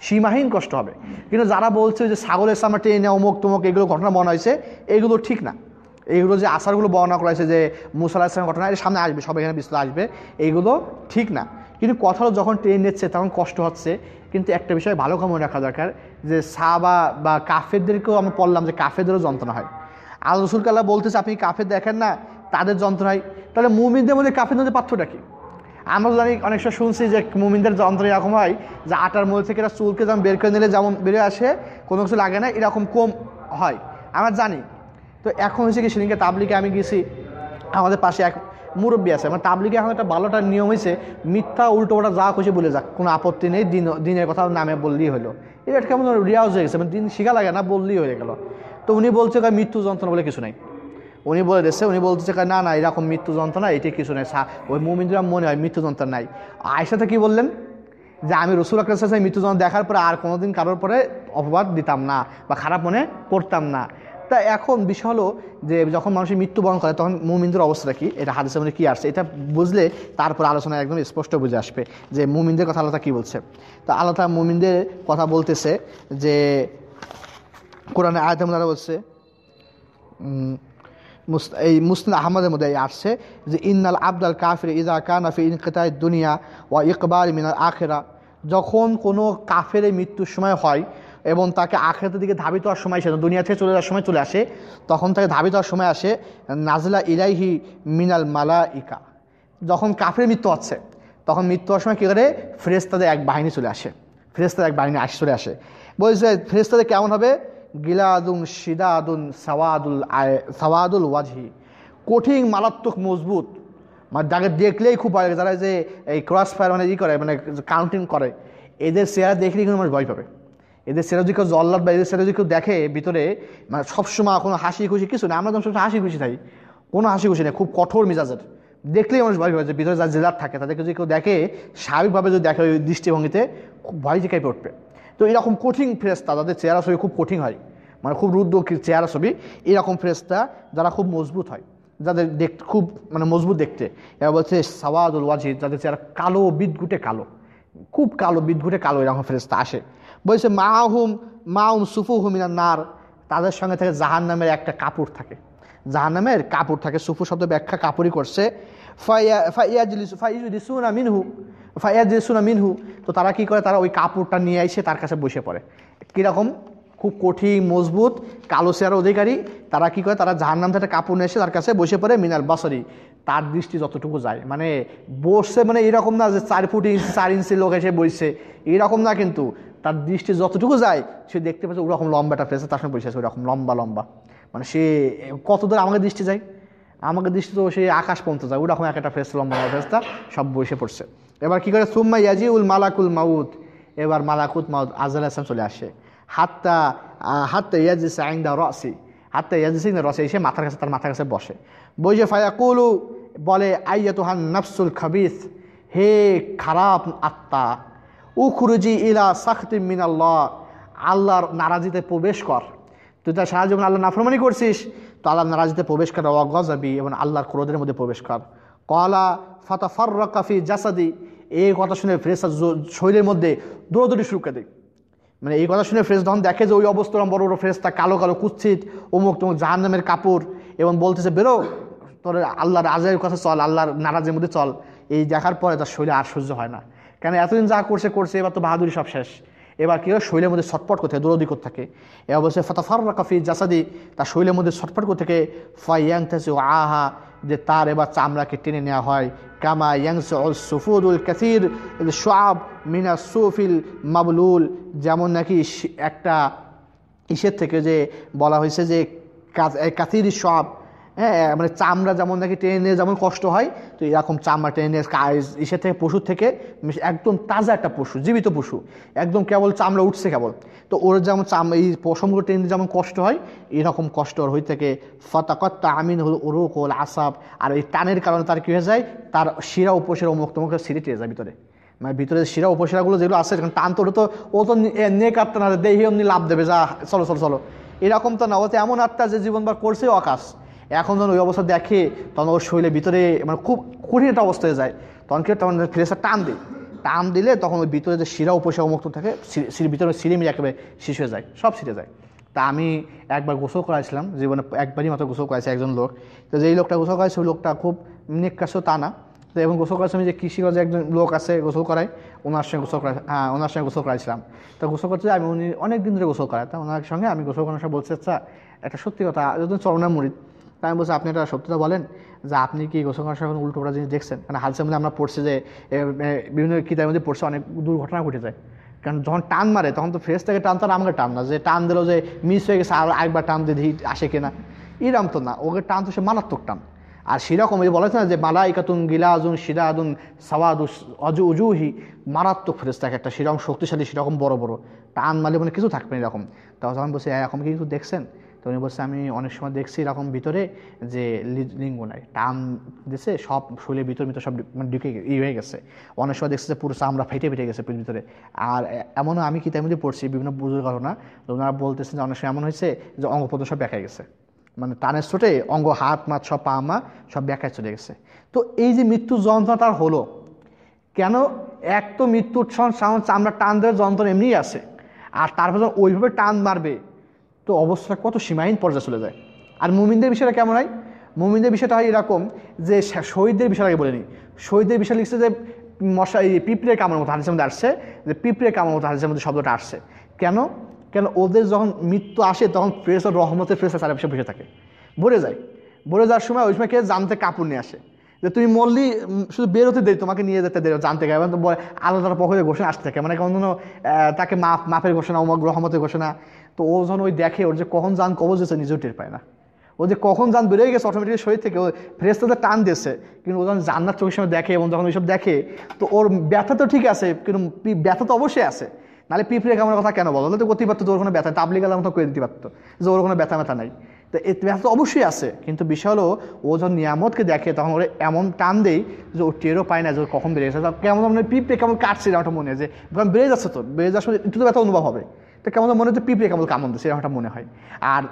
সীমাহীন কষ্ট হবে। কিন্তু যারা বলছে যে ছাগলের সামনে টেনে নেওয়া অমুক তমুক এগুলো ঘটনা মনে হয়েছে, এগুলো ঠিক না। এইগুলো যে আশারগুলো বর্ণনা করা হয়েছে যে মুসাল্লাহ ইসলামের ঘটনা, এর সামনে আসবে সব এখানে বিস্তার আসবে, এইগুলো ঠিক না। কিন্তু কথাও যখন ট্রেন নিচ্ছে তখন কষ্ট হচ্ছে। কিন্তু একটা বিষয় ভালো মনে রাখা দরকার যে সাবা বা কাফেরদেরকেও আমি পড়লাম যে কাফেরদেরও যন্ত্রণা হয়। আল রসুল কাল্লাহ বলতেছে, আপনি কাফের দেখেন না, তাদের যন্ত্রণা হয়। তাহলে মুমিনদের মধ্যে কাফের মধ্যে পার্থক্যটা কি? আমরা জানি অনেক সময় শুনছি যে মুমিনদের যন্ত্র এরকম হয় যে আটার মধ্যে থেকে এরা চুলকে যেমন বের করে নিলে যেমন বেরিয়ে আসে, কোনো কিছু লাগে না, এরকম কম হয়। আমরা জানি তো এখন হয়েছে কি, সেদিনকে তাবলিকে আমি গেছি, আমাদের পাশে এক মুরব্বী আছে। মানে তাবলিকে এখন একটা ভালোটা নিয়ম হয়েছে, মিথ্যা, উল্টো ওটা যা খুশি বলে যাক, কোনো আপত্তি নেই, দিন, দিনের কথা নামে বললেই হলো। এটা কেমন রিয়াজ হয়ে গেছে মানে দিন শিখা লাগে না, বললেই হয়ে গেল। তো উনি বলছে মৃত্যু যন্ত্রণা বলে কিছু নেই। উনি বলে দিচ্ছে উনি বলতেছে না না, এরকম মৃত্যু যন্ত্রণা, এটি কিছু নেই ওই মুমিনরা মনে হয় মৃত্যু যন্ত্রণা নাই। আয়সাতে কি বললেন? যে, আমি রসুল আকরাম মৃত্যু যন্ত্রণা দেখার পরে আর কোনোদিন কারোর পরে অপবাদ দিতাম না বা খারাপ মনে করতাম না। তা এখন বিষয় হলো যে যখন মানুষের মৃত্যুবরণ করে, তখন মুমিনদের অবস্থাটা কি? এটা হাদিসের মধ্যে কী আসছে? এটা বুঝলে তারপর আলোচনা একদম স্পষ্ট বুঝে আসবে যে মুমিনদের কথা আল্লাহ কী বলছে। তো আল্লাহ মুমিনদের কথা বলতেছে যে, কোরআনে আয়তম বলছে এই মুসলিম আহমদের মধ্যে আসছে যে, ইন্নাল আবদাল কাফির ইজা কানাফি ইনকেতায় দুনিয়া ওয়া ইকবাল মিনাল আখেরা। যখন কোনো কাফের মৃত্যুর সময় হয় এবং তাকে আখেরাতের দিকে ধাবিত হওয়ার সময় সে দুনিয়া থেকে চলে যাওয়ার সময় চলে আসে। তখন তাকে ধাবিত হওয়ার সময় আসে, নাজলা ইলাইহি মিনাল মালা ইকা যখন কাফের মৃত্যু হচ্ছে, তখন মৃত্যু হওয়ার সময় কী করে? ফেরেস্তাদের এক বাহিনী চলে আসে। ফেরেস্তাদের এক বাহিনী আসে চলে আসে। বলছে ফেরেস্তাদের কেমন হবে? গিলাদুন শিদাদুন সাওয়াদুল আয় সাওয়াদুল ওয়াজহি। কঠিন, মারাত্মক, মজবুত। মানে যাকে দেখলেই খুব ভয় লাগে, যারা যে এই ক্রস ফায়ার মানে ই করে মানে কাউন্টিং করে, এদের চেহারা দেখলেই কিন্তু মানুষ ভয় পাবে। এদের সেরা যদি কেউ জল্লাদ বা এদের সেরা যদি কেউ দেখে ভিতরে মানে সবসময় কোনো হাসি খুশি কিছু না আমরা সবসময় হাসি খুশি থাকি। কোনো হাসি খুশি নেই, খুব কঠোর মেজাজের। দেখলেই মানুষ ভয় পাবে যে ভিতরে যারা জেলার থাকে। তাদেরকে যদি কেউ দেখে, স্বাভাবিকভাবে যদি দেখে ওই দৃষ্টিভঙ্গিতে, খুব ভয় যে কেঁপে উঠবে। তো এরকম কঠিন ফ্রেস্তা তাদের চেহারা ছবি খুব কঠিন হয় মানে খুব রুদ্র চেহারা ছবি, এরকম ফ্রেস্তা যারা খুব মজবুত হয়। যাদের দেখ খুব মানে মজবুত দেখতে। এবার বলছে, সাওয়াদুল ওয়াজিদ যাদের চেহারা কালো বিদগুটে কালো। খুব কালো, বিদঘুটে কালো এরকম ফেরেস্তা আসে। বলছে, মাহুম, মাউম সুফু হুমিনার নার। তাদের সঙ্গে থাকে জাহান নামের একটা কাপড় থাকে। জাহান নামের কাপড় থাকে, সুফু শব্দ ব্যাখ্যা কাপড়ই করছে। ফাইয়াজলিসুনা মিনহু ফাইয়াজলিসুনা মিনহু। তো তারা কি করে? তারা ওই কাপড়টা নিয়ে এসে তার কাছে বসে পড়ে। কীরকম? খুব কঠিন, মজবুত, কালো চেয়ার অধিকারী। তারা কি করে? তারা জাহার নাম থেকে কাপড় নিয়ে এসে তার কাছে বসে পড়ে মিনাল বাসরি। তার দৃষ্টি যতটুকু যায়। মানে বসছে মানে এরকম না যে চার ফুট ইঞ্চি, চার ইঞ্চি লোক এসে বসছে। এরকম না কিন্তু। তার দৃষ্টি যতটুকু যায়, সে দেখতে পাচ্ছে ওরকম লম্বাটা ফেসে তার সঙ্গে বসে আছে ওরকম লম্বা লম্বা। মানে সে কত দূর আমাকে দৃষ্টি যায়? আমাকে দৃষ্টি তো সে আকাশ পর্যন্ত যায়, ওরকম এক একটা ফেস লম্বা ফেসটা সব বসে পড়ছে। এবার কি করে? সুম্মা ইয়াজি উল মালাকুল মাউদ এবার মালাকুত মাউদ আজল হাসান চলে আসে। হাত্তা হাত্তা ইয়াজিস আইন্দা রসি। হাত্তা ইয়াজিস রসে এসে মাথার কাছে, তার মাথার কাছে বসে। বইজে ফায়াকুলু বলে আইয়াতুহান নাফসুল খাবিস। হে খারাপ আত্মা উখরুজি ইলা সাখতি মিনাল্লাহ। আল্লাহর নারাজিতে প্রবেশ কর। তুই তার জীবন আল্লাহ নাফরমানি করছিস, তো আল্লাহ নারাজিতে প্রবেশ কর গজাবি এবং আল্লাহর ক্রোধের মধ্যে প্রবেশ কর। কলা ফাতাফার কাফি জাসাদি, এই কথা শুনে ফ্রেসার শরীরের মধ্যে দৌড়দৌড়ি শুরু করে মানে এই কথা শুনে ফ্রেস তখন দেখে যে ওই অবস্থা বড় বড় ফ্রেসটা কালো কালো কুচ্ছিত অমুক তমুক জাহান নামের কাপড় এবং বলতেছে, বেরো, তোর আল্লাহর আজের কথা চল, আল্লাহর নারাজের মধ্যে চল। এই দেখার পরে তার শরীরে আর সহ্য হয় না। কেন এতদিন যা করছে করছে, এবার তো বাহাদুরি সব শেষ। এবার কেউ শরীরের মধ্যে ছটপট করতে দৌড়দি করতে থাকে? এ অবশ্যই ফতাফার কাফি জাসাদি, তার শরীরের মধ্যে ছটপট করতে থাকে ফাইয়াং থাসি আহা, যে তার এবার চামড়াকে টেনে নেওয়া হয়। কামা ইয়াংস অল সুফুদুল কাসির সোয়াব মিনা সুফিল মাবলুল, যেমন নাকি একটা ইসের থেকে যে বলা হয়েছে যে কাসির সব হ্যাঁ মানে চামড়া যেমন নাকি টেনে নিয়ে যেমন কষ্ট হয়, তো এরকম চামড়া টেনে নিয়ে ইসের থেকে পশুর থেকে একদম তাজা একটা পশু, জীবিত পশু, একদম কেবল চামড়া উঠছে কেবল। তো ওর যেমন চাম এই পশমগুলো টেনে যেমন কষ্ট হয়, এরকম কষ্ট ওর হয়ে থেকে। ফতাকত্তা আমিন হল ওরুক হল আসাব। আর এই টানের কারণে তার কী হয়ে যায়? তার শিরা উপশিরা মুখ তোমাকে সিঁড়ি টেয়ে যায় ভিতরে। মানে ভিতরে শিরা উপশিরাগুলো যেগুলো আছে টান তো ওটা তো, ও তো নে কাটতে না, দেহি অমনি লাভ দেবে, যা, চলো চলো চলো। এরকম তো না, ও তো এমন আত্মা যে জীবনবার করছে আকাশ এখন যখন ওই অবস্থা দেখে, তখন ওর শরীরের ভিতরে মানে খুব কঠিন একটা অবস্থায় যায়। তখন কি তখন ফ্রেসার টান দিই টান দিলে তখন ওই ভিতরে যে শিরা উপশিরা মুক্ত থাকে সিঁড়ির ভিতরে সিঁড়ি মিলে একেবারে শেষ হয়ে যায়, সব ছিঁড়ে যায়। তা আমি একবার গোসল করাইছিলাম, জীবনে একবারই মাত্র গোসল করাইছে একজন লোক। তো যেই লোকটা গোসল করাইছে, ওই লোকটা খুব নিকাশও তা না। তো এবং গোসল করার সময় যে কৃষিগঞ্জে একজন লোক আছে, গোসল করায়, ওনার সঙ্গে গোসল করা হ্যাঁ ওনার সঙ্গে গোসল করাইছিলাম। তো গোসল করতে আমি উনি অনেক দিন ধরে গোসল করাই তা ওনার সঙ্গে আমি গোসল করার সময় বলছে আচ্ছা একটা সত্যি কথা যখন চরণা মুড়িদ তাই আমি বলছি, আপনি একটা সত্যতা বলেন যে আপনি কি গোসল করার সময় উল্টো করা জিনিস দেখছেন? মানে হালসে মধ্যে আমরা পড়ছি যে বিভিন্ন কিতাবের মধ্যে পড়ছে অনেক দুর্ঘটনা ঘটে যায়। কারণ যখন টান মারে, তখন তো ফ্রেশ থেকে টান তো আমাকে টান না। যে টান দিল যে মিস হয়ে গেছে, আর একবার টান দিয়ে আসে কিনা। এরম তো না। ওকে টান তো সে মারাত্মক টান। আর সেরকম এই বলেছে না যে, মালাইকাতুন গিলাজুন সিরাদুন সাওয়াদু অজু উজুহি। মারাত্মক ফ্রেস থাকে একটা। সেরকম শক্তিশালী, সেরকম বড় বড়। টান মারলে মানে কিছু থাকবে এরকম। তখন বলছে এরকম কি কিছু দেখছেন? তো উনি বলছে, আমি অনেক সময় দেখছি এরকম ভিতরে যে লিঙ্গ নাই। টান দিছে, সব শরীরের ভিতর ভিতরে সব মানে ঢুকে ই হয়ে গেছে। অনেক সময় দেখছে যে পুরো চামড়া ফেটে ফেটে গেছে ভিতরে। আর এমনও আমি কি তাই পড়ছি, বিভিন্ন বুঝুর ঘটনা, তো ওনারা বলতেছেন যে অনেক সময় এমন হয়েছে যে অঙ্গ অঙ্গপদ সব বেঁকা গেছে। মানে টানের ছোটে অঙ্গ, হাত মাত সব পা, মা সব ব্যাখ্যায় চলে গেছে। তো এই যে মৃত্যুর যন্ত্রণা তার হলো, কেন এক তো মৃত্যুর চামড়া টান দেওয়ার যন্ত্রণা এমনিই আছে, আর তারপর ওইভাবে টান মারবে তো অবস্থা কত সীমাহীন পর্যায়ে চলে যায়। আর মুমিনদের বিষয়টা কেমন হয়? মুমিনদের বিষয়টা হয় এরকম যে শহীদদের বিষয়টাকে বলে নিই শহীদদের বিষয় লিখছে যে মশা এই পিঁপড়ে কামার মতো, হাদিসের মধ্যে আসছে যে পিঁপড়ে কামার মতো, হাদিসের মধ্যে শব্দটা আসছে। কেন? কেন ওদের যখন মৃত্যু আসে, তখন ফ্রেশ রহমতের ফ্রেশ চারিপাশে বসে থাকে। ভরে যায়। ভরে যাওয়ার সময় ওই সময় কে জানতে কাপড় নিয়ে আসে। যে তুমি মরলি শুধু বের হতে দেরি, তোমাকে নিয়ে যেতে দেরি, জানতে গেলে। তো বলে আলাদার পক্ষে ঘোষণা আসতে থাকে মানে কোনো তাকে মাপ মাপের ঘোষণা অমক রহমতের ঘোষণা। তো ও যখন ওই দেখে, ওর যে কখন যান কবজ হয়েছে, নিজেও টের পায় না। ও যে কখন যান বেরোয় গেছে অটোমেটিক শরীর থেকে ও ফ্রেস্তাদের টান দিয়েছে। কিন্তু ও যখন জান্নার চোখের সময় দেখে এবং যখন ওইসব দেখে, তো ওর ব্যথা তো ঠিক আছে, কিন্তু ব্যথা তো অবশ্যই আছে। নাহলে পিঁপড়ে কেমন কথা কেন বলো? তো করতে পারতো ওর কোনো ব্যথা তাবলিগালার মতো করে দিতে পারতো। যে ওর কোনো ব্যথা ব্যথা নাই। তো ব্যথা তো অবশ্যই আছে, কিন্তু বিষয় হলো, ও যখন নিয়ামতকে দেখে, তখন ওরা এমন টান দেই যে ও টেরও পায় না যে কখন বেড়ে যাচ্ছে কেমন মানে পিঁপড়ে কেমন কাটছে ওটা মনে যে কারণ বেড়ে যাচ্ছে তো বেড়ে যাওয়ার সময় একটু তো ব্যথা অনুভব হবে। তো কেমন মনে হচ্ছে? পিঁপড়ে কেমন কামড় দিচ্ছে, এরকম একটা মনে হয়। আর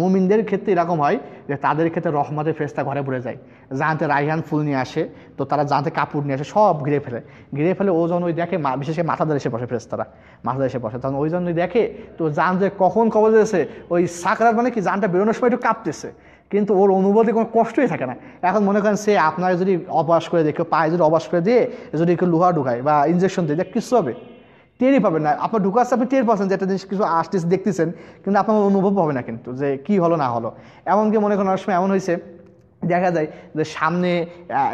মুমিনদের ক্ষেত্রে এরকম হয় যে তাদের ক্ষেত্রে রহমতের ফেস্তা ঘরে ভরে যায়। জানতে রাইহান ফুল নিয়ে আসে, তো তারা জানতে কাপড় নিয়ে আসে, সব ঘিরে ফেলে। ঘিরে ফেলে ও যখন ওই দেখে বিশেষ করে মাথাদের এসে বসে ফেরেস্তারা মাথাদের এসে বসে। তখন ওই জন্যই দেখে, তো জান যে কখন কবর দিয়েছে, ওই সাকরাত মানে কি, জানটা বেরোনোর সময় একটু কাঁপতেছে। কিন্তু ওর অনুভূতি কোনো কষ্টই থাকে না। এখন মনে করেন সে আপনার যদি অবাস করে দিয়ে, কেউ পায়ে যদি অবাস করে দিয়ে, যদি কেউ লোহা ঢুকায় বা ইঞ্জেকশন দিয়ে দেখ কিছু হবে। টেরই পাবেন না। আপনার ঢুকাচ্ছে আপনি টের পাচ্ছেন যে একটা জিনিস কিছু আসতেছে দেখতেছেন, কিন্তু আপনার অনুভব হবে না কিন্তু যে কি হলো, না হলো। এমনকি মনে করেন অনেক সময় এমন হয়েছে, দেখা যায় যে সামনে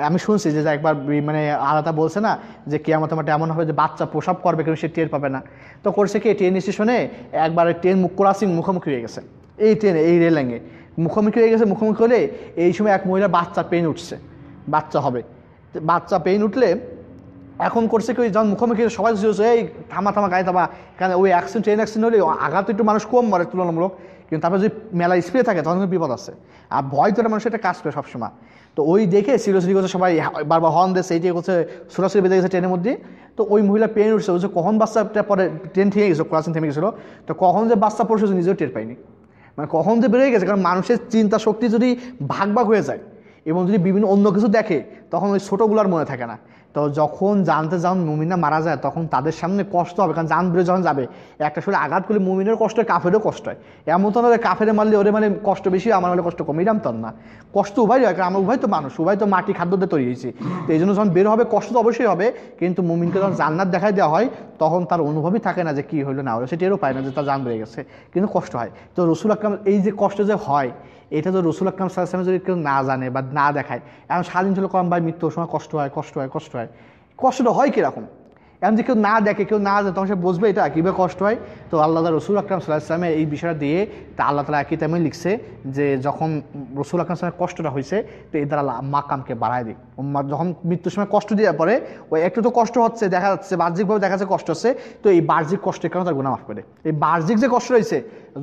আমি শুনছি যে একবার মানে আলাদা বলছে না যে কেয়ামত মাঠে এমন হবে যে বাচ্চা প্রসব করবে, কিন্তু সে টের পাবে না। তো করছে কি ট্রেন স্টেশনে একবার ট্রেন মুখ ক্রসিং মুখোমুখি হয়ে গেছে। এই ট্রেনে এই রেল লাইনে মুখোমুখি হয়ে গেছে, মুখোমুখি হলে এই সময় এক মহিলা বাচ্চা পেন উঠছে। বাচ্চা হবে। বাচ্চা পেন উঠলে এখন করছে কি যখন মুখোমুখি সবাই বুঝেছে এই, থামা থামা, গায়ে থামা। কারণ ওই অ্যাক্সিডেন্ট ট্রেন অ্যাক্সিডেন্ট হলে আঘাত একটু মানুষ কম মরে তুলনামূলক। কিন্তু তারপরে যদি মেলা স্প্রে থাকে, তখন কিন্তু বিপদ আছে। আর ভয় তো একটা মানুষ এটা কাজ করে সবসময়। তো ওই দেখে সিরিয়াসলি করছে সবাই, বারবার হর্ন দিয়েছে এইটাই করছে, সরাসরি বেঁধে গেছে ট্রেনের মধ্যে। তো ওই মহিলা পেন উঠছে যে কখন বাচ্চাটা পরে ট্রেন থেমে গেছিল ক্লাসিং থেমে গেছিল? তো কখন যে বাচ্চা পড়ছে নিজেও টের পাইনি মানে কখন যে বেড়ে গেছে, কারণ মানুষের চিন্তা শক্তি যদি ভাগ ভাগ হয়ে যায়, এবং যদি বিভিন্ন অন্য কিছু দেখে, তখন ওই ছোটোগুলোর মনে থাকে না। তো যখন জানতে যখন মুমিনা মারা যায়, তখন তাদের সামনে কষ্ট হবে, কারণ জান বেরো যখন যাবে। একটা শরীরে আঘাত করলে মুমিনের কষ্ট হয় কাফেরও কষ্ট হয়। এমন তো না কাফেরে মারলে ওরে মানে কষ্ট বেশি, আমার মানে কষ্ট কম এরম তো না। কষ্ট উভয় হয়, কারণ আমরা উভয় তো মানুষ, উভয় তো মাটি খাদ্য দিয়ে তৈরি হয়েছি। তো এই জন্য যখন বের হবে, কষ্ট তো অবশ্যই হবে, কিন্তু মুমিনকে যখন জান্নাত দেখাই দেওয়া হয়, তখন তার অনুভবই থাকে না যে কী হলো, না হলো সে টেরও পায় না যে তার জান বেড়ে গেছে, কিন্তু কষ্ট হয়। তো রসুল আকরাম এই যে কষ্ট যে হয় এটা তো রসুল আকরাম সাল্লাহ যদি কেউ না জানে বা না দেখায়, এখন স্বাধীন ছিল কম ভাই মৃত্যুর সময় কষ্ট হয় কষ্ট হয় কষ্ট হয়। কষ্টটা হয় কীরকম? এখন যে কেউ না দেখে, কেউ না জানে, তখন সে বুঝবে এটা কীভাবে কষ্ট হয়। তো আল্লাহ রসুল আকরাম সাল্লাহ ইসলামে এই বিষয়টা দিয়ে তা আল্লাহ তালা একই তেমন লিখছে যে যখন রসুল আকরাম সালামের কষ্টটা হয়েছে, তো এই দ্বারা আল্লাহ মাকামকে বাড়ায় দিক। যখন মৃত্যুর সময় কষ্ট দেওয়ার পরে ওই একটু তো কষ্ট হচ্ছে, দেখা যাচ্ছে, বাহ্যিকভাবে দেখা যাচ্ছে কষ্ট হচ্ছে, তো এই বাহ্যিক কষ্টের কারণে তার গুণা মাফ করে এই বাহ্যিক যে কষ্ট রয়েছে,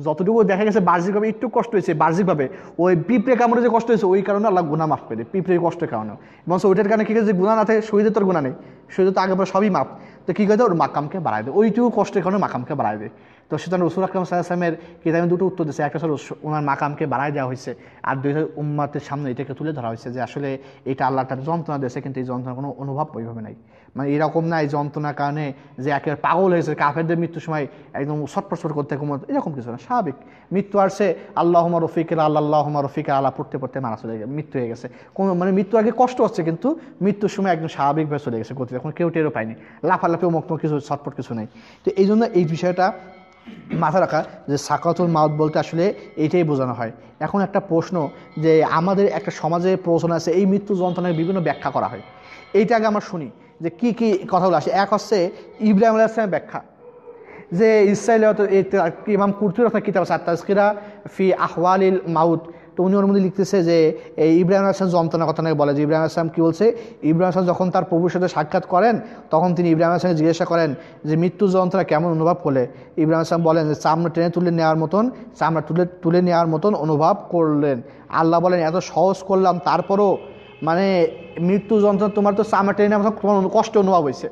যতটুকু দেখা গেছে বাহ্যিকভাবে একটু কষ্ট হয়েছে, বাহ্যিকভাবে, ওই পিঁপড়ে কামড়ে যে কষ্ট হয়েছে, ওই কারণে আল্লাহ গুণা মাফ করে পিঁপড়ের কষ্টের কারণে এবং ওইটার কারণে কি যে গুণা না থাকে, শহীদের তোর গুণা নেই। শহীদের তো আগে পরে সবই মাপ। তো কী করে ওর মাকামকে বাড়ায় দেয় ওইটুকু কষ্টের কারণে মাকামকে বাড়ায় দেয় তো সুতরাং রসুল আকরম সাল্লাহামের কিতাবে দুটো উত্তর দিচ্ছে একটা ওনার মাকামকে বাড়ায় দেওয়া হয়েছে আর দুইটা উম্মাতের সামনে এটাকে তুলে ধরা হয়েছে যে আসলে এটা আল্লাহ তার যন্ত্রণা দিয়েছে, কিন্তু এই যন্ত্রণার কোনো অনুভব ওইভাবে নাই। মানে এরকম না এই যন্ত্রণার কারণে যে একেবারে পাগল হয়েছে, কাফেরদের মৃত্যুর সময় একদম ছটপট করতে ঘুমোতে, এরকম কিছু না, স্বাভাবিক। মৃত্যু আসছে আল্লাহমা রফিকের আল্লাহ আল্লাহমা রফিকের আল্লাহ পড়তে পড়তে মারা চলে গেছে, মৃত্যু হয়ে গেছে। কোনো মানে মৃত্যু আগে কষ্ট হচ্ছে, কিন্তু মৃত্যুর সময় একদম স্বাভাবিকভাবে চলে গেছে গতি এখন কেউ টেরও পায়নি। লাফালাফি মুক্ত কিছু ছটপট কিছু নেই। তো এই জন্য এই বিষয়টা মাথা রাখা যে সাকাতুল মাউত বলতে আসলে এইটাই বোঝানো হয়। এখন একটা প্রশ্ন যে আমাদের একটা সমাজে প্রশ্ন আছে, এই মৃত্যু যন্ত্রণার বিভিন্ন ব্যাখ্যা করা হয়। এইটা আগে আমরা শুনি। যে কি কি কথাগুলো আসে। এক হচ্ছে ইব্রাহিম আলাহ ইসলামের ব্যাখ্যা। যে ইসরায়েল ইমাম কুর্তুর আপনার কিতাব আছে তাজকিরা ফি আহওয়ালিল মাউত। তো উনি ওর মধ্যে লিখতেছে যে, এই ইব্রাহিম আসলাম যন্ত্রণার কথা নাকি বলে। যে ইব্রাহিম আসলাম কী বলছে? ইব্রাহিম আসলাম যখন তার প্রভুর সাথে সাক্ষাৎ করেন, তখন তিনি ইব্রাহিম আসলামকে জিজ্ঞাসা করেন যে, মৃত্যু যন্ত্রণা কেমন অনুভব করলে? ইব্রাহিম আসলাম বলেন যে, চামড়া টেনে তুলে নেওয়ার মতন, চামড়া তুলে তুলে নেওয়ার মতন অনুভব করলেন। আল্লাহ বলেন, এত সহজ করলাম, তারপরও মানে মৃত্যু যন্ত্রণা তোমার তো চামা টেনে তোমার কষ্ট অনুভব হয়েছে।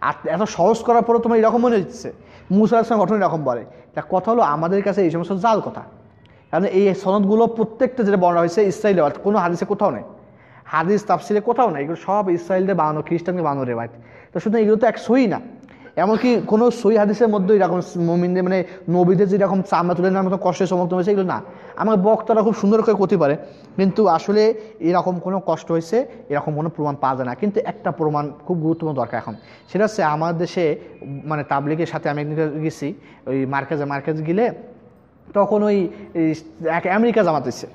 আর এত সহজ করার পরে তোমার এরকম মনে হচ্ছে। মুসার সঙ্গে ঘটনা এরকম বলে। তা কথা হলো আমাদের কাছে এই সমস্ত জাল কথা। কারণ এই সনদগুলো প্রত্যেকটা যেটা বর্ণনা হয়েছে ইসরায়েলে কোনো হাদিসে কোথাও নেই। হাদিস তাফসিলে কোথাও নেই। এগুলো সব ইসরায়েলদের বানানো, খ্রিস্টানকে বানানো রেওয়ায়ত। তো শুধু এগুলো তো এক সই না। এমনকি কোনো সই হাদিসের মধ্যে এরকম মমিনদের মানে নবীদের যেরকম চামড়া তুলে নেওয়ার মতো কষ্টের সমর্থন হয়েছে, এগুলো না। আমার বক্তারা খুব সুন্দর করে করতে পারে, কিন্তু আসলে এরকম কোনো কষ্ট হয়েছে, এরকম কোনো প্রমাণ পাওয়া যায় না। কিন্তু একটা প্রমাণ খুব গুরুত্বপূর্ণ দরকার এখন। সেটা হচ্ছে আমার দেশে মানে তাবলিগের সাথে আমি গেছি, ওই মার্কেজে, মার্কেজ গেলে তখন ওই এক আমেরিকা জামাত হয়েছে।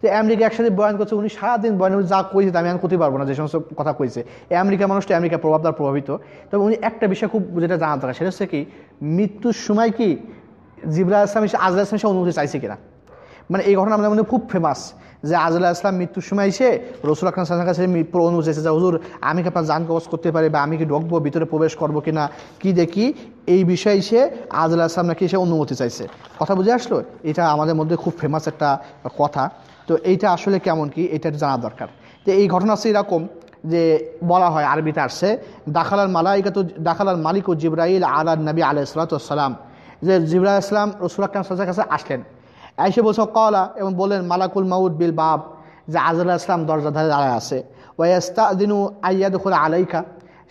তো আমেরিকা একসাথে বয়ান করছে, উনি সারাদিন বয়ান যা কইছে আমি এখন করতে পারব না, যে সমস্ত কথা কইছে। আমেরিকা মানুষটা আমেরিকা প্রভাব দ্বারা প্রভাবিত। তবে উনি একটা বিষয় খুব যেটা জানা দরকার, সেটা হচ্ছে কি, মৃত্যুর সময় কি জিবরা ইসলাম এসে আজরা ইসলাম এসে অনুমতি চাইছে কিনা? মানে এই ঘটনা আমাদের মধ্যে খুব ফেমাস যে আজুল্লাহ ইসলাম মৃত্যুর সময় এসে রসুল আকরাম সাল্লামের কাছে অনুমতি চাইছে যে, হুজুর, আমি কি আপনার জান কবচ করতে পারি বা আমি কি ঢুকবো, ভিতরে প্রবেশ করব কিনা? কি দেখি? এই বিষয়ে এসে আজুল্লাহ ইসলাম নাকি এসে অনুমতি চাইছে। কথা বুঝে আসলো? এটা আমাদের মধ্যে খুব ফেমাস একটা কথা। তো এইটা আসলে কেমন কি? এটা জানা দরকার। তো এই ঘটনা হচ্ছে এরকম যে বলা হয়, আরবিতে আসছে দাখালার মালাইকা তো দাখালার মালিক ও জিব্রাইল আলা নবী আলাই সালাতাম যে জিবরা ইসলাম রসুল কাছে আসলেন। এসে বলছে কলা এবং বললেন, মালাকুল মাউদ বিল বাব। যে আজরুল্লাহ ইসলাম দরজা ধারে দাঁড়ায় আছে। ওয়াস্তা দিনু আইয়া দখল আলাইকা।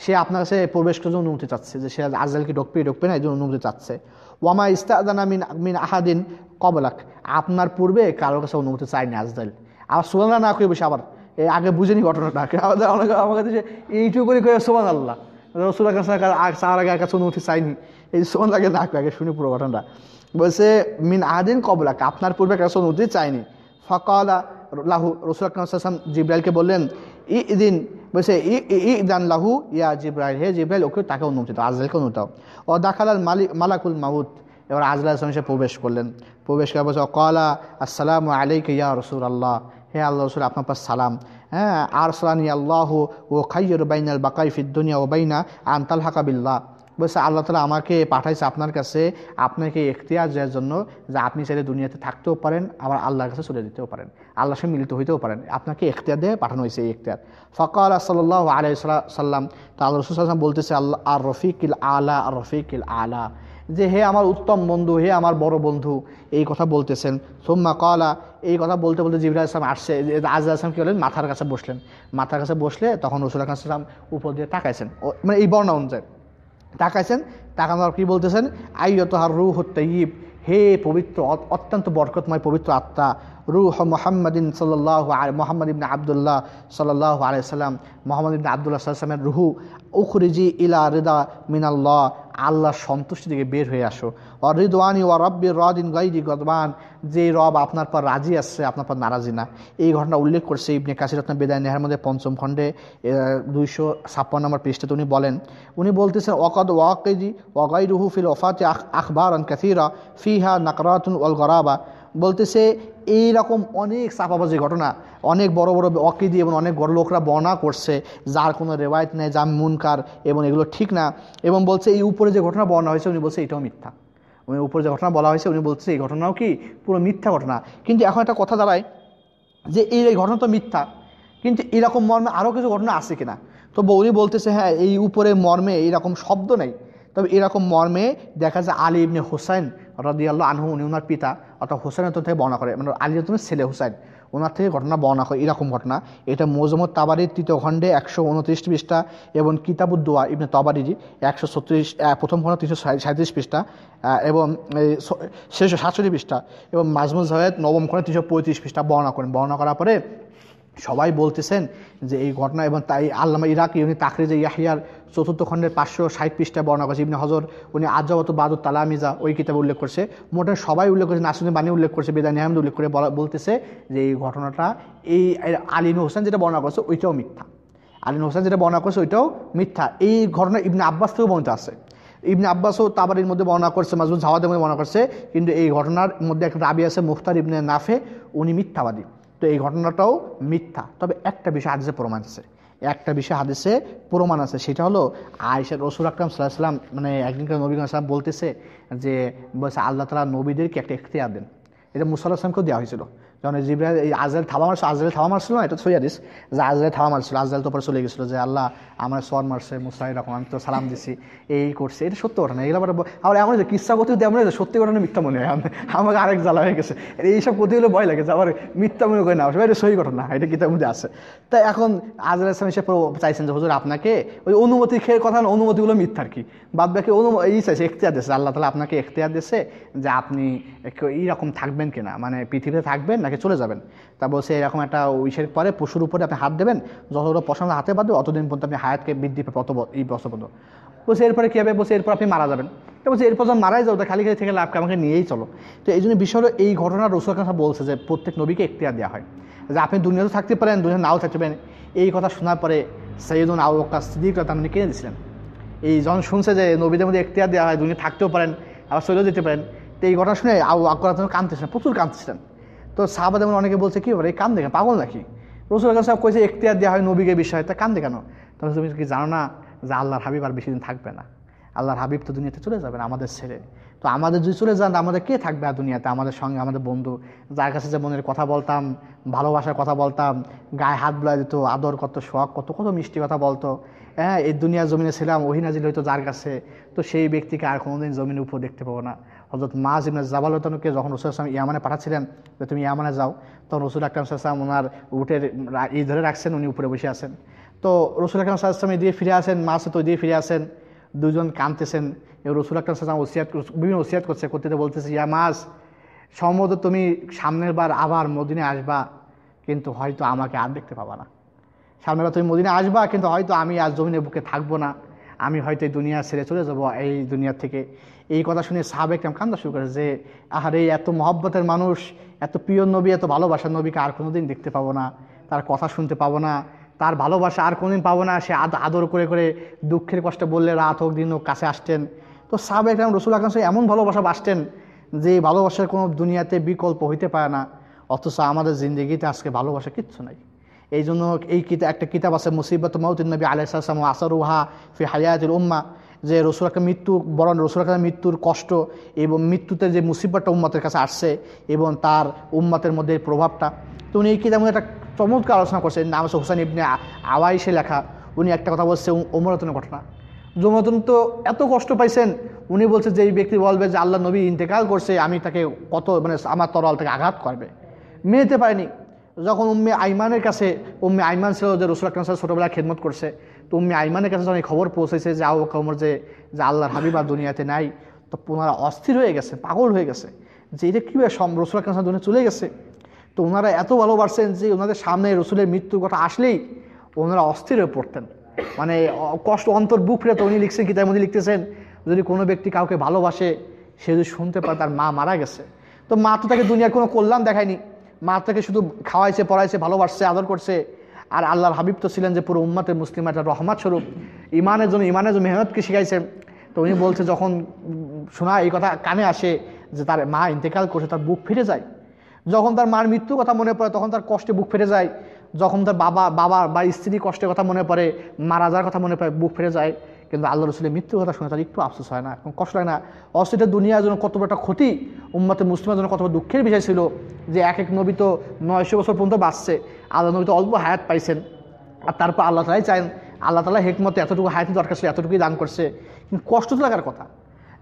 সে আপনার কাছে প্রবেশ করে অনুমতি চাচ্ছে যে সে আজরালকে ঢুকবে ঢুকবে না, এই জন্য অনুমতি চাচ্ছে। ওয়ামা ইস্তাদানা মিন মিন আহাদিন কবলাক। আপনার পূর্বে কারোর কাছে অনুমতি চায়নি আজদাল। আবার সোমানা না করে বসে আবার আগে বুঝেনি ঘটনাটা। আমাদের অনেক আমার কাছে এইটুকু করে করে সোমান আল্লাহ রসুল কাছে আগে কাছে অনুমতি চাইনি। এই সোমান আগে না আগে শুনি পুরো ঘটনাটা। বলছে, মিন আদিন কবলাক, আপনার পূর্বে কাছে অনুমতি চাইনি। ফকালা লাহু রসুল আকরাম জিব্রাইলকে বললেন, ই দিন বলছে, ই ই দান লাহু, ইয়া জিব্রাইল, হে জিব্রাইল, ওকে তাকে অনুমতি দাও, আজরাইলকে অনুমতি দাও। ও দাখালাল মালিক মালাকুল মাউদ এবার আজলা ইসলাম এসে প্রবেশ করলেন। প্রবেশ করে বলছে কলা, আসসালামু আলাইক ইয়া রসুল আল্লাহ হে আল্লাহ রসুল, আপনার পাশ সালাম। হ্যাঁ আর সালানি আল্লাহ ও খাইয়র বাইনাল বাকাই ফিদ্দুনিয়া ও বাইনা আন্তাল হাকাবিল্লাহ বলছে, আল্লাহ তালা আমাকে পাঠাইছে আপনার কাছে, আপনাকে এখতিয়ার দেওয়ার জন্য যে আপনি চাইলে দুনিয়াতে থাকতেও পারেন, আবার আল্লাহর কাছে চলে যেতেও পারেন। আল্লাহর সঙ্গে মিলিত হইতেও পারেন। আপনাকে এখতিয়ার দিয়ে পাঠানো হয়েছে এই এখতিয়ার ফকাল সাল্লাহ আলাই সাল্লাম তা আল্লাহ রসুল সাল্লাম বলতেছে, আল্লাহ, আর রফিকিল আলা, আর রফিকিল আলা। যে হে আমার উত্তম বন্ধু, হে আমার বড় বন্ধু, এই কথা বলতেছেন। সোম্মা কলা, এই কথা বলতে বলতে জিবরা ইসলাম আসছে। আজরা ইসলাম কী হলেন মাথার কাছে বসলেন। মাথার কাছে বসলে তখন রসুল ইসলাম উপর দিয়ে তাকাইছেন। মানে এই বর্ণা অনুযায়ী তাকাইছেন, তাকানোর কি বলতেছেন? আইয়ত হার রুহ তৈব হে পবিত্র অত্যন্ত বরকতময় পবিত্র আত্মা, রুহ মোহাম্মদিন সাল্লাহ মোহাম্মদ ইবিন আবদুল্লাহ সাল্লাহ আলাইসাল্লাম মোহাম্মদ ইবিন আবদুল্লাহ সাল্লামের রুহু উখরিজি ইলা রিদা মিনাল্লাহ, আল্লাহর সন্তুষ্টি থেকে বের হয়ে আসো। ও রিদওয়ানি ও রব্বির রদিন গাইদি গদবান, যে রব আপনার পর রাজি আসছে আপনার পর নারাজি না। এই ঘটনা উল্লেখ করছে ইবনে রত্ন বেদায় নেহার মধ্যে পঞ্চম খণ্ডে দুইশো ছাপ্পান্ন নম্বর পৃষ্ঠে উনি বলেন, উনি বলতেছেন ওকদ ওয়াকিদি ওয়াগাই রুহু ফিল ওফাতে আখবার আন কাসিরা ফিহা নাকরাতুন ওয়াল গরাবা। বলতেছে এই রকম অনেক চাপাবাজি ঘটনা, অনেক বড় বড় অকিদি এবং অনেক বড় লোকরা বর্ণনা করছে, যার কোনো রেওয়ায়ত নেই যা মুনকার এবং এগুলো ঠিক না। এবং বলছে, এই উপরে যে ঘটনা বর্ণনা হয়েছে, উনি বলছে এটাও মিথ্যা। উনি উপরে যে ঘটনা বলা হয়েছে, উনি বলছে, এই ঘটনাও কি পুরো মিথ্যা ঘটনা? কিন্তু এখন একটা কথা দাঁড়ায়, যে এই এই ঘটনা তো মিথ্যা, কিন্তু এরকম মর্মে আরও কিছু ঘটনা আছে কিনা? তো উনি বলতেছে হ্যাঁ এই উপরে মর্মে এইরকম শব্দ নেই। তবে এরকম মর্মে দেখা যায় আলী ইবনে হোসাইন রদিয়াল্লাহ আনহু, উনি ওনার পিতা অর্থাৎ হোসেনের থেকে বর্ণনা করে। মানে আলী রতনের ছেলে হুসাইন, ওনার থেকে ঘটনা বর্ণনা করে, এরকম ঘটনা। এটা মোজমত তাবারির তৃতীয় খণ্ডে একশো উনত্রিশ পৃষ্ঠা এবং কিতাবুদ্দোয়া ইবনে তাবারিজি একশো ছত্রিশ প্রথম খণ্ড তিনশো সাঁত্রিশ পৃষ্ঠা এবং শেষ সাতষট্টি পৃষ্ঠা এবং মাজমুল জাহেদ নবম খণ্ডে তিনশো পঁয়ত্রিশ পৃষ্ঠা বর্ণনা করেন। বর্ণনা করার পরে সবাই বলতেছেন যে এই ঘটনা এবং তাই আল্লামা ইরাকি উনি তাকরিজে ইয়াহিয়ার চতুর্থ খণ্ডের পাঁচশো ষাট পৃষ্ঠায় বর্ণনা করছে ইবনে হজর, উনি আজাবত বাদুর তালামিজা ওই কিতাবে উল্লেখ করছে। মোটা সবাই উল্লেখ করছে নাসুদ্দিন বাণী উল্লেখ করছে, বেদানি আহমদ উল্লেখ করে বলতেছে যে এই ঘটনাটা এই আলিন হোসেন যেটা বর্ণনা করছে ওইটাও মিথ্যা। আলিন হোসেন যেটা বর্ণনা করছে ওইটাও মিথ্যা। এই ঘটনা ইবনে আব্বাস থেকেও বর্ণিত আছে। ইবনে আব্বাসও তাবারির মধ্যে বর্ণনা করছে মাজমুল জাওয়াদের মধ্যে বর্ণনা করছে, কিন্তু এই ঘটনার মধ্যে একটা রাবি আছে মুখতার ইবনে নাফে, উনি মিথ্যাবাদী। তো এই ঘটনাটাও মিথ্যা। তবে একটা বিষয় হাদিসে প্রমাণ আছে। একটা বিষয় হাদিসে প্রমাণ আছে, সেটা হলো আয়েশা রসুল আকরাম সাল্লাহাম মানে একদিনকার নবী সাল্লাম বলতেছে যে, বলছে আল্লাহ তালা নবীদেরকে একটা এখতিয়ার দেন। এটা মুসাল্লাহ আসলামকেও দেওয়া হয়েছিল। যখন জিব্রাহ এই আজরাইল থাবা মারছিল, আজরাইল থাবা মারছিল না, এটা সই হাদিস, যে আজরাইল থাবা মারছিল, আজরাইল তো পরে চলে গেছিল, যে আল্লাহ আমার সর মারছে মুসাই রকম আমি তো সালাম দিছি। এই করছে, এটা সত্য ঘটনা, এগুলো আবার এমন যে কিসা কথি তেমন যে সত্যি ঘটনা মিথ্যা মনে হয়। আম- আমাকে আরেক জ্বালা হয়ে গেছে। এইসব হলে ভয় লাগে যে আবার মিথ্যা মনে করে না আসবে, এটা সহি ঘটনা, এটা কিতাবের মধ্যে আছে। তাই এখন আজরাইল ইসলাম এসে চাইছেন যে, হুজুর আপনাকে ওই অনুমতি খেয়ে কথা অনুমতিগুলো মিথ্যা আর কি। বাদ বাকি অনুমতি এই চাইছে, এখতিয়ার দিয়েছে, আল্লাহ তালা আপনাকে এখতিয়ার দিয়েছে যে আপনি এইরকম থাকবেন কিনা মানে পৃথিবীতে থাকবেন নাকি চলে যাবেন। তা বলছে, এরকম একটা ইসের পরে, পশুর উপরে আপনি হাত দেবেন যতগুলো পছন্দ হাতে বাঁধবে, অতদিন পর্যন্ত আপনি হায়াতকে বৃদ্ধি পাবে অত এই বছর বলছে, এরপরে কী হবে? বলছে, এরপর আপনি মারা যাবেন। তো বলছে, এরপর যখন মারাই যাও তা খালি খালি থেকে লাভ কি? আমাকে নিয়েই চলো। তো এই জন্য বিষয় এই ঘটনা রসুল কথা বলছে যে, প্রত্যেক নবীকে এখতিয়ার দেওয়া হয়। যে আপনি দুনিয়াতে থাকতে পারেন দুনিয়া নাও থাকতে পারেন। এই কথা শোনার পরে সৈয়দুল আবু বকর সিদ্দিক আপনি কিনে দিয়েছিলেন এই যখন শুনছে যে নবীদের মধ্যে এখতিয়ার দেওয়া হয় দুনিয়া থাকতেও পারেন, আবার চলেও যেতে পারেন। তো এই ঘটনা শুনে আবু আকবর তখন কাঁদতেছিলেন, প্রচুর কাঁদতেছিলেন। তো সাহাবাদ অনেকে বলছে, কি ব্যাপার, এই কান্দে দেখেন পাগল নাকি? রসুল সব কইছে, এখতিয়ার দেওয়া হয় নবীকে বিষয়, তা কান্দে কেন? তখন তুমি কি জানো না যে আল্লাহর হাবিব আর বেশি দিন থাকবে না? আল্লাহর হাবিব তো দুনিয়াতে চলে যাবেন আমাদের ছেড়ে তো আমাদের যদি চলে যান, আমাদের কে থাকবে আর দুনিয়াতে? আমাদের সঙ্গে আমাদের বন্ধু। যার কাছে যে মনের কথা বলতাম, ভালোবাসার কথা বলতাম, গায়ে হাত বুলাই দিত, আদর কত শখ কত কত মিষ্টি কথা বলতো। হ্যাঁ এই দুনিয়ার জমিনে ছিলাম ওহিনাজিল হয়তো যার কাছে। তো সেই ব্যক্তিকে আর কোনোদিন জমিনের উপর দেখতে পাবো না। হজরত মা জিমনা জাবালতনুকে যখন রসুল আসলাম ইয়ামানে পাঠাচ্ছিলেন যে তুমি ইয়ামানে যাও, তখন রসুল আকরাম সাল্লাম ওনার উটের ই ধরে রাখছেন, উনি উপরে বসে আছেন। তো রসুল আকরাম সাল্লাম দিয়ে ফিরে আসেন, মা সে তো দিয়ে ফিরে আসেন দুজন কাঁদতেছেন। এবং রসুল আকরাম সাল্লাম ওসিয়াত বিভিন্ন ওসিয়াত করছে করতে বলতেছে, ইয়া মাস, সম্ভবত তুমি সামনের বার আবার মদিনে আসবা, কিন্তু হয়তো আমাকে আর দেখতে পাবা না। সামনের বার তুমি মদিনে আসবা, কিন্তু হয়তো আমি আজ জমিনের বুকে থাকব না। আমি হয়তো এই দুনিয়া ছেড়ে চলে যাব, এই দুনিয়া থেকে। এই কথা শুনে সাহাবেক কান্দা শুরু করে যে, আহারে, এত মহব্বতের মানুষ, এত প্রিয় নবী, এত ভালোবাসার নবীকে আর কোনো দিন দেখতে পাবো না। তার কথা শুনতে পাবো না। তার ভালোবাসা আর কোনোদিন পাবো না। সে আদ- আদর করে করে দুঃখের কষ্ট বললে, রাত হোক, দিন হোক, কাছে আসতেন। তো সাহাবেক রসুল আকরাম সাহেব এমন ভালোবাসা বাসতেন যে ভালোবাসার কোনো দুনিয়াতে বিকল্প হইতে পারে না। অথচ আমাদের জিন্দগিতে আজকে ভালোবাসা কিচ্ছু নাই। এই জন্য এই কিতা একটা কিতাব আছে, মুসিবত মৌতিন নবী আলাইসালাম আসারুহা ফি হায়াতুল উম্মা। যে রসুল একটা মৃত্যু বরণ রসুল একটা মৃত্যুর কষ্ট এবং মৃত্যুতে যে মুসিবতটা উম্মতের কাছে আসছে এবং তার উম্মতের মধ্যে প্রভাবটা। তো উনি কিতাবের একটা চমৎকার আলোচনা করছেন? নাম হচ্ছে হোসেন ইবনে আওয়াইশে লেখা। উনি একটা কথা বলছে ওমরাতনের ঘটনা। জমতন তো এত কষ্ট পাইছেন, উনি বলছে যে এই ব্যক্তি বলবে যে আল্লাহ নবী ইন্তেকাল করছে, আমি তাকে কত মানে আমার তরল থেকে আঘাত করবে। মেনেতে পারেনি। যখন উম্মে আইমানের কাছে, উম্মে আইমান ছিল যে রসুল আকরাম সাহেব ছোটোবেলায় খেদমত করছে, তো উম্মে আইমানের কাছে যখন এই খবর পৌঁছেছে যে আবু বকর ওমর যে যে আল্লাহর হাবিব দুনিয়াতে নাই, তো ওনারা অস্থির হয়ে গেছে, পাগল হয়ে গেছে। যে এটা কীভাবে সম রসুল আকরাম সাহেব দুনিয়া চলে গেছে। তো ওনারা এত ভালোবাসছেন যে ওনাদের সামনে রসুলের মৃত্যুর কথা আসলেই ওনারা অস্থির হয়ে পড়তেন। মানে কষ্ট, অন্তর, বুক ফিরে তো উনি লিখছেন কি তার মধ্যে লিখতেছেন, যদি কোনো ব্যক্তি কাউকে ভালোবাসে, সে যদি শুনতে পারে তার মা মারা গেছে। তো মা তো তাকে দুনিয়ার কোনো কল্যাণ দেখায়নি। মা তাকে শুধু খাওয়াইছে, পড়াইছে, ভালোবাসছে, আদর করছে। আর আল্লাহর হাবিব তো ছিলেন যে পুরো উম্মাতে মুসলিম, একটা রহমত স্বরূপ। ইমানের জন্য ইমানের জন্য মেহনতকে শিখাইছেন। তো উনি বলছে, যখন শোনা এই কথা কানে আসে যে তার মা ইন্তেকাল করছে, তার বুক ফিরে যায়। যখন তার মার মৃত্যুর কথা মনে পড়ে, তখন তার কষ্টে বুক ফেটে যায়। যখন তার বাবা বাবা বা স্ত্রী কষ্টের কথা মনে পড়ে, মারা যাওয়ার কথা মনে পড়ে, বুক ফেটে যায়। কিন্তু আল্লাহ রসুলের মৃত্যুর কথা শুনে তার একটু আফসোস হয় না এখন কষ্ট লাগে না। অস্থিরটা দুনিয়ার জন্য কত বড় একটা ক্ষতি, উম্মাতে মুসলিমের জন্য কত বড় দুঃখের বিষয় ছিল যে এক এক নবী তো নয়শো বছর পর্যন্ত বাঁচছে। আল্লাহ নবী তো অল্প হায়াত পাইছেন। আর তারপর আল্লাহ তালাই চান আল্লাহ তালা হেকমতে এতটুকু হায়াতি দরকার ছিল, এতটুকুই দান করছে। কিন্তু কষ্ট তো লাগার কথা।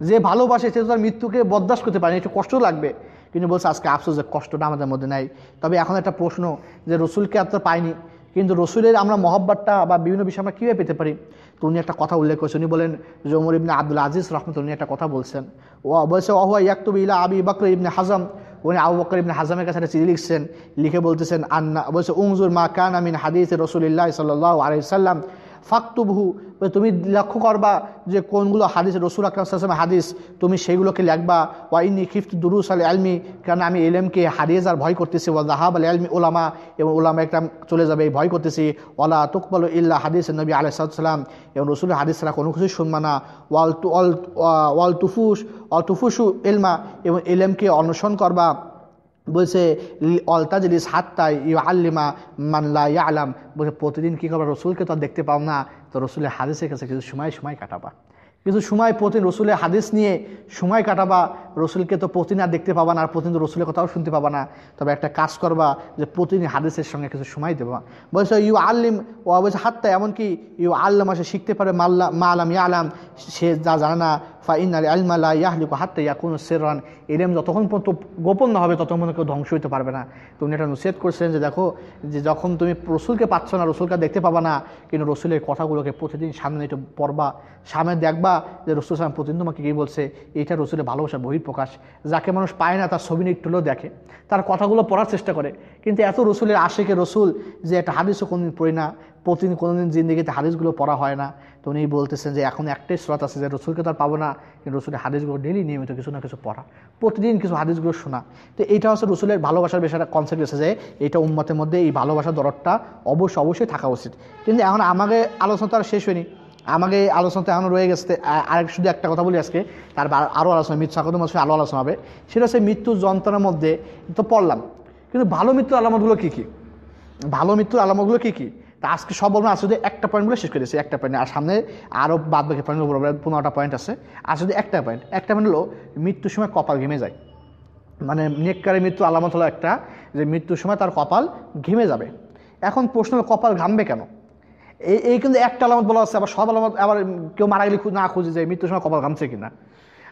যে ভালোবাসে সে তো তার মৃত্যুকে বরদাস্ত করতে পারে একটু কষ্ট লাগবে। কিন্তু বলছে, আজকে আফসোস যে কষ্টটা আমাদের মধ্যে নাই। তবে এখন একটা প্রশ্ন যে, রসুলকে আর তো পাইনি, কিন্তু রসুলের আমরা মহব্বতটা বা বিভিন্ন বিষয় আমরা কীভাবে পেতে পারি? তো উনি একটা কথা উল্লেখ করেছেন। উনি বলেন যে ওমর ইবনে আব্দুল আজিজ রহমত উনি একটা কথা বলছেন। ও বলছে অহুয়া ইয়াকতুব ইলা আবি বকর ইবনে হাজাম। উনি আবু বকর ইবনে হাজামের কাছে একটা চিঠি লিখছেন, লিখে বলতেছেন, আন্না বলছে উংজুর মা কান আমিন হাদিস রসুলিল্লাহ সাল্লাহ আলাইসাল্লাম ফাক্তুবহু তুমি লক্ষ্য করবা যে কোনগুলো হাদিস, রসুল আকরাম হাদিস, তুমি সেইগুলোকে লিখবা ওয়াইনি খিফত দুরুস আল আলমি কারণ আমি এলেমকে হারিয়ে যার ভয় করতেছি, ওয়া জাহাব আল আলমি ওলামা এবং ওলামা একটা চলে যাবে ভয় করতেছি ওলা তুকবাল ইল্লা হাদিস নবী আলাইসালাম এবং রসুলের হাদিস কোনো কিছু শুনবা না, ওয়াল তু অল ওয়াল তুফুস অল তুফুসু এলমা এবং এলেমকে অনুসরণ করবা। বলছে অলতাজলিস হাত্তাই ইউ আল্লিমা মানলা ইয়া আলাম বলছে, প্রতিদিন কী করবা? রসুলকে তো দেখতে পাও না। তো রসুলের হাদিসের কাছে কিছু সময় সময় কাটাবা। কিছু সময় প্রতিদিন রসুলের হাদিস নিয়ে সময় কাটাবা। রসুলকে তো প্রতিদিন আর দেখতে পাবা না, আর প্রতিদিন রসুলের কথাও শুনতে পাবা না। তবে একটা কাজ করবা যে প্রতিদিন হাদিসের সঙ্গে কিছু সময় দেবা। বলছে ইউ আল্লিম ও বলছে হাত্তা এমনকি ইউ আল্লাম সে শিখতে পারে মাল্লা মা আলাম ইয়া আলাম সে যা জানে না ফা ইনাল আলমাল্লা ইয়াহলিকু হাত্তা ইয়াকুন সেরান এরম যতক্ষণ পর্যন্ত গোপন না হবে, ততক্ষণ কেউ ধ্বংস হইতে পারবে না। তুমি এটা নসিহত করছেন যে দেখো, যে যখন তুমি রসুলকে পাচ্ছ না, রসুলকে দেখতে পাবা না, কিন্তু রসুলের কথাগুলোকে প্রতিদিন সামনে একটু পড়বা। সামনে দেখবা যে রসুল সালাম প্রতিদিন তোমাকে কী বলছে, এইটা রসুলের ভালোবাসার বহিঃপ্রকাশ। যাকে মানুষ পায় না, তার ছবি নিয়ে একটু দেখে, তার কথাগুলো পড়ার চেষ্টা করে। কিন্তু এত রসুলের আশেকে রসুল যে একটা হাদিসও কোনোদিন পড়ি না, প্রতিদিন কোনোদিন জিন্দিগিতে হাদিসগুলো পড়া হয় না। তো উনি বলতেছেন যে এখন একটাই স্রোত আছে যে রসুলকে তার পাবো না, কিন্তু রসুলের হাদিসগুলো ডেলি নিয়মিত কিছু না কিছু পড়া। প্রতিদিন কিছু হাদিসগুলো শোনা। তো এইটা হচ্ছে রসুলের ভালোবাসার বেশ একটা কনসেপ্ট এসে যে এইটা উম্মতের মধ্যে এই ভালোবাসার দরদটা অবশ্যই অবশ্যই থাকা উচিত। কিন্তু এখন আমাকে আলোচনা তো আর শেষ হয়নি। আমাকে আলোচনাতে এখন রয়ে গেছে আরেক শুধু একটা কথা বলি আজকে, তার আরও আলোচনা, মৃত্যু স্বাগত মাসে আরও আলোচনা হবে। সেটা হচ্ছে মৃত্যুর যন্ত্রণার মধ্যে, তো পড়লাম। কিন্তু ভালো মৃত্যুর আলামতগুলো কী কী? ভালো মৃত্যুর আলামতগুলো কী কী? তা আজকে সব বলব না শুধু একটা পয়েন্টগুলো শেষ করে দিয়েছি, একটা পয়েন্ট আর সামনে আরও বাদ বাকি পয়েন্টগুলো বলব পনেরোটা পয়েন্ট আছে। আর শুধু একটা পয়েন্ট একটা পয়েন্ট হলো মৃত্যুর সময় কপাল ঘেমে যায়। মানে নেককারে মৃত্যু আলামত হলো একটা, যে মৃত্যুর সময় তার কপাল ঘেমে যাবে। এখন প্রশ্ন হলো, কপাল ঘামবে কেন? এই এই কিন্তু একটা আলামত বলা হচ্ছে আবার সব আলামত, আবার কেউ মারা গেলে না খুঁজে যে মৃত্যুর সময় কপাল ঘামছে কিনা।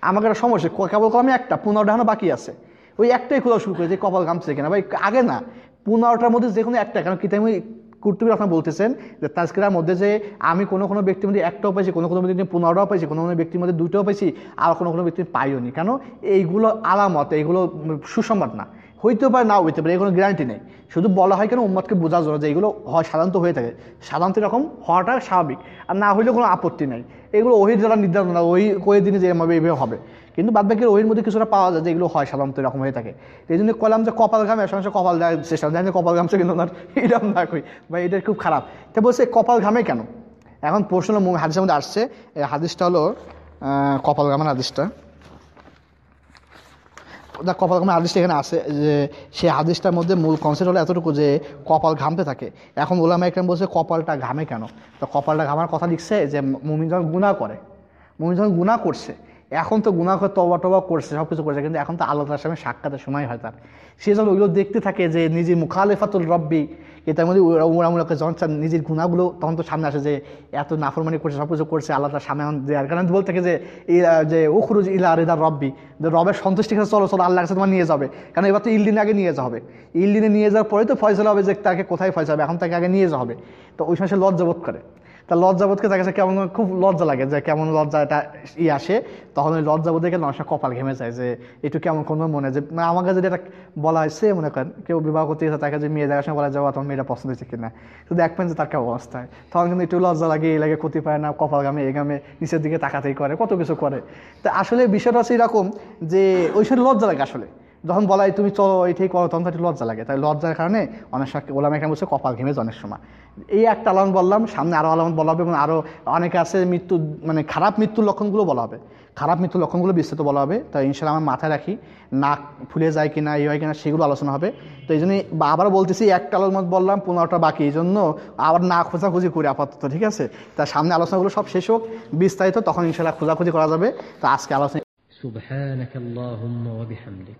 আমাকে একটা সমস্যা, ক- কেবল কমে একটা, পনেরোটা এখনও বাকি আছে। ওই একটাই খোঁজা শুরু করে যে কপাল ঘামছে কিনা। ভাই, আগে না, পনেরোটার মধ্যে যে কোনো একটা কারণ কিতাবি কুর্তুবি আপনার বলতেছেন যে তাজকিরার মধ্যে যে আমি কোনো কোনো ব্যক্তির মধ্যে একটাও পাইছি, কোনো কোনো ব্যক্তির মধ্যে পনেরোটাও পাইছি, কোনো কোনো ব্যক্তির মধ্যে দুটোও পাইছি, আর কোনো কোনো ব্যক্তির পাইও নি। কেন? এইগুলো আলামত, এইগুলো সুসংবাদ না। হইতে পারে না হইতে পারে এগুলো গ্যারান্টি নেই। শুধু বলা হয় কেন উম্মতকে বোঝার জন্য যে এগুলো হয়, সাধারণত হয়ে থাকে। সাধারণত এরকম হওয়াটা স্বাভাবিক। আর না হইলে কোনো আপত্তি নেই। এগুলো ওহির দ্বারা নির্ধারণ না, ওই ওই দিনে যে এভাবে এইভাবে হবে। কিন্তু বাদ বাকি ওহির মধ্যে কিছুটা পাওয়া যায় যেগুলো হয় সাধারণত এরকম হয়ে থাকে। এই জন্য কলাম যে কপাল ঘামে সমস্যা কপাল দেওয়ার চেষ্টা জানি কপাল ঘামছে কিন্তু ওনার এরকম না কই বা এটা খুব খারাপ। তা বলছে, কপাল ঘামে কেন? এখন প্রশ্ন হাদিসের মধ্যে আসছে, এই হাদিসটা হলো কপাল ঘামের হাদিসটা। দা কপাল ঘামের হাদিসটা এখানে আছে যে সেই হাদিসটার মধ্যে মূল কনসেপ্ট হলো এতটুকু যে, কপাল ঘামতে থাকে। এখন ওলামা একরাম বলছে, কপালটা ঘামে কেন? তো কপালটা ঘামার কথা লিখছে যে মুমিন যখন গুণা করে, মুমিন যখন গুণা করছে এখন তো গুণা করে তবা টবা করছে সব কিছু করছে, কিন্তু এখন তো আল্লাহ তার সামনে সাক্ষাতের সময় হয় তার। সে যখন ওইগুলো দেখতে থাকে যে নিজের মুখালেফাতুল রব্বি এটার মধ্যে ওরামূলকে যখন নিজের গুণাগুলো তখন তো সামনে আসে যে এত নাফরমানি করছে সব কিছু করছে, আল্লাহ তার সামনে এখন কারণ বলতে থাকে যে যে, উখরুজ ইলা রেদার রব্বি, যে রবের সন্তুষ্টি কাছে চলো চলো আল্লাহ তোমার নিয়ে যাবে। কারণ এবার তো ইলদিন আগে নিয়ে যাওয়া হবে। ইলদিনে নিয়ে যাওয়ার পরে তো ফয়সলা হবে যে তাকে কোথায় ফয়সলা হবে, এখন তাকে আগে নিয়ে যাওয়া হবে। তো ওই সময় সে লজ্জাবোধ করে। তা লজ্জাবোধকে তার কাছে কেমন খুব লজ্জা লাগে যে কেমন লজ্জা এটা ই আসে, তখন ওই লজ্জাবোধ দেখে মানুষের কপাল ঘেমে যায় যে একটু কেমন কোনো মনে যে মানে আমার কাছে যদি এটা বলা হয় সে মনে করেন, কেউ বিবাহ করতে গেছে তাকে যে মেয়ে দেখার সময় বলা যাওয়া তোমার মেয়েটা পছন্দ হয়েছে কিনা? তো দেখবেন যে তার কেমন অবস্থা হয়। তখন কিন্তু একটু লজ্জা লাগে, এই লাগে ক্ষতি পায় না, কপাল গামে এই গামে নিচের দিকে তাকাতেই করে, কত কিছু করে। তা আসলে বিষয়টা হচ্ছে এরকম যে, ওই সব লজ্জা লাগে আসলে। যখন বলা হয় তুমি চলো এটাই করো, তখন তো লজ্জা লাগে। তাই লজ্জার কারণে অনেক সময় ওলাম এখানে বলছে, কপাল ঘেমেছে অনেক সময়। এই একটা আলামত বললাম, সামনে আরও আলামত বলা হবে এবং আরও অনেকে আছে মৃত্যু মানে খারাপ মৃত্যুর লক্ষণগুলো বলা হবে। খারাপ মৃত্যুর লক্ষণগুলো বিস্তৃত বলা হবে। তাই ইনশাল্লাহ আমার মাথায় রাখি, নাক ফুলে যায় কিনা, এই হয় কিনা, সেগুলো আলোচনা হবে। তো এই জন্যই আবার বলতেছি, একটা আলামত বললাম, পনেরোটা বাকি এই জন্য আবার না খোঁজাখুঁজি করি আপাতত, ঠিক আছে? তা সামনে আলোচনাগুলো সব শেষ হোক, বিস্তারিত তখন ইনশাল্লাহ খোঁজাখুঁজি করা যাবে। তা আজকে আলোচনা সুবহানাকাল্লাহুম্মা ওয়া বিহামদিক।